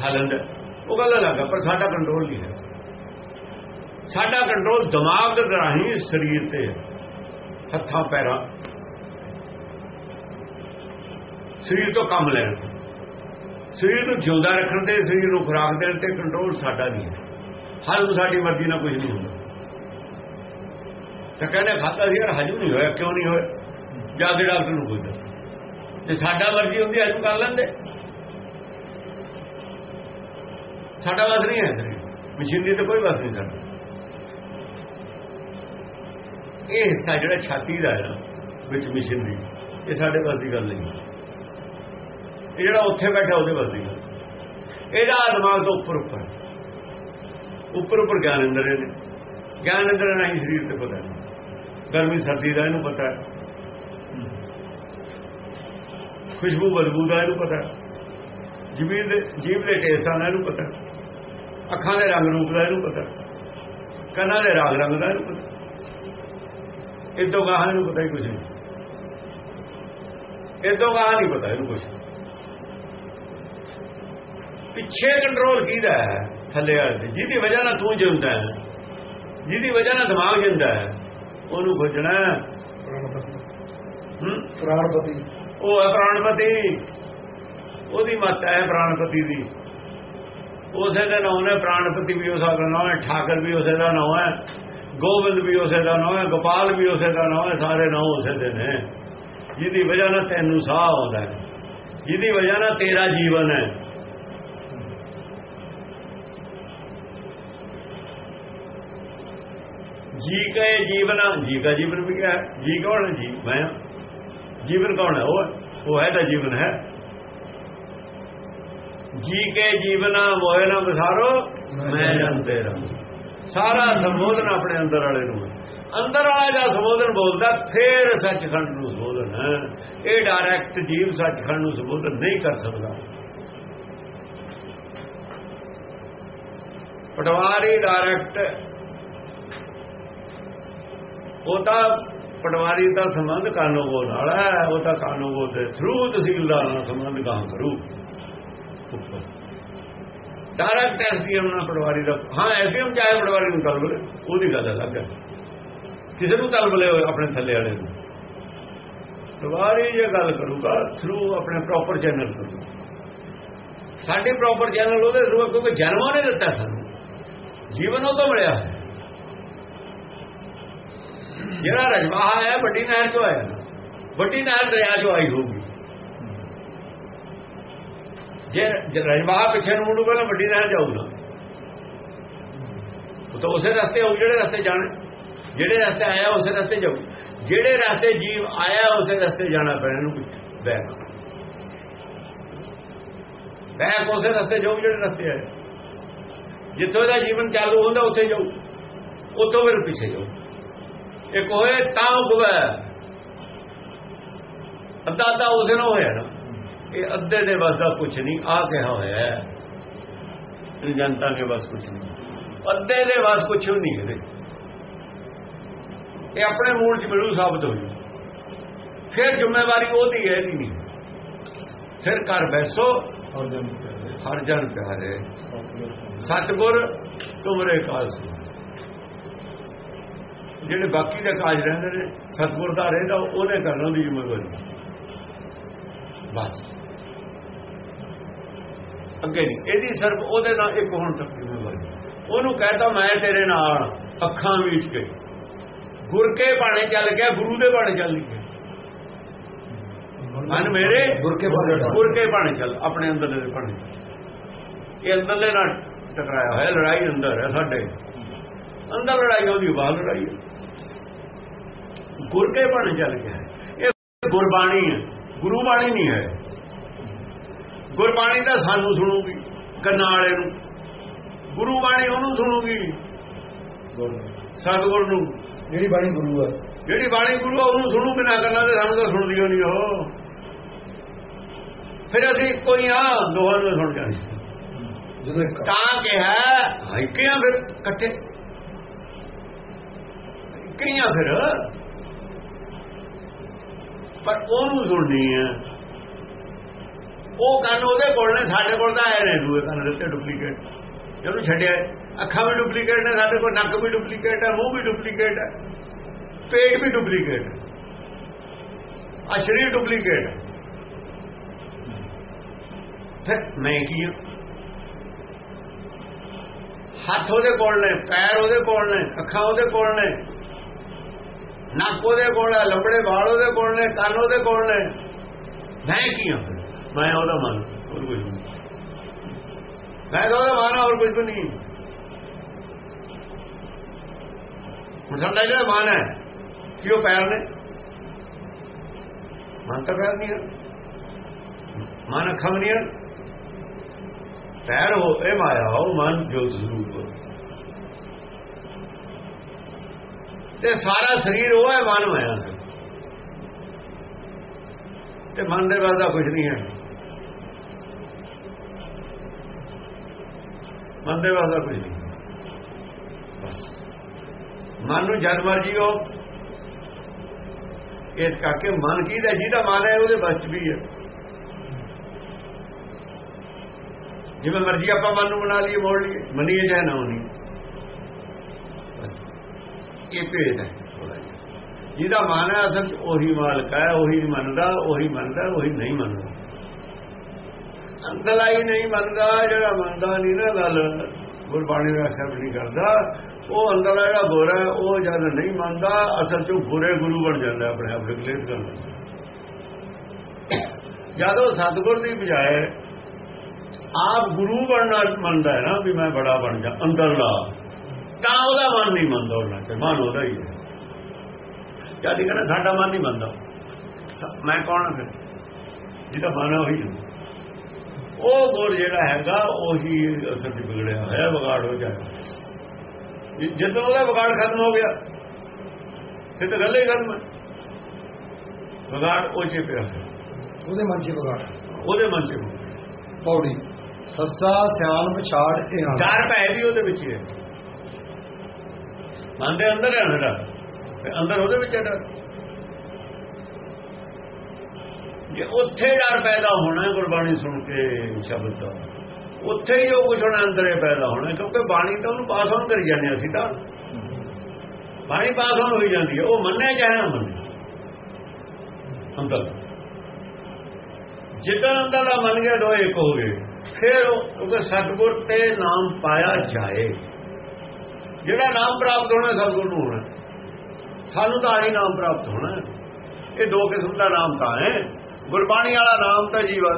ਖਾ ਲੈਂਦਾ ਉਹ ਗੱਲ ਅਲੱਗ ਹੈ ਪਰ ਸਾਡਾ ਕੰਟਰੋਲ ਨਹੀਂ ਹੈ? ਸਾਡਾ ਕੰਟਰੋਲ ਦਿਮਾਗ ਦੇ ਰਾਹੀਂ ਸਰੀਰ ਤੇ ਹੱਥਾਂ, ਪੈਰਾਂ। ਸਰੀਰ ਤੋਂ ਕੰਮ ਲੈਣ ਸਰੀਰ ਨੂੰ ਜਿਉਂਦਾ ਰੱਖਣ ਤੇ, ਸਰੀਰ ਨੂੰ ਖੁਰਾਕ ਦੇਣ ਤੇ ਕੰਟਰੋਲ ਸਾਡਾ ਨਹੀਂ ਹੈ। ਹਰ ਸਾਡੀ ਮਰਜ਼ੀ ਨਾਲ ਕੁਝ ਨਹੀਂ ਹੁੰਦਾ। ਤਾਂ ਕਹਿੰਦੇ ਖਾਤਾ ਸੀ, ਯਾਰ ਹਜਮ ਨਹੀਂ ਹੋਇਆ, ਕਿਉਂ ਨਹੀਂ ਹੋਇਆ? ਜਾ ਕੇ ਡਾਕਟਰ ਨੂੰ ਪੁੱਛਦਾ ਤੇ ਸਾਡਾ ਮਰਜ਼ੀ ਹੁੰਦੀ, ਹਜਮ ਕਰ ਲੈਂਦੇ। ਸਾਡਾ ਵਾਸ ਨਹੀਂ ਹੈ। ਸਰੀਰ ਮਸ਼ੀਨਰੀ ਤੇ ਕੋਈ ਵਾਸ ਨਹੀਂ ਸਾਡਾ। ਇਹ ਹਿੱਸਾ ਜਿਹੜਾ ਛਾਤੀ ਦਾ ਹੈ ਵਿੱਚ ਮਸ਼ੀਨਰੀ ਇਹ ਸਾਡੇ ਵਾਸ ਦੀ ਗੱਲ ਨਹੀਂ। ਇਹ ਜਿਹੜਾ ਉੱਥੇ ਬੈਠਾ, ਉਹਦੇ ਵਾਸ ਦੀ ਗੱਲ। ਇਹਦਾ ਦਿਮਾਗ ਤੋਂ ਉੱਪਰ ਉੱਪਰ ਉੱਪਰ ਉੱਪਰ ਗਿਆਨ ਅੰਦਰ ਨੇ ਗਿਆਨ ਅੰਦਰ ਨਹੀਂ ਸਰੀਰ ਤੇ ਪਤਾ ਨਹੀਂ। ਗਰਮੀ, ਸਰਦੀ ਦਾ ਇਹਨੂੰ ਪਤਾ ਖੁਸ਼ਬੂ, ਬਦਬੂ ਦਾ ਇਹਨੂੰ ਪਤਾ ਜੀਵ ਦੇ ਜੀਵ ਦੇ ਟੇਸਟਾਂ ਦਾ ਇਹਨੂੰ ਪਤਾ ਅੱਖਾਂ ਦੇ ਰੰਗ ਰੂਪ ਦਾ ਇਹਨੂੰ ਪਤਾ। ਕੰਨਾਂ ਦੇ ਰਾਗ ਰੰਗ ਦਾ ਇਹਨੂੰ ਪਤਾ। ਇਦੋਂ ਗਾਹਾਂ ਇਹਨੂੰ ਪਤਾ ਹੀ ਕੁਝ ਨਹੀਂ। ਇਦੋਂ ਗਾਹਾਂ ਨਹੀਂ ਪਤਾ ਇਹਨੂੰ ਕੁਝ ਪਿੱਛੇ ਕੰਟਰੋਲ ਕੀਦਾ ਹੈ? ਥੱਲੇ ਵਾਲੇ ਜਿਹਦੀ ਵਜ੍ਹਾ ਨਾਲ ਤੂੰ ਜਿਉਂਦਾ ਹੈ ਜਿਹਦੀ ਵਜ੍ਹਾ ਨਾਲ ਦਿਮਾਗ ਜਿੰਦਾ ਹੈ ਉਹਨੂੰ ਖੋਜਣਾ ਪ੍ਰਾਣਪਤੀ। ਉਹ ਹੈ ਪ੍ਰਾਣਪਤੀ। ਉਹਦੀ ਮੱਤ ਹੈ ਪ੍ਰਾਣਪਤੀ ਦੀ। ਉਸੇ ਦੇ ਨਾਮ ਨੇ ਪ੍ਰਾਣਪਤੀ ਵੀ ਉਸੇ ਦਾ ਨਾਮ ਹੈ, ਠਾਕਰ ਵੀ ਉਸੇ ਦਾ ਨਾਮ ਹੈ, ਗੋਬਿੰਦ ਵੀ ਉਸੇ ਦਾ ਨਾਮ ਹੈ, ਗੋਪਾਲ ਵੀ ਉਸੇ ਦਾ ਨਾਮ ਹੈ, ਸਾਰੇ ਨਾਮ ਉਸੇ ਦੇ ਨੇ। ਜਿਹਦੀ ਵਜ੍ਹਾ ਨਾਲ ਤੈਨੂੰ ਸਾਹ ਆਉਂਦਾ ਹੈ। ਜਿਹਦੀ ਵਜ੍ਹਾ ਨਾਲ ਤੇਰਾ ਜੀਵਨ ਹੈ। ਜੀ ਕਹੇ ਜੀਵਨ, ਜੀ ਕਾ ਜੀਵਨ ਵੀ ਹੈ। ਜੀ ਕੌਣ ਹੈ ਜੀ? ਮੈਂ ਜੀਵਨ ਕੌਣ ਹੈ? ਉਹ ਉਹ ਹੈ ਤਾਂ ਜੀਵਨ ਹੈ। ਜੀ ਕੇ ਜੀਵਨਾ ਮੋਏ ਨਾ ਬਸਾਰੋ ਮੈਂ ਜਨਤੇ ਰਾਂ ਸਾਰਾ ਸੰਬੋਧਨ ਆਪਣੇ ਅੰਦਰ ਵਾਲੇ ਨੂੰ ਅੰਦਰ ਵਾਲਾ ਜਾਂ ਸੰਬੋਧਨ ਬੋਲਦਾ, ਫੇਰ ਸੱਚਖੰਡ ਨੂੰ ਸੰਬੋਧਨ ਹੈ। ਇਹ ਡਾਇਰੈਕਟ ਜੀਵ ਸੱਚਖੰਡ ਨੂੰ ਸੰਬੋਧਨ ਨਹੀਂ ਕਰ ਸਕਦਾ। ਪਟਵਾਰੀ ਡਾਇਰੈਕਟ ਉਹ ਤਾਂ ਪਟਵਾਰੀ ਦਾ ਸੰਬੰਧ ਕਾਨੂੰਗੋ ਨਾਲ ਹੈ, ਉਹ ਤਾਂ ਕਾਨੂੰਗੋ ਦੇ ਥਰੂ ਤਹਿਸੀਲਦਾਰ ਨਾਲ ਸੰਬੰਧ ਕਹਾਂ ਕਰੂ। ਡਾਇਰੈਕਟ ਐਸਡੀਐਮ ਨਾਲ ਪਟਵਾਰੀ ਦਾ। ਹਾਂ ਐਸਡੀਐਮ ਚਾਹੇ ਪਟਵਾਰੀ ਨੂੰ ਤਲਬ ਉਹਦੀ ਗੱਲ ਅਲੱਗ ਹੈ। ਕਿਸੇ ਨੂੰ ਤਲਬ ਲੈ ਆਪਣੇ ਥੱਲੇ ਵਾਲੇ ਨੂੰ। ਪਟਵਾਰੀ ਜੇ ਗੱਲ ਕਰੂਗਾ ਥਰੂ ਆਪਣੇ ਪ੍ਰੋਪਰ ਚੈਨਲ ਤੋਂ। ਸਾਡੇ ਪ੍ਰੋਪਰ ਚੈਨਲ ਉਹਦੇ ਥਰੂ ਕਿਉਂਕਿ ਜਨਮ ਉਹਨੇ ਦਿੱਤਾ ਸਾਨੂੰ। ਜੀਵਨ ਉਹ ਤੋਂ ਮਿਲਿਆ ਹੈ। ਜਿਹੜਾ ਰਜਵਾਹਾ ਹੈ ਵੱਡੀ ਨਹਿਰ ਚੋਂ ਆਇਆ। ਵੱਡੀ ਨਹਿਰ ਦਰਿਆ ਚੋਂ ਆਈ ਹੋਊਗੀ। ਜੇ ਰਜਵਾ ਪਿੱਛੇ ਨੂੰ ਮੁੜੂ ਪਹਿਲਾਂ ਵੱਡੀ ਨਹਿਰ ਜਾਊਗਾ। ਉਹ ਤਾਂ ਉਸੇ ਰਸਤੇ ਹੋਊ, ਜਿਹੜੇ ਰਸਤੇ ਜਾਣੇ। ਜਿਹੜੇ ਰਸਤੇ ਆਇਆ, ਉਸੇ ਰਸਤੇ ਜਾਊ। ਜਿਹੜੇ ਰਸਤੇ ਜੀਵ ਆਇਆ, ਉਸੇ ਰਸਤੇ ਜਾਣਾ ਪੈਣਾ ਨੂੰ ਬੈਕ ਬੈਕ ਉਸੇ ਰਸਤੇ ਜਾਊ, ਜਿਹੜੇ ਰਸਤੇ ਆਏ। ਜਿੱਥੋਂ ਦਾ ਜੀਵਨ ਚਾਲੂ ਹੁੰਦਾ, ਉੱਥੇ ਜਾਊ। ਉੱਥੋਂ ਫਿਰ ਪਿੱਛੇ ਜਾਊ। ਇੱਕ ਹੋਏ ਤਾਂ ਉਗਵੇ ਅੱਧਾ ਅੱਧਾ ਉਹਦੇ ਨਾਲ ਹੋਇਆ ਨਾ। ਇਹ ਅੱਧੇ ਦੇ ਬਸ ਦਾ ਕੁਝ ਨਹੀਂ ਆ ਕਿਹਾ ਹੋਇਆ ਹੈ। ਜਨਤਾ ਦੇ ਬਸ ਕੁਝ ਨਹੀਂ। ਅੱਧੇ ਦੇ ਬਸ ਕੁਝ ਨਹੀਂ ਇਹਦੇ ਇਹ ਆਪਣੇ ਮੂਲ ਚ ਮਿਲੂ ਸਾਬਤ ਹੋਈ ਫਿਰ ਜ਼ਿੰਮੇਵਾਰੀ ਉਹਦੀ ਹੈ ਇਹਦੀ ਨਹੀਂ? ਫਿਰ ਘਰ ਬੈਸੋ ਔਰ ਜਨ ਪਿਆਰੇ ਹਰ ਜਨ ਪਿਆਰੇ। ਸਤਗੁਰ ਤੁਮਰੇ ਕਾਸ। ਜਿਹੜੇ ਬਾਕੀ ਦੇ ਕਾਜ ਰਹਿੰਦੇ ਨੇ, ਸਤਗੁਰ ਦਾ ਰਹਿੰਦਾ ਉਹਨੇ ਕਰਨਾ ਦੀ ਜ਼ਿੰਮੇਵਾਰੀ। ਬਸ। ਅੱਗੇ ਨਹੀਂ। ਇਹਦੀ ਸਿਰਫ ਉਹਦੇ ਨਾਲ ਇੱਕ ਹੋਣ ਤੱਕ ਜ਼ਿੰਮੇਵਾਰੀ ਉਹਨੂੰ ਕਹਿਤਾ ਮੈਂ ਤੇਰੇ ਨਾਲ ਅੱਖਾਂ ਵਿੱਚ ਕੇ। ਗੁਰ ਕੇ ਬਾਣੇ ਚੱਲ ਗਿਆ ਗੁਰੂ ਦੇ ਬਾਣੇ ਚੱਲ ਗਿਆ। ਮਨ ਮੇਰੇ ਗੁਰ ਕੇ। ਗੁਰ ਕੇ ਬਾਣੇ ਚੱਲ ਆਪਣੇ ਅੰਦਰ ਦੇ ਬਾਣੇ। ਇਹ ਅੰਦਰਲੇ ਨਾਲ ਟਕਰਾਇਆ ਹੋਇਆ ਲੜਾਈ ਅੰਦਰ ਹੈ ਸਾਡੇ। ਅੰਦਰ ਲੜਾਈ ਉਹਦੀ ਬਾਹਰ ਲੜਾਈ ਹੈ। ਗੁਰ ਕੇ ਬਾਣੇ ਚੱਲ ਗਿਆ। ਇਹ ਗੁਰਬਾਣੀ ਹੈ ਗੁਰੂ ਬਾਣੀ ਨਹੀਂ ਹੈ। ਗੁਰਬਾਣੀ ਤਾਂ ਸਾਨੂੰ ਸੁਣੂਗੀ ਕੰਨਾਂ ਵਾਲੇ ਨੂੰ। ਗੁਰੂ ਬਾਣੀ ਉਹਨੂੰ ਸੁਣੂਗੀ। ਸਤਿਗੁਰ ਨੂੰ। ਜਿਹੜੀ ਬਾਣੀ ਗੁਰੂ ਹੈ ਜਿਹੜੀ ਬਾਣੀ ਗੁਰੂ ਆ ਉਹਨੂੰ ਸੁਣੂ ਬਿਨਾ ਕੰਨਾਂ ਤੇ ਸਾਨੂੰ ਤਾਂ ਸੁਣਦੀ ਨਹੀਂ ਉਹ ਫਿਰ ਅਸੀਂ ਕੋਈ ਆ ਦੋਹਾਂ ਨੂੰ ਸੁਣ ਜਾਣੀ ਜਦੋਂ ਤਾਂ ਕਿਹਾ ਹਾਈਕਿਆਂ ਫਿਰ ਇਕੱਠੇ। ਕਈਆਂ ਫਿਰ। ਪਰ ਉਹਨੂੰ ਸੁਣਨੀ ਹੈ ਉਹ ਕੰਨ ਉਹਦੇ ਕੋਲ ਨੇ, ਸਾਡੇ ਕੋਲ ਤਾਂ ਆਏ ਨੇ, ਦੂਏ ਕੰਨ ਦੇ ਉੱਤੇ ਡੁਪਲੀਕੇਟ ਜਿਹਨੂੰ ਛੱਡਿਆ, ਅੱਖਾਂ ਵੀ ਡੁਪਲੀਕੇਟ ਨੇ, ਸਾਡੇ ਕੋਲ ਨੱਕ ਵੀ ਡੁਪਲੀਕੇਟ ਹੈ, ਮੂੰਹ ਵੀ ਡੁਪਲੀਕੇਟ ਹੈ, ਪੇਟ ਵੀ ਡੁਪਲੀਕੇਟ ਹੈ। ਆ ਸਰੀਰ ਡੁਪਲੀਕੇਟ ਹੈ। ਫਿਰ ਮੈਂ ਕੀ ਹਾਂ ਹੱਥ ਉਹਦੇ ਕੋਲ ਨੇ, ਪੈਰ ਉਹਦੇ ਕੋਲ ਨੇ, ਅੱਖਾਂ ਉਹਦੇ ਕੋਲ ਨੇ, ਨੱਕ ਉਹਦੇ ਕੋਲ ਹੈ, ਲੰਬੜੇ ਵਾਲ ਉਹਦੇ ਕੋਲ ਨੇ, ਕੰਨ ਉਹਦੇ ਕੋਲ ਨੇ। ਮੈਂ ਕੀ ਹਾਂ ਫਿਰ? ਮੈਂ ਉਹਦਾ ਮਨ, ਹੋਰ ਕੁਝ ਨਹੀਂ। ਮੈਂ ਤਾਂ ਉਹਦਾ ਮਨ ਹੋਰ ਕੁਝ ਵੀ ਨਹੀਂ। ਹੁਣ ਸਾਡਾ ਜਿਹੜਾ ਮਨ ਹੈ, ਕਿ ਉਹ ਪੈਰ ਨੇ? ਮਨ ਤਾਂ ਪੈਰ ਨਹੀਂ ਹੈ ਮਨ ਅੱਖਾਂ ਨਹੀਂ ਹੈ ਪੈਰ ਹੋ, ਇਹ ਮਾਇਆ, ਉਹ ਮਨ ਜੋ ਸਰੂਪ ਤੇ ਸਾਰਾ ਸਰੀਰ ਉਹ ਹੈ ਮਨ ਮਾਇਆ ਸੇ ਤੇ ਮਨ ਦੇ ਵੱਲ ਦਾ ਕੁਝ ਨਹੀਂ ਹੈ। ਮਨ ਦੇ ਵੱਲ ਕੁਝ ਨਹੀਂ ਬਸ। ਮਨ ਨੂੰ ਜਦ ਮਰਜ਼ੀ ਉਹ ਇਸ ਕਰਕੇ ਮਨ ਕੀ ਦਾ, ਜਿਹਦਾ ਮਨ ਹੈ, ਉਹਦੇ ਬਸ 'ਚ ਵੀ ਹੈ। ਜਿਵੇਂ ਮਰਜ਼ੀ ਆਪਾਂ ਮਨ ਨੂੰ ਬਣਾ ਲਈਏ, ਮੋੜ ਲਈਏ, ਮੰਨੀਏ ਜਾਂ ਨਾ ਮੰਨੀਏ। ਇਹ ਭੇਦ ਹੈ ਜਿਹਦਾ ਮਨ ਹੈ, ਅਸਲ 'ਚ ਉਹੀ ਮਾਲਕ ਹੈ, ਉਹੀ ਮੰਨਦਾ ਉਹੀ ਮੰਨਦਾ, ਉਹੀ ਨਹੀਂ ਮੰਨਦਾ। ਅੰਦਲਾ ਹੀ ਨਹੀਂ ਮੰਨਦਾ ਜਿਹੜਾ ਮੰਨਦਾ ਨਹੀਂ ਨਾ ਗੱਲ। ਗੁਰਬਾਣੀ ਦਾ ਐਕਸੈਪਟ ਨਹੀਂ ਕਰਦਾ। ਉਹ ਅੰਦਲਾ ਜਿਹੜਾ ਗੋਰਾ ਹੈ, ਉਹ ਜਦ ਨਹੀਂ ਮੰਨਦਾ ਅਸਲ 'ਚ ਗੋਰੇ ਗੁਰੂ ਬਣ ਜਾਂਦਾ ਆਪਣੇ ਆਪ ਰਿਗਲੇਟ ਕਰ ਜਦ ਉਹ ਸਤਗੁਰ ਦੀ ਬਜਾਏ ਆਪ ਗੁਰੂ ਬਣਨਾ ਮੰਨਦਾ ਹੈ ਨਾ ਵੀ ਮੈਂ ਬੜਾ ਬਣ ਜਾ ਅੰਦਰਲਾ ਤਾਂ ਉਹਦਾ ਮਨ ਨਹੀਂ ਮੰਨਦਾ ਉਹਨਾਂ ਤੇ ਮਨ ਉਹਦਾ ਹੀ ਹੈ। ਜਦ ਇਹ ਕਹਿੰਦਾ ਸਾਡਾ ਮਨ ਨਹੀਂ ਮੰਨਦਾ। ਮੈਂ ਕੌਣ ਹਾਂ ਫਿਰ? ਜਿਹਦਾ ਮਨ ਹੈ ਉਹੀ ਹੈ। ਉਹ ਗੁਰ ਜਿਹੜਾ ਹੈਗਾ ਉਹੀ ਅਸਲ ਚ ਵਿਗੜਿਆ ਹੋਇਆ ਵਿਗਾੜ ਹੋ ਜਾਏ ਜਦੋਂ ਉਹਦਾ ਵਿਗਾੜ ਖਤਮ ਹੋ ਗਿਆ ਫਿਰ ਤਾਂ ਗੱਲ ਹੀ ਖਤਮ ਹੈ। ਵਿਗਾੜ ਉਹ ਚ ਪਿਆ। ਉਹਦੇ ਮਨ 'ਚ ਵਿਗਾੜ। ਉਹਦੇ ਮਨ ਚ। ਪੌੜੀ। ਸੱਸਾ ਸਿਆਣ ਪਛਾੜ ਇਹ ਚਾਰ ਪੈ ਵੀ ਉਹਦੇ ਵਿੱਚ ਹੀ ਮਨ ਦੇ ਅੰਦਰ ਹੈ ਨਾ ਅੰਦਰ ਉਹਦੇ ਵਿੱਚ ਹੈ ਡਰ ਜੇ ਉੱਥੇ ਡਰ ਪੈਦਾ ਹੋਣਾ ਗੁਰਬਾਣੀ ਸੁਣ ਕੇ ਸ਼ਬਦ ਦਾ। ਉੱਥੇ ਹੀ ਉਹ ਕੁਝ ਹੋਣਾ ਅੰਦਰੇ ਪੈਦਾ ਹੋਣਾ ਕਿਉਂਕਿ ਬਾਣੀ ਤਾਂ ਉਹਨੂੰ ਪਾਸ ਆਨ ਕਰੀ ਜਾਂਦੇ ਅਸੀਂ ਤਾਂ। ਬਾਣੀ ਪਾਸ ਆਨ ਹੋਈ ਜਾਂਦੀ ਹੈ, ਉਹ ਮੰਨੇ ਚਾਹੇ ਨਾ ਮੰਨੇ। ਅੰਦਰ ਜਿੱਦਾਂ ਅੰਦਰ ਦਾ ਮੰਨ ਗਿਆ, ਦੋ ਇੱਕ ਹੋ ਗਏ। ਫਿਰ ਉਹ ਕਿਉਂਕਿ ਸਤਿਗੁਰ ਤੇ ਨਾਮ ਪਾਇਆ ਜਾਏ। ਜਿਹੜਾ ਨਾਮ ਪ੍ਰਾਪਤ ਹੋਣਾ ਸਤਿਗੁਰ ਨੂੰ ਹੋਣਾ। ਸਾਨੂੰ ਤਾਂ ਆਹੀ ਨਾਮ ਪ੍ਰਾਪਤ ਹੋਣਾ। ਇਹ ਦੋ ਕਿਸਮ ਦਾ ਨਾਮ ਤਾਂ ਹੈ। ਗੁਰਬਾਣੀ ਵਾਲਾ ਨਾਮ ਤਾਂ ਜੀਵਨ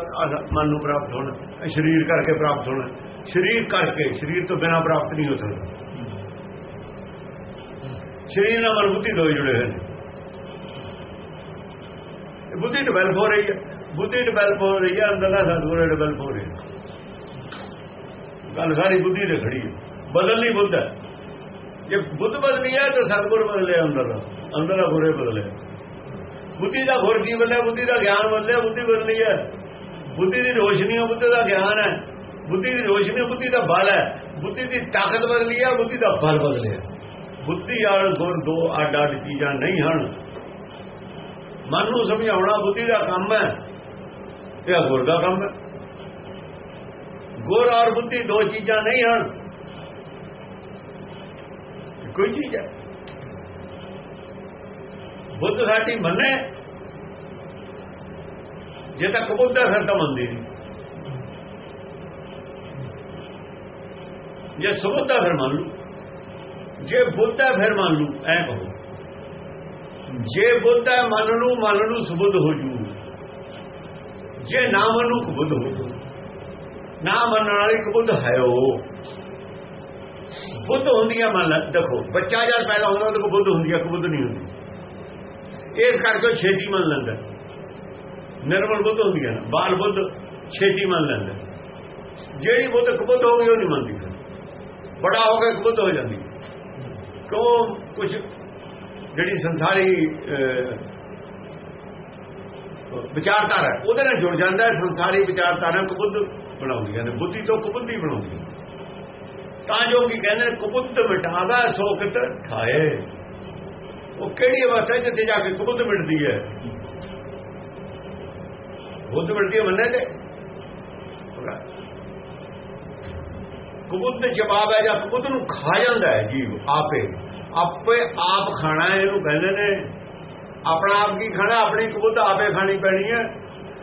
ਮਨ ਨੂੰ ਪ੍ਰਾਪਤ ਹੋਣਾ, ਸਰੀਰ ਕਰਕੇ ਪ੍ਰਾਪਤ ਹੋਣਾ। ਸਰੀਰ ਕਰਕੇ, ਸਰੀਰ ਤੋਂ ਬਿਨਾ ਪ੍ਰਾਪਤ ਨਹੀਂ ਹੋ ਸਕਦਾ। ਸਰੀਰ ਨਾਲ ਮਨ ਬੁੱਧੀ ਦੋਏ ਜੁੜੇ ਹੋਏ ਨੇ। ਬੁੱਧੀ ਡਿਵੈਲਪ ਹੋ ਰਹੀ ਹੈ। ਬੁੱਧੀ ਡਿਵੈਲਪ ਹੋ ਰਹੀ ਹੈ ਅੰਦਰਲਾ ਸਤਿਗੁਰ ਡਿਵੈਲਪ ਹੋ ਰਿਹਾ। ਗੱਲ ਸਾਰੀ ਬੁੱਧੀ ਤੇ ਖੜੀ ਹੈ। ਬਦਲਣੀ ਬੁੱਧ ਹੈ। ਜੇ ਬੁੱਧ ਬਦਲੀ ਹੈ, ਤਾਂ ਸਤਿਗੁਰ ਬਦਲਿਆ ਅੰਦਰ ਦਾ। ਅੰਦਰਲਾ ਗੁਰੇ ਬਦਲਿਆ। ਬੁੱਧੀ ਦਾ ਗੁਰ ਕੀ ਬਦਲਿਆ ਬੁੱਧੀ ਦਾ ਗਿਆਨ ਬਦਲਿਆ ਬੁੱਧੀ ਬਦਲੀ ਹੈ। ਬੁੱਧੀ ਦੀ ਰੋਸ਼ਨੀ ਹੈ, ਬੁੱਧ ਦਾ ਗਿਆਨ ਹੈ। ਬੁੱਧੀ ਦੀ ਰੋਸ਼ਨੀ ਬੁੱਧੀ ਦਾ ਬਲ ਹੈ। ਬੁੱਧੀ ਦੀ ਤਾਕਤ ਬਦਲੀ ਹੈ, ਬੁੱਧੀ ਦਾ ਬਲ ਬਦਲਿਆ ਬੁੱਧੀ ਔਰ ਗੁਰ ਦੋ ਅੱਡ ਅੱਡ ਚੀਜ਼ਾਂ ਨਹੀਂ ਹਨ। ਮਨ ਨੂੰ ਸਮਝਾਉਣਾ ਬੁੱਧੀ ਦਾ ਕੰਮ ਹੈ, ਇਹ ਗੁਰ ਦਾ ਕੰਮ ਹੈ। ਗੁਰ ਔਰ ਬੁੱਧੀ ਦੋ ਚੀਜ਼ਾਂ ਨਹੀਂ ਹਨ। ਕੋਈ ਚੀਜ਼ ਹੈ। ਬੁੱਧ ਸਾਡੀ ਮੰਨੇ। ਜੇ ਤਾਂ ਕਬੂਲ ਹੈ ਫਿਰ ਤਾਂ ਮੰਨਦੀ ਨਹੀਂ ਜੇ ਸੁਬੁੱਧ ਹੈ ਫਿਰ ਮੰਨ ਲੂ ਜੇ ਬੁੱਧ ਹੈ ਫਿਰ ਮੰਨ ਲੂ ਐ ਕਹੋ। ਜੇ ਬੁੱਧ ਹੈ ਮੰਨ ਲੂ ਮੰਨ ਲੂ ਸੁਬੁੱਧ ਹੋ ਜੂ। ਜੇ ਨਾ ਮੰਨੂ ਕਬੁੱਧ ਹੋ ਜੂ। ਨਾ ਮੰਨਣ ਵਾਲੀ ਕਬੁੱਧ ਹੈ ਉਹ ਬੁੱਧ ਹੁੰਦੀਆਂ ਮੰਨ ਲੈ, ਦੇਖੋ, ਬੱਚਾ ਜਦ ਪੈਦਾ ਹੁੰਦਾ, ਉਹਦੇ ਕੋਲ ਬੁੱਧ ਹੁੰਦੀ ਹੈ ਕਬੁੱਧ ਨਹੀਂ ਹੁੰਦੀ। ਇਸ ਕਰਕੇ ਉਹ ਛੇਤੀ ਮੰਨ ਲੈਂਦਾ। ਨਿਰਮਲ ਬੁੱਧ ਹੁੰਦੀ ਹੈ ਬਾਲ ਬੁੱਧ ਛੇਤੀ ਮੰਨ ਲੈਂਦਾ। ਜਿਹੜੀ ਬੁੱਧ ਕਬੁੱਧ ਹੋ ਗਈ ਉਹ ਨਹੀਂ ਮੰਨਦੀ ਫਿਰ। ਬੜਾ ਹੋ ਗਿਆ ਕਬੁੱਧ ਹੋ ਜਾਂਦੀ। ਕਿਉਂ? ਕੁਝ ਜਿਹੜੀ ਸੰਸਾਰੀ ਵਿਚਾਰਧਾਰਾ ਉਹਦੇ ਨਾਲ ਜੁੜ ਜਾਂਦਾ ਹੈ। ਸੰਸਾਰੀ ਵਿਚਾਰਧਾਰਾ ਕਬੁੱਧ ਬਣਾਉਂਦੀਆਂ ਨੇ। ਬੁੱਧੀ ਤੋਂ ਕਬੁੱਧੀ ਬਣਾਉਂਦੀਆਂ ਤਾਂ ਜੋ ਕੀ ਕਹਿੰਦੇ ਨੇ, ਕਬੁੱਧ ਮਿਟਾਵਾ, ਸੋ ਕਿਤ ਉਹ ਕਿਹੜੀ ਅਵਸਥਾ ਜਿੱਥੇ ਜਾ ਕੇ ਕਬੁੱਧ ਮਿਟਦੀ ਹੈ? ਬੁੱਧ ਮਿਟਦੀ ਹੈ ਮੰਨੇ ਤੇ? ਕਬੁੱਧ ਜਵਾਬ ਹੈ ਜਾਂ ਕਬੁੱਧ ਨੂੰ ਖਾ ਜਾਂਦਾ ਹੈ ਜੀਵ ਆਪੇ। ਆਪੇ ਆਪ ਖਾਣਾ ਇਹਨੂੰ ਕਹਿੰਦੇ ਨੇ। ਆਪਣਾ ਆਪ ਕੀ ਖਾਣਾ? ਆਪਣੀ ਕਬੁੱਧ ਆਪੇ ਖਾਣੀ ਪੈਣੀ ਹੈ।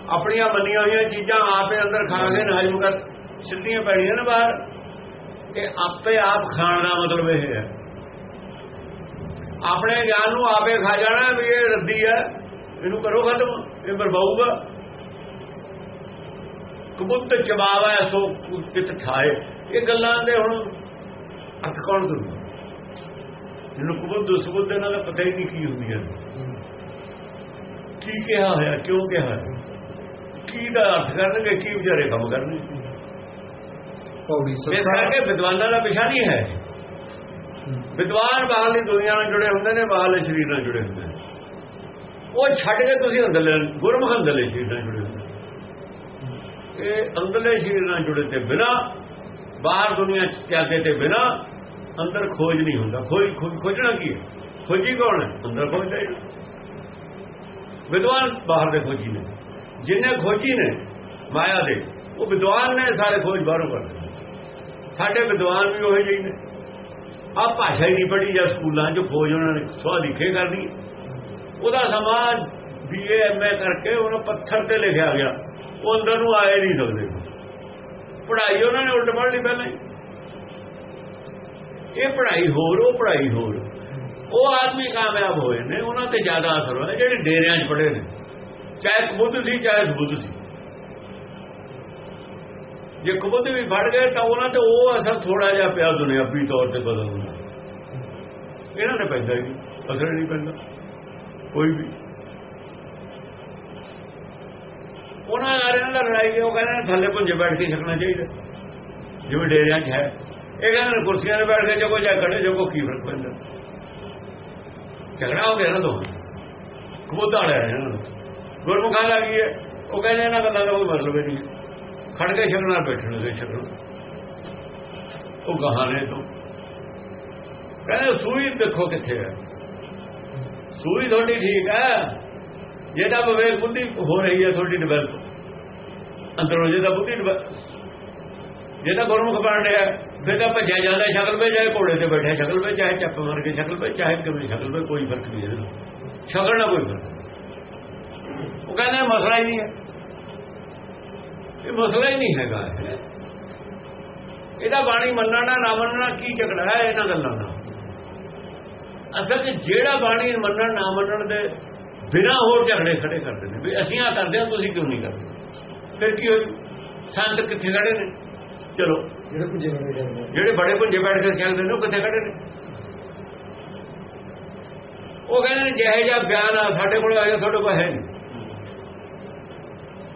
ਆਪਣੀਆਂ ਮੰਨੀਆਂ ਹੋਈਆਂ ਚੀਜ਼ਾਂ ਆਪੇ ਅੰਦਰ ਖਾ ਕੇ ਹਜਮ ਕਰ ਸਿੱਧੀਆਂ ਪੈਣੀਆਂ ਨੇ ਬਾਹਰ। ਇਹ ਆਪੇ ਆਪ ਖਾਣ ਦਾ ਮਤਲਬ ਇਹ ਹੈ। ਆਪਣੇ ਗਿਆਨ ਨੂੰ ਆਪੇ ਖਾ ਜਾਣਾ ਵੀ ਇਹ ਰੱਦੀ ਹੈ। ਇਹਨੂੰ ਕਰੋ ਖਤਮ ਇਹ ਬਰਬਾਊਗਾ ਕਬੁੱਤ ਚਬਾਵਾ ਸੋ ਕਿਤ ਠਾਏ ਇਹ ਗੱਲਾਂ ਦੇ ਹੁਣ ਅਰਥ ਕੌਣ ਕਰੂ ਇਹਨੂੰ ਕਬੁੱਤ ਸੁਬੁੱਧ ਇਹਨਾਂ ਦਾ ਪਤਾ ਹੀ ਨਹੀਂ ਕੀ ਹੁੰਦੀਆਂ ਕੀ ਕਿਹਾ ਹੋਇਆ ਕਿਉਂ ਕਿਹਾ? ਕੀ ਦਾ ਅਰਥ ਕਰਨਗੇ ਕੀ ਵਿਚਾਰੇ ਕੰਮ ਕਰਨਗੇ? ਪੌੜੀ ਸੱਤਾ ਕਰਕੇ ਵਿਦਵਾਨਾਂ ਦਾ ਵਿਸ਼ਾ ਨਹੀਂ ਹੈ। ਵਿਦਵਾਨ ਬਾਹਰਲੀ ਦੁਨੀਆ ਨਾਲ ਜੁੜੇ ਹੁੰਦੇ ਨੇ ਬਾਹਰਲੇ ਸਰੀਰ ਨਾਲ ਜੁੜੇ ਹੁੰਦੇ ਨੇ। ਉਹ ਛੱਡ ਕੇ ਤੁਸੀਂ ਅੰਦਰਲੇ, ਗੁਰਮੁਖ ਅੰਦਰਲੇ ਸਰੀਰ ਨਾਲ ਜੁੜੇ ਹੁੰਦੇ ਇਹ ਅੰਦਰਲੇ ਸਰੀਰ ਨਾਲ ਜੁੜੇ ਤੇ ਬਿਨਾ, ਬਾਹਰ ਦੁਨੀਆ ਚ ਤਿਆਗੇ ਤੇ ਬਿਨਾ, ਅੰਦਰ ਖੋਜ ਨਹੀਂ ਹੁੰਦਾ। ਖੋਜ ਖੋਜਣਾ ਕੀ ਹੈ? ਖੋਜੀ ਕੌਣ ਹੈ? ਅੰਦਰ ਖੋਜਦਾ ਹੀ ਵਿਦਵਾਨ ਬਾਹਰ ਦੇ ਖੋਜੀ ਨੇ। ਜਿੰਨੇ ਖੋਜੀ ਨੇ ਮਾਇਆ ਦੇ, ਉਹ ਵਿਦਵਾਨ ਨੇ ਸਾਰੇ ਖੋਜ ਬਾਹਰੋਂ ਕਰਦੇ ਸਾਡੇ ਵਿਦਵਾਨ ਵੀ ਉਹੇ ਜਿਹੇ ਨੇ। ਆ ਭਾਸ਼ਾ ਹੀ ਨਹੀਂ ਪੜ੍ਹੀ ਜਾਂ ਸਕੂਲਾਂ 'ਚ ਖੋਜ ਉਹਨਾਂ ਨੇ ਸਵਾ ਲਿਖੇ ਕਰਨੀ ਉਹਦਾ ਸਮਾਂ ਬੀਏ ਐਮਏ ਕਰਕੇ ਉਹਨਾਂ ਪੱਥਰ ਤੇ ਲਿਖਿਆ ਗਿਆ। ਉਹ ਅੰਦਰ ਨੂੰ ਆਏ ਨਹੀਂ ਸਕਦੇ। ਪੜ੍ਹਾਈ ਉਹਨਾਂ ਨੇ ਉਲਟ ਪੜ੍ਹ ਲਈ ਪਹਿਲਾਂ ਇਹ ਪੜ੍ਹਾਈ ਹੋਰ, ਉਹ ਪੜ੍ਹਾਈ ਹੋਰ। ਉਹ ਆਦਮੀ ਕਾਮਯਾਬ ਹੋਏ ਨੇ, ਉਹਨਾਂ ਤੇ ਜ਼ਿਆਦਾ ਅਸਰ ਹੋਇਆ। ਜਿਹੜੇ ਡੇਰਿਆਂ 'ਚ ਪੜ੍ਹੇ ਨੇ, ਚਾਹੇ ਬੁੱਧ ਸੀ, ਚਾਹੇ ਬੁੱਧ ਸੀ। ਜੇ ਕਬੁੱਧ ਵੀ ਫੜ ਗਏ ਤਾਂ ਉਹਨਾਂ ਤੇ ਉਹ ਅਸਰ ਥੋੜਾ ਜਿਹਾ ਪਿਆ ਦੁਨਿਆਵੀ ਤੌਰ ਤੇ ਬਦਲ ਹੁੰਦਾ ਇਹਨਾਂ ਨੇ ਪੈਂਦਾ ਹੀ ਅਸਰ ਨਹੀਂ ਪੈਂਦਾ, ਕੋਈ ਵੀ। ਉਹਨਾਂ ਨਾਲ ਇਹਨਾਂ ਦਾ ਲੜਾਈ ਕਿ ਉਹ ਕਹਿੰਦੇ ਨੇ ਥੱਲੇ ਪੁੰਜੇ ਬੈਠ ਕੇ ਛਕਣਾ ਚਾਹੀਦਾ। ਜਿਵੇਂ ਡੇਰਿਆਂ 'ਚ ਹੈ। ਇਹ ਕਹਿੰਦੇ ਨੇ ਕੁਰਸੀਆਂ 'ਤੇ ਬੈਠ ਕੇ ਜਗੋ ਜਾ ਖੜੇ ਜਗੋ ਕੀ ਫ਼ਰਕ ਪੈਂਦਾ। ਝਗੜਾ ਹੋ ਗਿਆ ਨਾ ਦੋ ਕਬੂਤ ਵਾਲਿਆ ਇਹਨਾਂ ਨੂੰ ਗੁਰਮੁਖਾਂ ਲੱਗੀ ਹੈ? ਉਹ ਕਹਿੰਦੇ ਇਹਨਾਂ ਗੱਲਾਂ ਦਾ ਕੋਈ ਮਤਲਬ ਹੀ ਨਹੀਂ। ਖੜ ਕੇ ਛਕਣਾ ਬੈਠਣ ਦੇ ਛਕਣ ਉਹ ਗਹਾਣੇ ਤੋਂ। ਕਹਿੰਦੇ, ਸੂਈ ਦੇਖੋ ਕਿੱਥੇ ਹੈ। ਸੂਈ ਤੁਹਾਡੀ ਠੀਕ ਹੈ। ਜੇ ਤਾਂ ਵਿਵੇਕ ਬੁੱਧੀ ਹੋ ਰਹੀ ਹੈ ਤੁਹਾਡੀ ਡਿਵੈਲਪ ਅੰਦਰੋਂ ਜੇ ਤਾਂ ਬੁੱਧੀ develop- ਜੇ ਤਾਂ ਗੁਰਮੁਖ ਬਣ ਰਿਹਾ ਫਿਰ ਤਾਂ ਭੱਜਿਆ ਜਾਂਦਾ ਸ਼ਕਲ ਵਿੱਚ, ਚਾਹੇ ਘੋੜੇ ਤੇ ਬੈਠਾ ਸ਼ਕਲ ਵਿੱਚ, ਚਾਹੇ ਚੱਪ ਮਾਰ ਕੇ ਸ਼ਕਲ ਵਿੱਚ, ਚਾਹੇ ਕਿਵੇਂ ਸ਼ਕਲ ਵਿੱਚ, ਕੋਈ ਫ਼ਰਕ ਨਹੀਂ ਇਹਦੇ ਸ਼ਕਲ ਨਾਲ ਕੋਈ ਫ਼ਰਕ ਉਹ ਕਹਿੰਦਾ, ਮਸਲਾ ਹੀ ਨਹੀਂ ਹੈ। ਇਹ ਮਸਲਾ ਹੀ ਨਹੀਂ ਹੈਗਾ ਇਹ। ਇਹਦਾ ਬਾਣੀ ਮੰਨਣਾ ਨਾ ਮੰਨਣਾ ਕੀ ਝਗੜਾ ਹੈ ਇਹਨਾਂ ਗੱਲਾਂ ਦਾ? ਅਸਲ 'ਚ ਜਿਹੜਾ ਬਾਣੀ ਮੰਨਣ ਨਾ ਮੰਨਣ ਦੇ ਬਿਨਾਂ ਹੋਰ ਝਗੜੇ ਖੜੇ ਕਰਦੇ ਨੇ। ਵੀ ਅਸੀਂ ਆ ਕਰਦੇ ਹਾਂ ਤੁਸੀਂ ਕਿਉਂ ਨਹੀਂ ਕਰਦੇ? ਫਿਰ ਕੀ ਹੋਈ? ਸੰਤ ਕਿੱਥੇ ਖੜੇ ਨੇ? ਚਲੋ। ਜਿਹੜੇ ਪੁੱਜੇ ਜਿਹੜੇ ਬੜੇ ਪੁੰਜੇ ਬੈਠ ਕੇ ਕਹਿੰਦੇ ਨੇ ਉਹ ਕਿੱਥੇ ਖੜੇ ਨੇ? ਉਹ ਕਹਿੰਦੇ ਨੇ ਜਿਹੇ ਜਿਹਾ ਬਿਆਨ ਆ ਸਾਡੇ ਕੋਲ ਆਇਆ ਤੁਹਾਡੇ ਕੋਲ ਹੈ ਨਹੀਂ।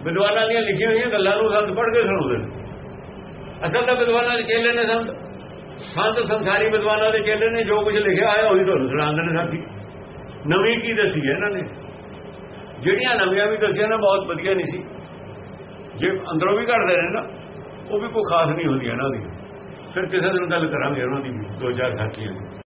ਵਿਦਵਾਨਾਂ ਦੀਆਂ ਲਿਖੀਆਂ ਹੋਈਆਂ ਗੱਲਾਂ ਨੂੰ ਸੰਤ ਪੜ੍ਹ ਕੇ ਸੁਣਾਉਂਦੇ ਨੇ। ਅਸਲ ਤਾਂ ਵਿਦਵਾਨਾਂ ਦੇ ਚੇਲੇ ਨੇ ਸੰਤ। ਸੰਤ ਸੰਸਾਰੀ ਵਿਦਵਾਨਾਂ ਦੇ ਚੇਲੇ ਨੇ, ਜੋ ਕੁਝ ਲਿਖਿਆ ਆਇਆ ਉਹੀ ਤੁਹਾਨੂੰ ਸੁਣਾਉਂਦੇ ਨੇ ਸਾਥੀ। ਨਵੀਂ ਕੀ ਦੱਸੀ ਹੈ ਇਹਨਾਂ ਨੇ? ਜਿਹੜੀਆਂ ਨਵੀਆਂ ਵੀ ਦੱਸੀਆਂ ਨਾ, ਬਹੁਤ ਵਧੀਆ ਨਹੀਂ ਸੀ। ਜੇ ਅੰਦਰੋਂ ਵੀ ਘੜਦੇ ਨੇ ਨਾ, ਉਹ ਵੀ ਕੋਈ ਖਾਸ ਨਹੀਂ ਹੁੰਦੀਆਂ ਇਹਨਾਂ ਦੀ। ਫਿਰ ਕਿਸੇ ਦਿਨ ਗੱਲ ਕਰਾਂਗੇ ਉਹਨਾਂ ਦੀ, ਦੋ ਚਾਰ ਸਾਥੀਆਂ ਦੀ।